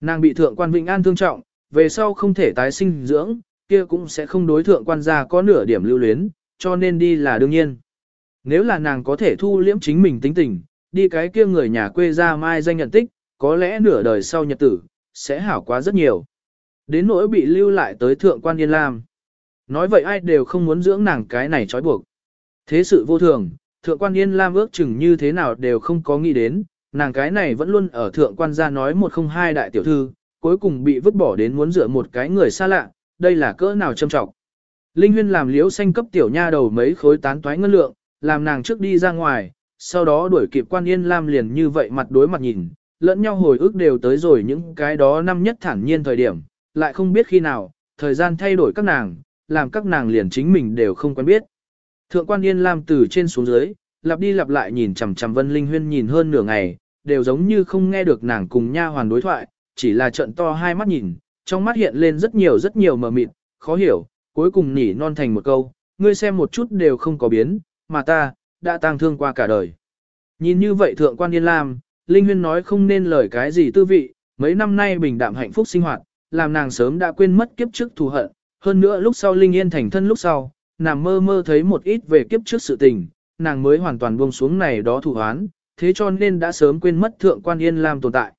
Nàng bị thượng quan Vĩnh An thương trọng, về sau không thể tái sinh dưỡng, kia cũng sẽ không đối thượng quan gia có nửa điểm lưu luyến, cho nên đi là đương nhiên. Nếu là nàng có thể thu liễm chính mình tính tình, đi cái kia người nhà quê ra mai danh nhận tích, có lẽ nửa đời sau nhật tử, sẽ hảo quá rất nhiều. Đến nỗi bị lưu lại tới thượng quan Yên Lam. Nói vậy ai đều không muốn dưỡng nàng cái này trói buộc. Thế sự vô thường, thượng quan yên lam ước chừng như thế nào đều không có nghĩ đến, nàng cái này vẫn luôn ở thượng quan gia nói một không hai đại tiểu thư, cuối cùng bị vứt bỏ đến muốn dựa một cái người xa lạ, đây là cỡ nào châm trọng. Linh Huyên làm liễu xanh cấp tiểu nha đầu mấy khối tán toái ngân lượng, làm nàng trước đi ra ngoài, sau đó đuổi kịp quan yên lam liền như vậy mặt đối mặt nhìn, lẫn nhau hồi ức đều tới rồi những cái đó năm nhất thản nhiên thời điểm, lại không biết khi nào, thời gian thay đổi các nàng, làm các nàng liền chính mình đều không quen biết. Thượng quan yên lam từ trên xuống dưới, lặp đi lặp lại nhìn chằm chằm Vân Linh Huyên nhìn hơn nửa ngày, đều giống như không nghe được nàng cùng nha hoàn đối thoại, chỉ là trận to hai mắt nhìn, trong mắt hiện lên rất nhiều rất nhiều mờ mịt, khó hiểu, cuối cùng nỉ non thành một câu, ngươi xem một chút đều không có biến, mà ta, đã tang thương qua cả đời. Nhìn như vậy thượng quan Yên Lam, Linh Huyên nói không nên lời cái gì tư vị, mấy năm nay bình đạm hạnh phúc sinh hoạt, làm nàng sớm đã quên mất kiếp trước thù hận, hơn nữa lúc sau Linh Yên thành thân lúc sau, nàng mơ mơ thấy một ít về kiếp trước sự tình, nàng mới hoàn toàn buông xuống này đó thù hoán, thế cho nên đã sớm quên mất thượng quan Yên Lam tồn tại.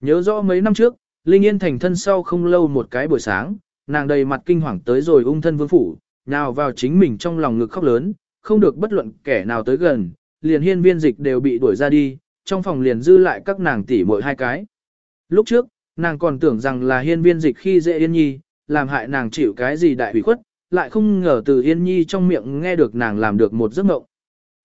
Nhớ rõ mấy năm trước, Linh Yên thành thân sau không lâu một cái buổi sáng, nàng đầy mặt kinh hoàng tới rồi ung thân vương phủ, nào vào chính mình trong lòng ngực khóc lớn, không được bất luận kẻ nào tới gần, liền hiên viên dịch đều bị đuổi ra đi, trong phòng liền dư lại các nàng tỷ muội hai cái. Lúc trước, nàng còn tưởng rằng là hiên viên dịch khi dễ yên nhi, làm hại nàng chịu cái gì đại hủy khuất, lại không ngờ từ yên nhi trong miệng nghe được nàng làm được một giấc mộng.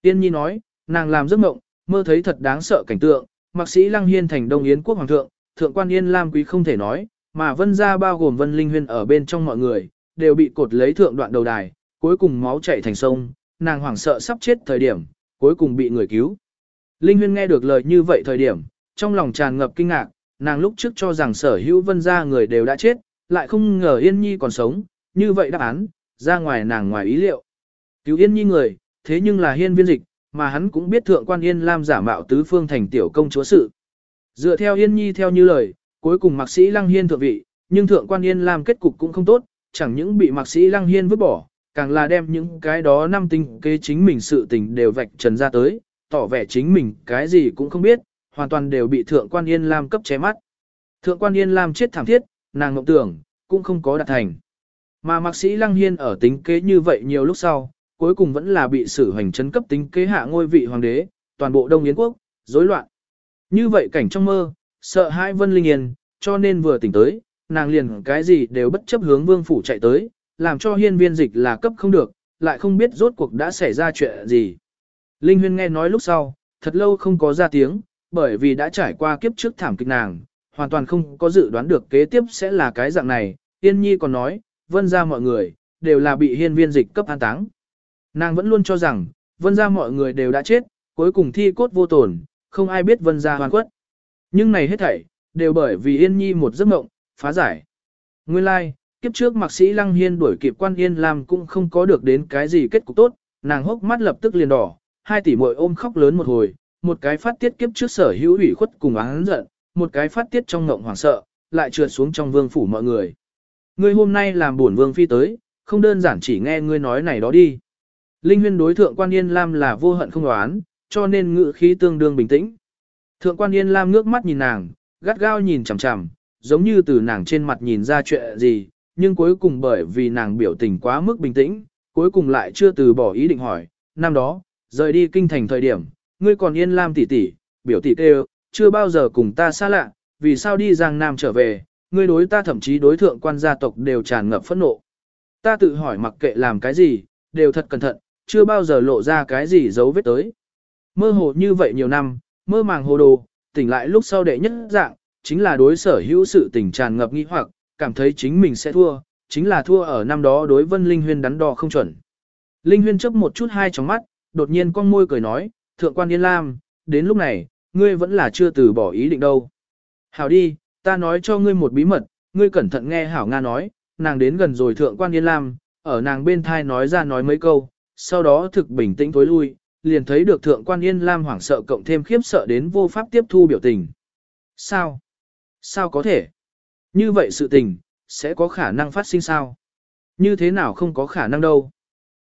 Yên nhi nói, nàng làm giấc mộng, mơ thấy thật đáng sợ cảnh tượng, mạc sĩ lăng hiên thành đông yến quốc hoàng thượng, thượng quan yên lam quý không thể nói, mà vân gia bao gồm vân linh huyên ở bên trong mọi người, đều bị cột lấy thượng đoạn đầu đài, cuối cùng máu chảy thành sông, nàng hoảng sợ sắp chết thời điểm, cuối cùng bị người cứu. Linh huyên nghe được lời như vậy thời điểm, trong lòng tràn ngập kinh ngạc, nàng lúc trước cho rằng sở hữu vân gia người đều đã chết, lại không ngờ Yên Nhi còn sống, như vậy đáp án, ra ngoài nàng ngoài ý liệu. Cứu Yên Nhi người, thế nhưng là hiên viên dịch, mà hắn cũng biết thượng quan Yên Lam giả mạo tứ phương thành tiểu công chúa sự. Dựa theo Yên Nhi theo như lời, cuối cùng mạc sĩ Lăng Hiên thượng vị, nhưng thượng quan Yên Lam kết cục cũng không tốt, chẳng những bị mạc sĩ Lăng Hiên vứt bỏ, càng là đem những cái đó năm tinh kế chính mình sự tình đều vạch trần ra tới, tỏ vẻ chính mình cái gì cũng không biết, hoàn toàn đều bị thượng quan Yên Lam cấp che mắt. Thượng quan Yên Lam chết thảm thiết, nàng ngộng tưởng, cũng không có đạt thành. Mà mạc sĩ Lăng Hiên ở tính kế như vậy nhiều lúc sau, cuối cùng vẫn là bị xử hành chấn cấp tính kế hạ ngôi vị hoàng đế, toàn bộ Đông Yến quốc, rối loạn. Như vậy cảnh trong mơ, sợ hãi Vân Linh Yên, cho nên vừa tỉnh tới, nàng liền cái gì đều bất chấp hướng vương phủ chạy tới, làm cho hiên viên dịch là cấp không được, lại không biết rốt cuộc đã xảy ra chuyện gì. Linh Huyên nghe nói lúc sau, thật lâu không có ra tiếng, bởi vì đã trải qua kiếp trước thảm kịch nàng, hoàn toàn không có dự đoán được kế tiếp sẽ là cái dạng này. Yên Nhi còn nói, vân ra mọi người, đều là bị hiên viên dịch cấp an táng. Nàng vẫn luôn cho rằng, vân ra mọi người đều đã chết, cuối cùng thi cốt vô tổn, không ai biết vân ra hoàn quất. Nhưng này hết thảy, đều bởi vì Yên Nhi một giấc mộng, phá giải. Nguyên lai, like, kiếp trước mạc sĩ Lăng Hiên đuổi kịp quan Yên Lam cũng không có được đến cái gì kết cục tốt, nàng hốc mắt lập tức liền đỏ, hai tỷ muội ôm khóc lớn một hồi, một cái phát tiết kiếp trước sở hữu ủy khuất cùng án giận, một cái phát tiết trong ngộng hoảng sợ, lại trượt xuống trong vương phủ mọi người. Ngươi hôm nay làm buồn vương phi tới, không đơn giản chỉ nghe ngươi nói này đó đi. Linh huyên đối thượng quan Yên Lam là vô hận không đoán, cho nên ngữ khí tương đương bình tĩnh. Thượng quan Yên Lam ngước mắt nhìn nàng, gắt gao nhìn chằm chằm, giống như từ nàng trên mặt nhìn ra chuyện gì, nhưng cuối cùng bởi vì nàng biểu tình quá mức bình tĩnh, cuối cùng lại chưa từ bỏ ý định hỏi, năm đó, rời đi kinh thành thời điểm, ngươi còn Yên Lam tỷ tỷ, biểu tỷ kêu, chưa bao giờ cùng ta xa lạ, vì sao đi Giang Nam trở về, ngươi đối ta thậm chí đối thượng quan gia tộc đều tràn ngập phẫn nộ. Ta tự hỏi mặc kệ làm cái gì, đều thật cẩn thận, chưa bao giờ lộ ra cái gì dấu vết tới. Mơ hồ như vậy nhiều năm, mơ màng hồ đồ, tỉnh lại lúc sau đệ nhất dạng, chính là đối sở hữu sự tình tràn ngập nghi hoặc, cảm thấy chính mình sẽ thua, chính là thua ở năm đó đối Vân Linh Huyên đắn đo không chuẩn. Linh Huyên chớp một chút hai tròng mắt, đột nhiên con môi cười nói, thượng quan Yên Lam, đến lúc này, ngươi vẫn là chưa từ bỏ ý định đâu. Hảo đi, ta nói cho ngươi một bí mật, ngươi cẩn thận nghe Hảo Nga nói, nàng đến gần rồi thượng quan Yên Lam, ở nàng bên thai nói ra nói mấy câu, sau đó thực bình tĩnh tối lui, liền thấy được thượng quan Yên Lam hoảng sợ cộng thêm khiếp sợ đến vô pháp tiếp thu biểu tình. Sao? Sao có thể? Như vậy sự tình, sẽ có khả năng phát sinh sao? Như thế nào không có khả năng đâu?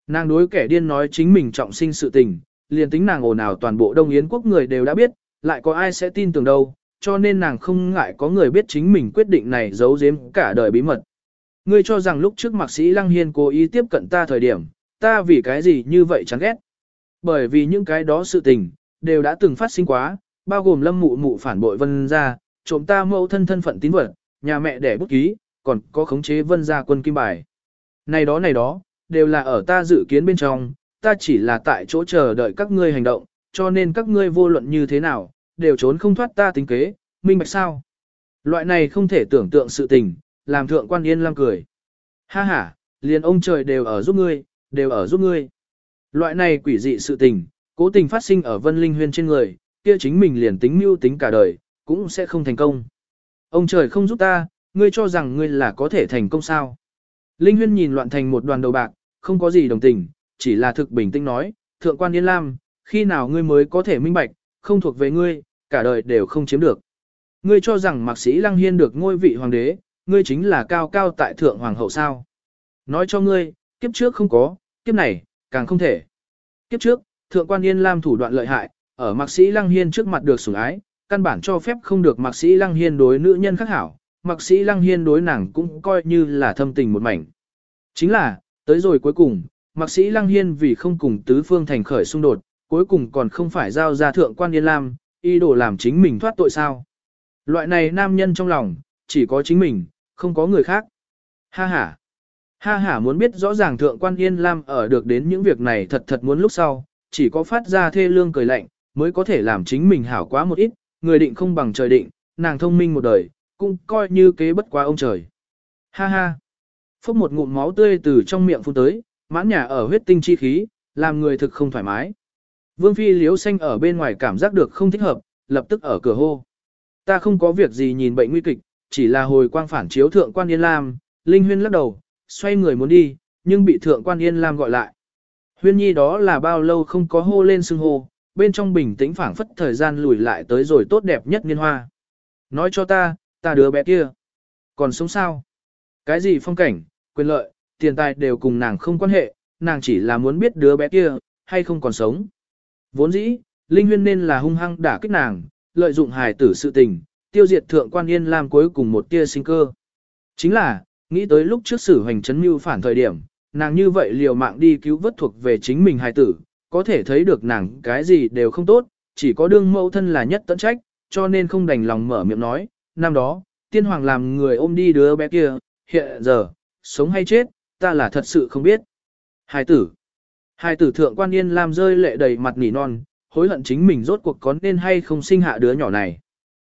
Nàng đối kẻ điên nói chính mình trọng sinh sự tình, liền tính nàng ồn ào toàn bộ Đông Yến quốc người đều đã biết, lại có ai sẽ tin tưởng đâu, cho nên nàng không ngại có người biết chính mình quyết định này giấu giếm cả đời bí mật. Ngươi cho rằng lúc trước mạc sĩ Lăng Hiên cố ý tiếp cận ta thời điểm, ta vì cái gì như vậy chán ghét, Bởi vì những cái đó sự tình, đều đã từng phát sinh quá, bao gồm lâm mụ mụ phản bội vân ra, trộm ta mẫu thân thân phận tín vật, nhà mẹ đẻ bút ký, còn có khống chế vân gia quân kim bài. Này đó này đó, đều là ở ta dự kiến bên trong, ta chỉ là tại chỗ chờ đợi các ngươi hành động, cho nên các ngươi vô luận như thế nào, đều trốn không thoát ta tính kế, minh bạch sao. Loại này không thể tưởng tượng sự tình, làm thượng quan yên lam cười. Ha ha, liền ông trời đều ở giúp ngươi, đều ở giúp ngươi. Loại này quỷ dị sự tình, cố tình phát sinh ở vân linh huyên trên người, kia chính mình liền tính mưu tính cả đời, cũng sẽ không thành công. Ông trời không giúp ta, ngươi cho rằng ngươi là có thể thành công sao. Linh huyên nhìn loạn thành một đoàn đầu bạc, không có gì đồng tình, chỉ là thực bình tĩnh nói, thượng quan yên lam, khi nào ngươi mới có thể minh bạch, không thuộc về ngươi, cả đời đều không chiếm được. Ngươi cho rằng mạc sĩ lăng hiên được ngôi vị hoàng đế, ngươi chính là cao cao tại thượng hoàng hậu sao. Nói cho ngươi, kiếp trước không có, kiếp này, càng không thể. Kiếp trước, thượng quan yên lam thủ đoạn lợi hại, ở mạc sĩ lăng hiên trước mặt được sủng ái, căn bản cho phép không được mạc sĩ lăng hiên đối nữ nhân khác hảo, mạc sĩ lăng hiên đối nàng cũng coi như là thâm tình một mảnh. Chính là, tới rồi cuối cùng, mạc sĩ lăng hiên vì không cùng tứ phương thành khởi xung đột, cuối cùng còn không phải giao ra thượng quan yên lam, ý đồ làm chính mình thoát tội sao. Loại này nam nhân trong lòng, chỉ có chính mình, không có người khác. Ha ha. Ha ha muốn biết rõ ràng thượng quan yên lam ở được đến những việc này thật thật muốn lúc sau, chỉ có phát ra thê lương cười lạnh, mới có thể làm chính mình hảo quá một ít, người định không bằng trời định, nàng thông minh một đời, cũng coi như kế bất quá ông trời. Ha ha. Phốc một ngụm máu tươi từ trong miệng phun tới, mãn nhà ở huyết tinh chi khí, làm người thực không thoải mái. Vương Phi liếu xanh ở bên ngoài cảm giác được không thích hợp, lập tức ở cửa hô. Ta không có việc gì nhìn bệnh nguy kịch, chỉ là hồi quang phản chiếu thượng quan Yên Lam, Linh Huyên lắc đầu, xoay người muốn đi, nhưng bị thượng quan Yên Lam gọi lại. Huyên nhi đó là bao lâu không có hô lên xưng hô, bên trong bình tĩnh phảng phất thời gian lùi lại tới rồi tốt đẹp nhất niên hoa. Nói cho ta, ta đứa bé kia, còn sống sao? Cái gì phong cảnh, quyền lợi, tiền tài đều cùng nàng không quan hệ, nàng chỉ là muốn biết đứa bé kia, hay không còn sống. Vốn dĩ, Linh Huyên nên là hung hăng đả kích nàng, lợi dụng hài tử sự tình, tiêu diệt thượng quan yên lam cuối cùng một tia sinh cơ. Chính là, nghĩ tới lúc trước sử hành chấn mưu phản thời điểm, nàng như vậy liều mạng đi cứu vớt thuộc về chính mình hài tử, có thể thấy được nàng cái gì đều không tốt, chỉ có đương mẫu thân là nhất tận trách, cho nên không đành lòng mở miệng nói, năm đó, tiên hoàng làm người ôm đi đứa bé kia, hiện giờ, sống hay chết, ta là thật sự không biết. Hài tử. Hài tử thượng quan yên lam rơi lệ đầy mặt nỉ non, hối hận chính mình rốt cuộc có nên hay không sinh hạ đứa nhỏ này.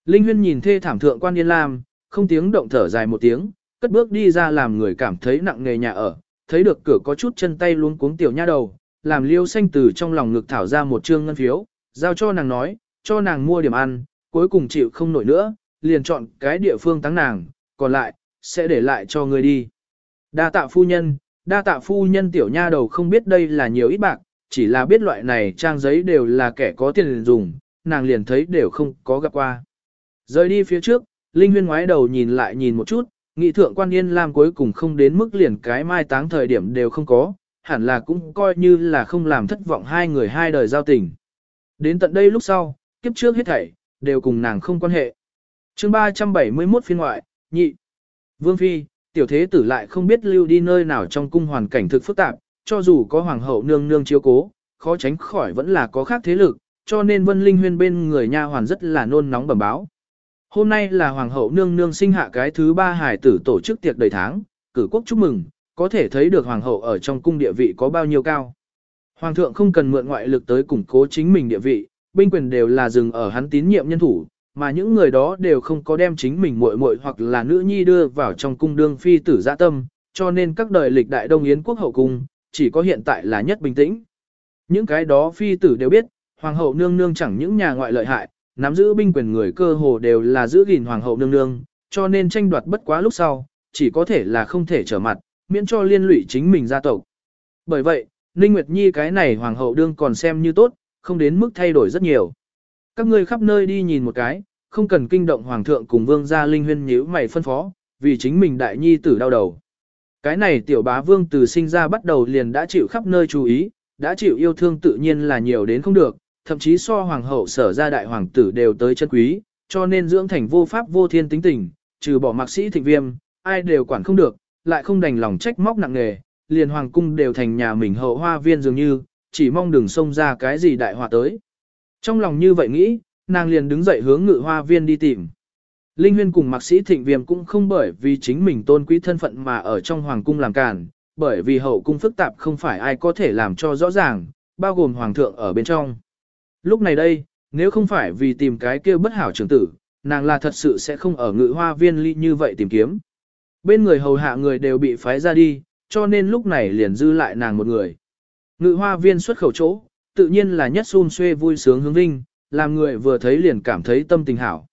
Linh huyên nhìn thê thảm thượng quan yên lam, không tiếng động thở dài một tiếng, cất bước đi ra làm người cảm thấy nặng nề nhà ở, thấy được cửa có chút chân tay luống cuống tiểu nha đầu, làm liêu xanh từ trong lòng ngực thảo ra một trương ngân phiếu, giao cho nàng nói, cho nàng mua điểm ăn, cuối cùng chịu không nổi nữa, liền chọn cái địa phương táng nàng, còn lại, sẽ để lại cho người đi. Đa tạ phu nhân, đa tạ phu nhân tiểu nha đầu không biết đây là nhiều ít bạc, chỉ là biết loại này trang giấy đều là kẻ có tiền dùng, nàng liền thấy đều không có gặp qua. Rời đi phía trước, Linh Huyên ngoái đầu nhìn lại nhìn một chút, nghị thượng quan yên lam cuối cùng không đến mức liền cái mai táng thời điểm đều không có, hẳn là cũng coi như là không làm thất vọng hai người hai đời giao tình. Đến tận đây lúc sau, kiếp trước hết thảy, đều cùng nàng không quan hệ. chương 371 phiên ngoại, nhị. Vương Phi, tiểu thế tử lại không biết lưu đi nơi nào trong cung hoàn cảnh thực phức tạp, cho dù có hoàng hậu nương nương chiếu cố, khó tránh khỏi vẫn là có khác thế lực, cho nên Vân Linh Huyên bên người nha hoàn rất là nôn nóng bẩm báo. Hôm nay là hoàng hậu nương nương sinh hạ cái thứ ba hải tử tổ chức tiệc đầy tháng, cử quốc chúc mừng, có thể thấy được hoàng hậu ở trong cung địa vị có bao nhiêu cao. Hoàng thượng không cần mượn ngoại lực tới củng cố chính mình địa vị, binh quyền đều là dừng ở hắn tín nhiệm nhân thủ, mà những người đó đều không có đem chính mình muội muội hoặc là nữ nhi đưa vào trong cung đương phi tử dạ tâm, cho nên các đời lịch đại đông yến quốc hậu cung, chỉ có hiện tại là nhất bình tĩnh. Những cái đó phi tử đều biết, hoàng hậu nương nương chẳng những nhà ngoại lợi hại, nắm giữ binh quyền người cơ hồ đều là giữ gìn hoàng hậu nương nương, cho nên tranh đoạt bất quá lúc sau, chỉ có thể là không thể trở mặt, miễn cho liên lụy chính mình gia tộc. Bởi vậy, Ninh Nguyệt Nhi cái này hoàng hậu đương còn xem như tốt, không đến mức thay đổi rất nhiều. Các ngươi khắp nơi đi nhìn một cái, không cần kinh động hoàng thượng cùng vương gia linh huyên nhíu mày phân phó, vì chính mình đại nhi tử đau đầu. Cái này tiểu bá vương từ sinh ra bắt đầu liền đã chịu khắp nơi chú ý, đã chịu yêu thương tự nhiên là nhiều đến không được, thậm chí so hoàng hậu sở ra đại hoàng tử đều tới chân quý, cho nên dưỡng thành vô pháp vô thiên tính tình, trừ bỏ mạc sĩ thịnh viêm, ai đều quản không được, lại không đành lòng trách móc nặng nề, liền hoàng cung đều thành nhà mình hậu hoa viên dường như, chỉ mong đừng xông ra cái gì đại họa tới. Trong lòng như vậy nghĩ, nàng liền đứng dậy hướng ngự hoa viên đi tìm. Linh Huyên cùng mạc sĩ thịnh viêm cũng không bởi vì chính mình tôn quý thân phận mà ở trong hoàng cung làm cản, bởi vì hậu cung phức tạp không phải ai có thể làm cho rõ ràng, bao gồm hoàng thượng ở bên trong. Lúc này đây, nếu không phải vì tìm cái kia bất hảo trưởng tử, nàng là thật sự sẽ không ở ngự hoa viên ly như vậy tìm kiếm. Bên người hầu hạ người đều bị phái ra đi, cho nên lúc này liền dư lại nàng một người. Ngự hoa viên xuất khẩu chỗ, tự nhiên là nhất xun xuê vui sướng hướng vinh, làm người vừa thấy liền cảm thấy tâm tình hảo.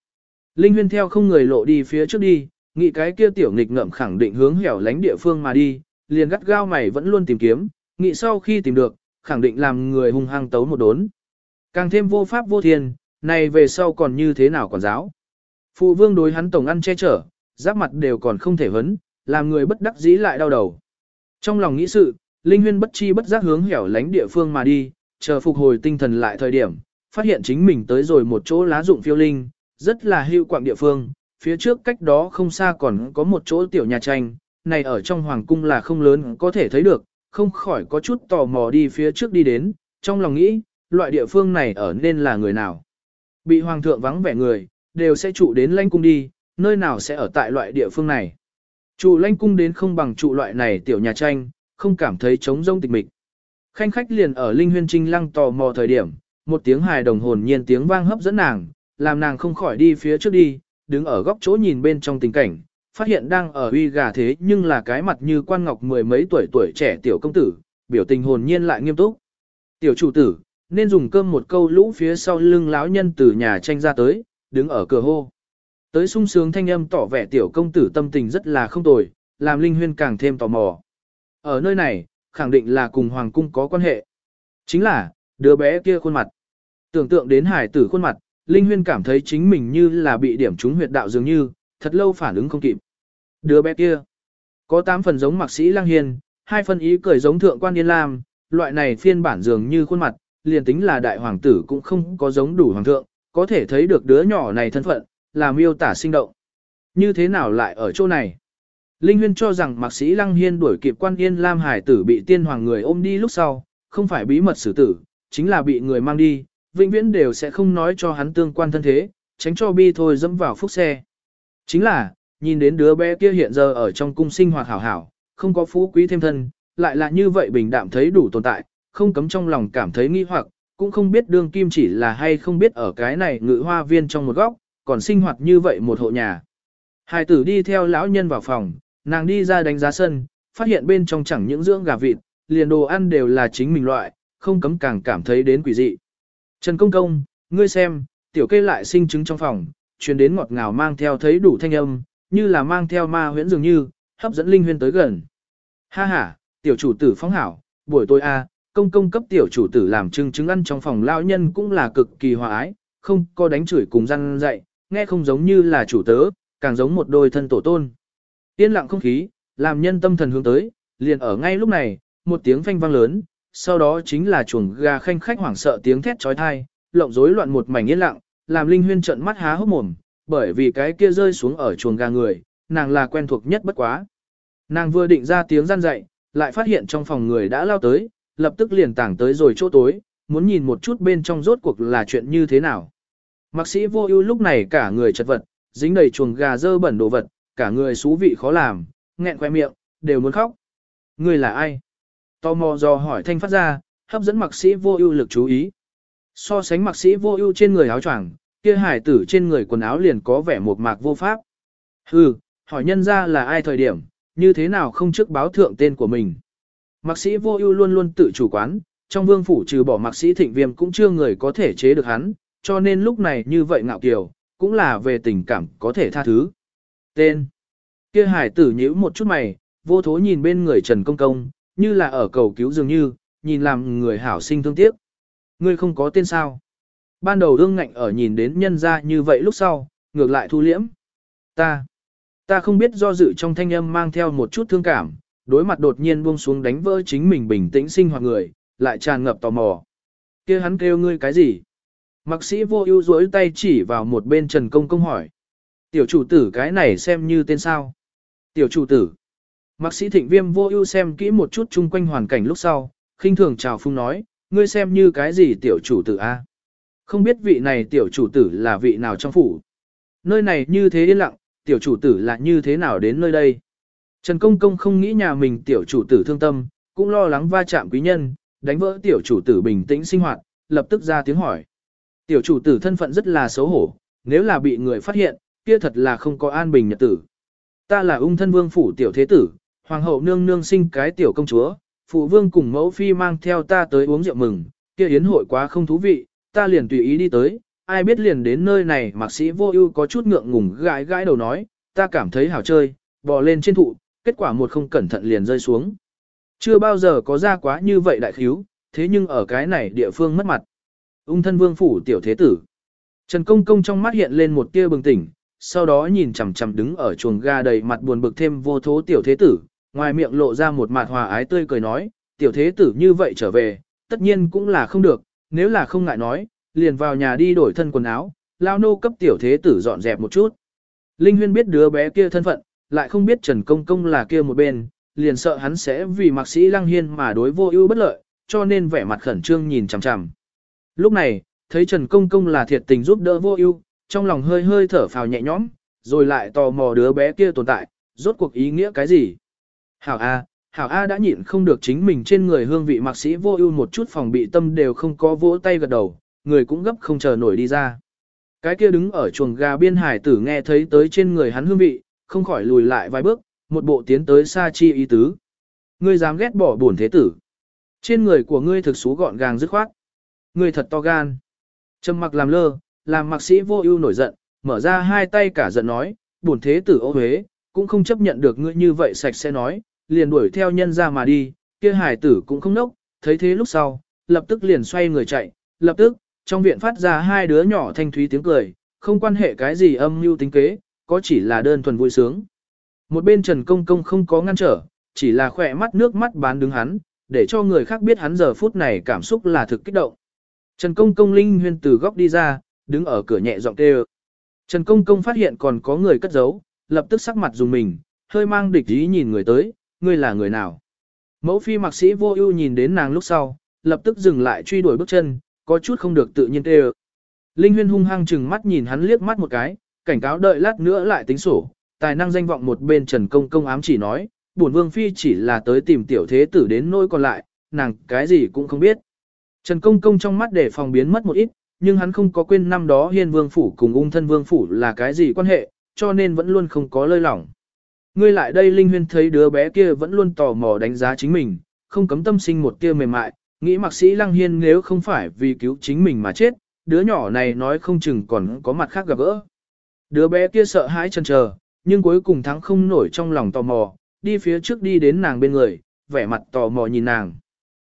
Linh huyên theo không người lộ đi phía trước đi, nghĩ cái kia tiểu nghịch ngậm khẳng định hướng hẻo lánh địa phương mà đi, liền gắt gao mày vẫn luôn tìm kiếm, nghĩ sau khi tìm được, khẳng định làm người hung hăng tấu một đốn. Càng thêm vô pháp vô thiên, này về sau còn như thế nào còn giáo. Phụ vương đối hắn tổng ăn che chở, giáp mặt đều còn không thể vấn, làm người bất đắc dĩ lại đau đầu. Trong lòng nghĩ sự, Linh Huyên bất chi bất giác hướng hẻo lánh địa phương mà đi, chờ phục hồi tinh thần lại thời điểm, phát hiện chính mình tới rồi một chỗ lá dụng phiêu linh, rất là hữu quạng địa phương, phía trước cách đó không xa còn có một chỗ tiểu nhà tranh, này ở trong hoàng cung là không lớn có thể thấy được, không khỏi có chút tò mò đi phía trước đi đến, trong lòng nghĩ, loại địa phương này ở nên là người nào. Bị hoàng thượng vắng vẻ người, đều sẽ trụ đến lãnh cung đi, nơi nào sẽ ở tại loại địa phương này. Trụ lãnh cung đến không bằng trụ loại này tiểu nhà tranh, không cảm thấy trống rông tịch mịch. Khanh khách liền ở Linh Huyên Trinh lăng tò mò thời điểm, một tiếng hài đồng hồn nhiên tiếng vang hấp dẫn nàng, làm nàng không khỏi đi phía trước đi, đứng ở góc chỗ nhìn bên trong tình cảnh, phát hiện đang ở uy gà thế nhưng là cái mặt như quan ngọc mười mấy tuổi tuổi trẻ tiểu công tử, biểu tình hồn nhiên lại nghiêm túc. Tiểu chủ tử, nên dùng cơm một câu lũ phía sau lưng lão nhân từ nhà tranh ra tới, đứng ở cửa hô. Tới sung sướng thanh âm tỏ vẻ tiểu công tử tâm tình rất là không tồi, làm Linh Huyên càng thêm tò mò. Ở nơi này, khẳng định là cùng Hoàng cung có quan hệ. Chính là, đứa bé kia khuôn mặt. Tưởng tượng đến hải tử khuôn mặt, Linh Huyên cảm thấy chính mình như là bị điểm trúng huyệt đạo dường như, thật lâu phản ứng không kịp. Đứa bé kia, có 8 phần giống mạc sĩ Lăng hiền, hai phần ý cười giống thượng quan Yên Lam, loại này phiên bản dường như khuôn mặt, liền tính là đại hoàng tử cũng không có giống đủ hoàng thượng, có thể thấy được đứa nhỏ này thân phận, là miêu tả sinh động. Như thế nào lại ở chỗ này? Linh Huyên cho rằng mạc sĩ Lăng Hiên đuổi kịp quan Yên Lam Hải tử bị tiên hoàng người ôm đi lúc sau, không phải bí mật xử tử, chính là bị người mang đi, vĩnh viễn đều sẽ không nói cho hắn tương quan thân thế, tránh cho bi thôi dẫm vào phúc xe. Chính là, nhìn đến đứa bé kia hiện giờ ở trong cung sinh hoạt hảo hảo, không có phú quý thêm thân, lại là như vậy bình đạm thấy đủ tồn tại, không cấm trong lòng cảm thấy nghi hoặc, cũng không biết đương kim chỉ là hay không biết ở cái này ngự hoa viên trong một góc, còn sinh hoạt như vậy một hộ nhà. Hai tử đi theo lão nhân vào phòng, nàng đi ra đánh giá sân, phát hiện bên trong chẳng những dưỡng gà vịt, liền đồ ăn đều là chính mình loại, không cấm càng cảm thấy đến quỷ dị. Trần Công Công, ngươi xem, tiểu kê lại sinh trứng trong phòng, truyền đến ngọt ngào mang theo thấy đủ thanh âm, như là mang theo ma huyễn dường như, hấp dẫn linh huyên tới gần. Ha ha, tiểu chủ tử phóng hảo, buổi tối a, công công cấp tiểu chủ tử làm trưng trứng ăn trong phòng lao nhân cũng là cực kỳ hòa ái, không có đánh chửi cùng răn dạy, nghe không giống như là chủ tớ, càng giống một đôi thân tổ tôn. Yên lặng không khí, làm nhân tâm thần hướng tới, liền ở ngay lúc này, một tiếng phanh vang lớn, sau đó chính là chuồng gà khanh khách hoảng sợ tiếng thét trói thai, lộng rối loạn một mảnh yên lặng, làm Linh Huyên trợn mắt há hốc mồm, bởi vì cái kia rơi xuống ở chuồng gà người, nàng là quen thuộc nhất bất quá. Nàng vừa định ra tiếng gian dạy, lại phát hiện trong phòng người đã lao tới, lập tức liền tảng tới rồi chỗ tối, muốn nhìn một chút bên trong rốt cuộc là chuyện như thế nào. Mạc sĩ vô ưu lúc này cả người chật vật, dính đầy chuồng gà dơ bẩn đồ vật, cả người xú vị khó làm, nghẹn khoe miệng, đều muốn khóc. Người là ai? Tò mò do hỏi thanh phát ra, hấp dẫn mạc sĩ vô ưu lực chú ý. So sánh mạc sĩ vô ưu trên người áo choàng, kia hải tử trên người quần áo liền có vẻ một mạc vô pháp. Hừ, hỏi nhân ra là ai thời điểm, như thế nào không trước báo thượng tên của mình. Mạc sĩ vô ưu luôn luôn tự chủ quán, trong vương phủ trừ bỏ mạc sĩ thịnh viêm cũng chưa người có thể chế được hắn, cho nên lúc này như vậy ngạo kiều, cũng là về tình cảm có thể tha thứ. Tên. Kia hải tử nhíu một chút mày, vô thố nhìn bên người Trần Công Công, như là ở cầu cứu dường như, nhìn làm người hảo sinh thương tiếc. Ngươi không có tên sao? Ban đầu đương ngạnh ở nhìn đến nhân ra như vậy lúc sau, ngược lại thu liễm. Ta, ta không biết do dự trong thanh âm mang theo một chút thương cảm, đối mặt đột nhiên buông xuống đánh vỡ chính mình bình tĩnh sinh hoạt người, lại tràn ngập tò mò. kia hắn kêu ngươi cái gì? Mạc sĩ vô ưu duỗi tay chỉ vào một bên Trần Công Công hỏi. Tiểu chủ tử cái này xem như tên sao? Tiểu chủ tử. Mạc sĩ thịnh viêm vô ưu xem kỹ một chút chung quanh hoàn cảnh lúc sau, khinh thường chào phung nói, ngươi xem như cái gì tiểu chủ tử a? Không biết vị này tiểu chủ tử là vị nào trong phủ. Nơi này như thế yên lặng, tiểu chủ tử là như thế nào đến nơi đây. Trần Công Công không nghĩ nhà mình tiểu chủ tử thương tâm, cũng lo lắng va chạm quý nhân, đánh vỡ tiểu chủ tử bình tĩnh sinh hoạt, lập tức ra tiếng hỏi. Tiểu chủ tử thân phận rất là xấu hổ, nếu là bị người phát hiện, kia thật là không có an bình nhật tử. Ta là ung thân vương phủ tiểu thế tử, hoàng hậu nương nương sinh cái tiểu công chúa, phụ vương cùng mẫu phi mang theo ta tới uống rượu mừng, kia yến hội quá không thú vị, ta liền tùy ý đi tới, ai biết liền đến nơi này mạc sĩ vô ưu có chút ngượng ngùng gãi gãi đầu nói, ta cảm thấy hảo chơi, bò lên trên thụ, kết quả một không cẩn thận liền rơi xuống. Chưa bao giờ có ra quá như vậy đại khíu, thế nhưng ở cái này địa phương mất mặt. Ung thân vương phủ tiểu thế tử. Trần Công Công trong mắt hiện lên một tia bừng tỉnh, sau đó nhìn chằm chằm đứng ở chuồng ga đầy mặt buồn bực thêm vô thố tiểu thế tử, ngoài miệng lộ ra một mặt hòa ái tươi cười nói, tiểu thế tử như vậy trở về, tất nhiên cũng là không được, nếu là không ngại nói, liền vào nhà đi đổi thân quần áo, lao nô cấp tiểu thế tử dọn dẹp một chút. Linh Huyên biết đứa bé kia thân phận, lại không biết Trần Công Công là kia một bên, liền sợ hắn sẽ vì mạc sĩ Lăng Hiên mà đối vô ưu bất lợi, cho nên vẻ mặt khẩn trương nhìn chằm chằm. Lúc này, thấy Trần Công Công là thiệt tình giúp đỡ vô ưu, trong lòng hơi hơi thở phào nhẹ nhõm, rồi lại tò mò đứa bé kia tồn tại, rốt cuộc ý nghĩa cái gì. Hảo A, Hảo A đã nhịn không được chính mình trên người hương vị mạc sĩ vô ưu một chút phòng bị tâm đều không có vỗ tay gật đầu, người cũng gấp không chờ nổi đi ra. Cái kia đứng ở chuồng gà biên hải tử nghe thấy tới trên người hắn hương vị, không khỏi lùi lại vài bước, một bộ tiến tới xa chi ý tứ. Ngươi dám ghét bỏ bổn thế tử. Trên người của ngươi thực xú gọn gàng dứt khoát. Ngươi thật to gan. Trầm mặc làm lơ, làm mạc sĩ vô ưu nổi giận, mở ra hai tay cả giận nói, bổn thế tử ô huế, cũng không chấp nhận được ngươi như vậy sạch sẽ nói, liền đuổi theo nhân ra mà đi, kia hải tử cũng không nốc, thấy thế lúc sau, lập tức liền xoay người chạy, lập tức, trong viện phát ra hai đứa nhỏ thanh thúy tiếng cười, không quan hệ cái gì âm mưu tính kế, có chỉ là đơn thuần vui sướng. Một bên Trần Công Công không có ngăn trở, chỉ là khỏe mắt nước mắt bán đứng hắn, để cho người khác biết hắn giờ phút này cảm xúc là thực kích động. Trần Công Công linh huyên từ góc đi ra, đứng ở cửa nhẹ giọng kêu. Trần Công Công phát hiện còn có người cất giấu, lập tức sắc mặt dùng mình, hơi mang địch ý nhìn người tới, ngươi là người nào. Mẫu phi mạc sĩ vô ưu nhìn đến nàng lúc sau, lập tức dừng lại truy đuổi bước chân, có chút không được tự nhiên tê Linh huyên hung hăng chừng mắt nhìn hắn liếc mắt một cái, cảnh cáo đợi lát nữa lại tính sổ, tài năng danh vọng một bên Trần Công Công ám chỉ nói, bổn vương phi chỉ là tới tìm tiểu thế tử đến nỗi còn lại, nàng cái gì cũng không biết. Trần Công Công trong mắt để phòng biến mất một ít, nhưng hắn không có quên năm đó hiên vương phủ cùng ung thân vương phủ là cái gì quan hệ, cho nên vẫn luôn không có lơi lỏng. Ngươi lại đây Linh Huyên thấy đứa bé kia vẫn luôn tò mò đánh giá chính mình, không cấm tâm sinh một tia mềm mại, nghĩ mạc sĩ Lăng Hiên nếu không phải vì cứu chính mình mà chết, đứa nhỏ này nói không chừng còn có mặt khác gặp gỡ. Đứa bé kia sợ hãi chần chờ, nhưng cuối cùng thắng không nổi trong lòng tò mò, đi phía trước đi đến nàng bên người, vẻ mặt tò mò nhìn nàng.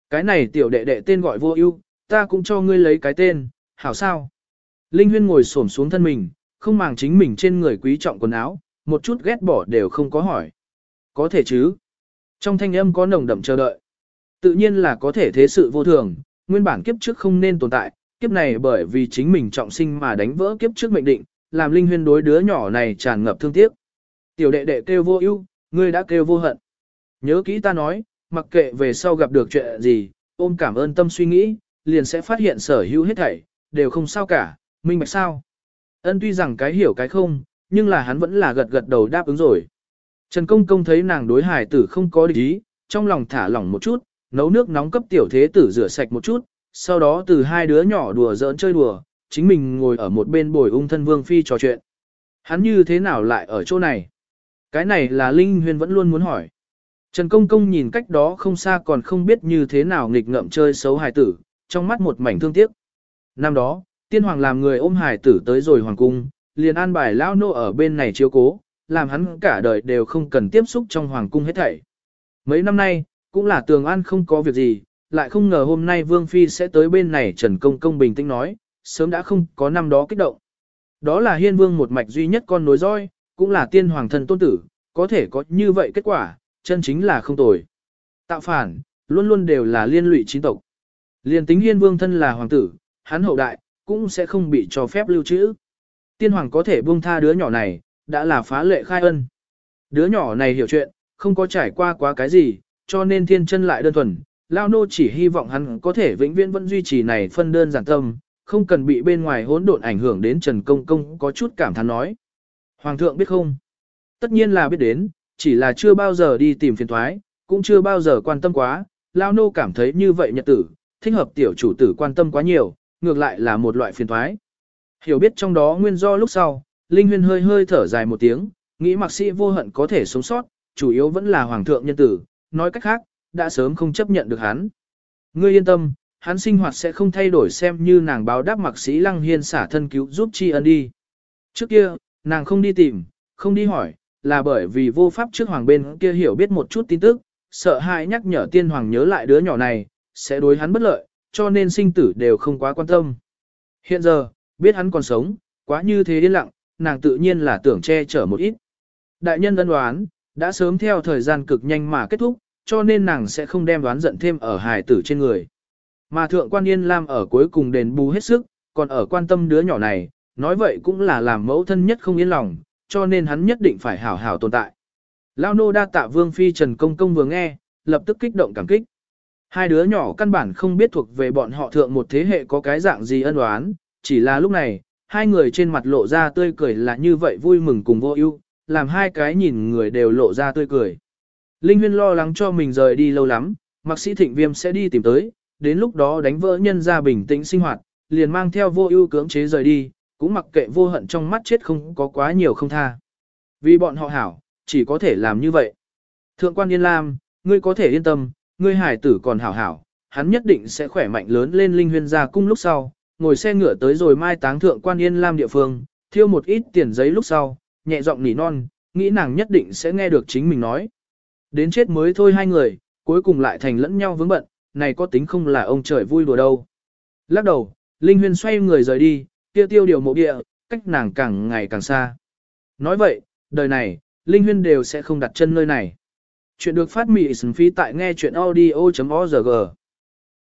Cái này tiểu đệ đệ tên gọi vô ưu, ta cũng cho ngươi lấy cái tên, hảo sao. Linh Huyên ngồi xổm xuống thân mình, không màng chính mình trên người quý trọng quần áo, một chút ghét bỏ đều không có hỏi. Có thể chứ. Trong thanh âm có nồng đậm chờ đợi. Tự nhiên là có thể thế sự vô thường, nguyên bản kiếp trước không nên tồn tại, kiếp này bởi vì chính mình trọng sinh mà đánh vỡ kiếp trước mệnh định, làm linh huyên đối đứa nhỏ này tràn ngập thương tiếc. Tiểu đệ đệ kêu vô ưu, ngươi đã kêu vô hận. Nhớ kỹ ta nói, mặc kệ về sau gặp được chuyện gì, ôm cảm ơn tâm suy nghĩ, liền sẽ phát hiện sở hữu hết thảy, đều không sao cả, minh bạch sao. Ân tuy rằng cái hiểu cái không, nhưng là hắn vẫn là gật gật đầu đáp ứng rồi. Trần Công Công thấy nàng đối hải tử không có địch ý, trong lòng thả lỏng một chút, nấu nước nóng cấp tiểu thế tử rửa sạch một chút, sau đó từ hai đứa nhỏ đùa giỡn chơi đùa, chính mình ngồi ở một bên bồi ung thân vương phi trò chuyện. Hắn như thế nào lại ở chỗ này? Cái này là Linh huyền vẫn luôn muốn hỏi. Trần Công Công nhìn cách đó không xa còn không biết như thế nào nghịch ngợm chơi xấu hài tử, trong mắt một mảnh thương tiếc. Năm đó, tiên hoàng làm người ôm hài tử tới rồi hoàng cung, liền an bài lao nô ở bên này chiếu cố, làm hắn cả đời đều không cần tiếp xúc trong hoàng cung hết thảy. Mấy năm nay, cũng là tường an không có việc gì, lại không ngờ hôm nay Vương Phi sẽ tới bên này Trần Công Công bình tĩnh nói, sớm đã không có năm đó kích động. Đó là hiên vương một mạch duy nhất con nối roi, cũng là tiên hoàng thần tôn tử, có thể có như vậy kết quả, chân chính là không tồi. Tạo phản, luôn luôn đều là liên lụy chính tộc. Liên tính hiên vương thân là hoàng tử, hắn hậu đại, cũng sẽ không bị cho phép lưu trữ. Tiên hoàng có thể buông tha đứa nhỏ này, đã là phá lệ khai ân. Đứa nhỏ này hiểu chuyện, không có trải qua quá cái gì, cho nên thiên chân lại đơn thuần, Lao nô chỉ hy vọng hắn có thể vĩnh viễn vẫn duy trì này phân đơn giản tâm, không cần bị bên ngoài hỗn độn ảnh hưởng đến Trần Công Công có chút cảm thán nói. Hoàng thượng biết không? Tất nhiên là biết đến, chỉ là chưa bao giờ đi tìm phiền thoái, cũng chưa bao giờ quan tâm quá, Lao nô cảm thấy như vậy nhật tử, thích hợp tiểu chủ tử quan tâm quá nhiều, ngược lại là một loại phiền thoái. Hiểu biết trong đó nguyên do lúc sau, Linh Huyên hơi hơi thở dài một tiếng, nghĩ mạc sĩ vô hận có thể sống sót, chủ yếu vẫn là hoàng thượng nhân tử, nói cách khác, đã sớm không chấp nhận được hắn. Ngươi yên tâm, hắn sinh hoạt sẽ không thay đổi xem như nàng báo đáp mạc sĩ lăng hiên xả thân cứu giúp tri ân đi. Trước kia, nàng không đi tìm, không đi hỏi, là bởi vì vô pháp trước hoàng bên kia hiểu biết một chút tin tức, sợ hãi nhắc nhở tiên hoàng nhớ lại đứa nhỏ này, sẽ đối hắn bất lợi, cho nên sinh tử đều không quá quan tâm. Hiện giờ, biết hắn còn sống, quá như thế điên lặng, nàng tự nhiên là tưởng che chở một ít. Đại nhân ân đoán, đã sớm theo thời gian cực nhanh mà kết thúc, cho nên nàng sẽ không đem đoán giận thêm ở hài tử trên người. Mà thượng quan yên lam ở cuối cùng đền bù hết sức, còn ở quan tâm đứa nhỏ này, nói vậy cũng là làm mẫu thân nhất không yên lòng, cho nên hắn nhất định phải hảo hảo tồn tại. Lao nô đa tạ vương phi Trần Công Công vừa nghe, lập tức kích động cảm kích. Hai đứa nhỏ căn bản không biết thuộc về bọn họ thượng một thế hệ có cái dạng gì ân oán, chỉ là lúc này, hai người trên mặt lộ ra tươi cười là như vậy vui mừng cùng vô ưu, làm hai cái nhìn người đều lộ ra tươi cười. Linh Huyên lo lắng cho mình rời đi lâu lắm, Mạc sĩ Thịnh Viêm sẽ đi tìm tới, đến lúc đó đánh vỡ nhân ra bình tĩnh sinh hoạt, liền mang theo vô ưu cưỡng chế rời đi, cũng mặc kệ vô hận trong mắt chết không có quá nhiều không tha. Vì bọn họ hảo, chỉ có thể làm như vậy. Thượng quan Yên Lam, ngươi có thể yên tâm, ngươi hải tử còn hảo hảo, hắn nhất định sẽ khỏe mạnh lớn lên linh huyên gia cung lúc sau, ngồi xe ngựa tới rồi mai táng thượng quan Yên Lam địa phương, thiêu một ít tiền giấy lúc sau, nhẹ giọng nỉ non, nghĩ nàng nhất định sẽ nghe được chính mình nói. Đến chết mới thôi hai người, cuối cùng lại thành lẫn nhau vướng bận, này có tính không là ông trời vui đùa đâu. Lắc đầu, Linh Huyên xoay người rời đi, tiêu tiêu điều mộ địa, cách nàng càng ngày càng xa. Nói vậy, đời này, Linh Huyên đều sẽ không đặt chân nơi này. Chuyện được phát mị phí tại nghe chuyện audio.org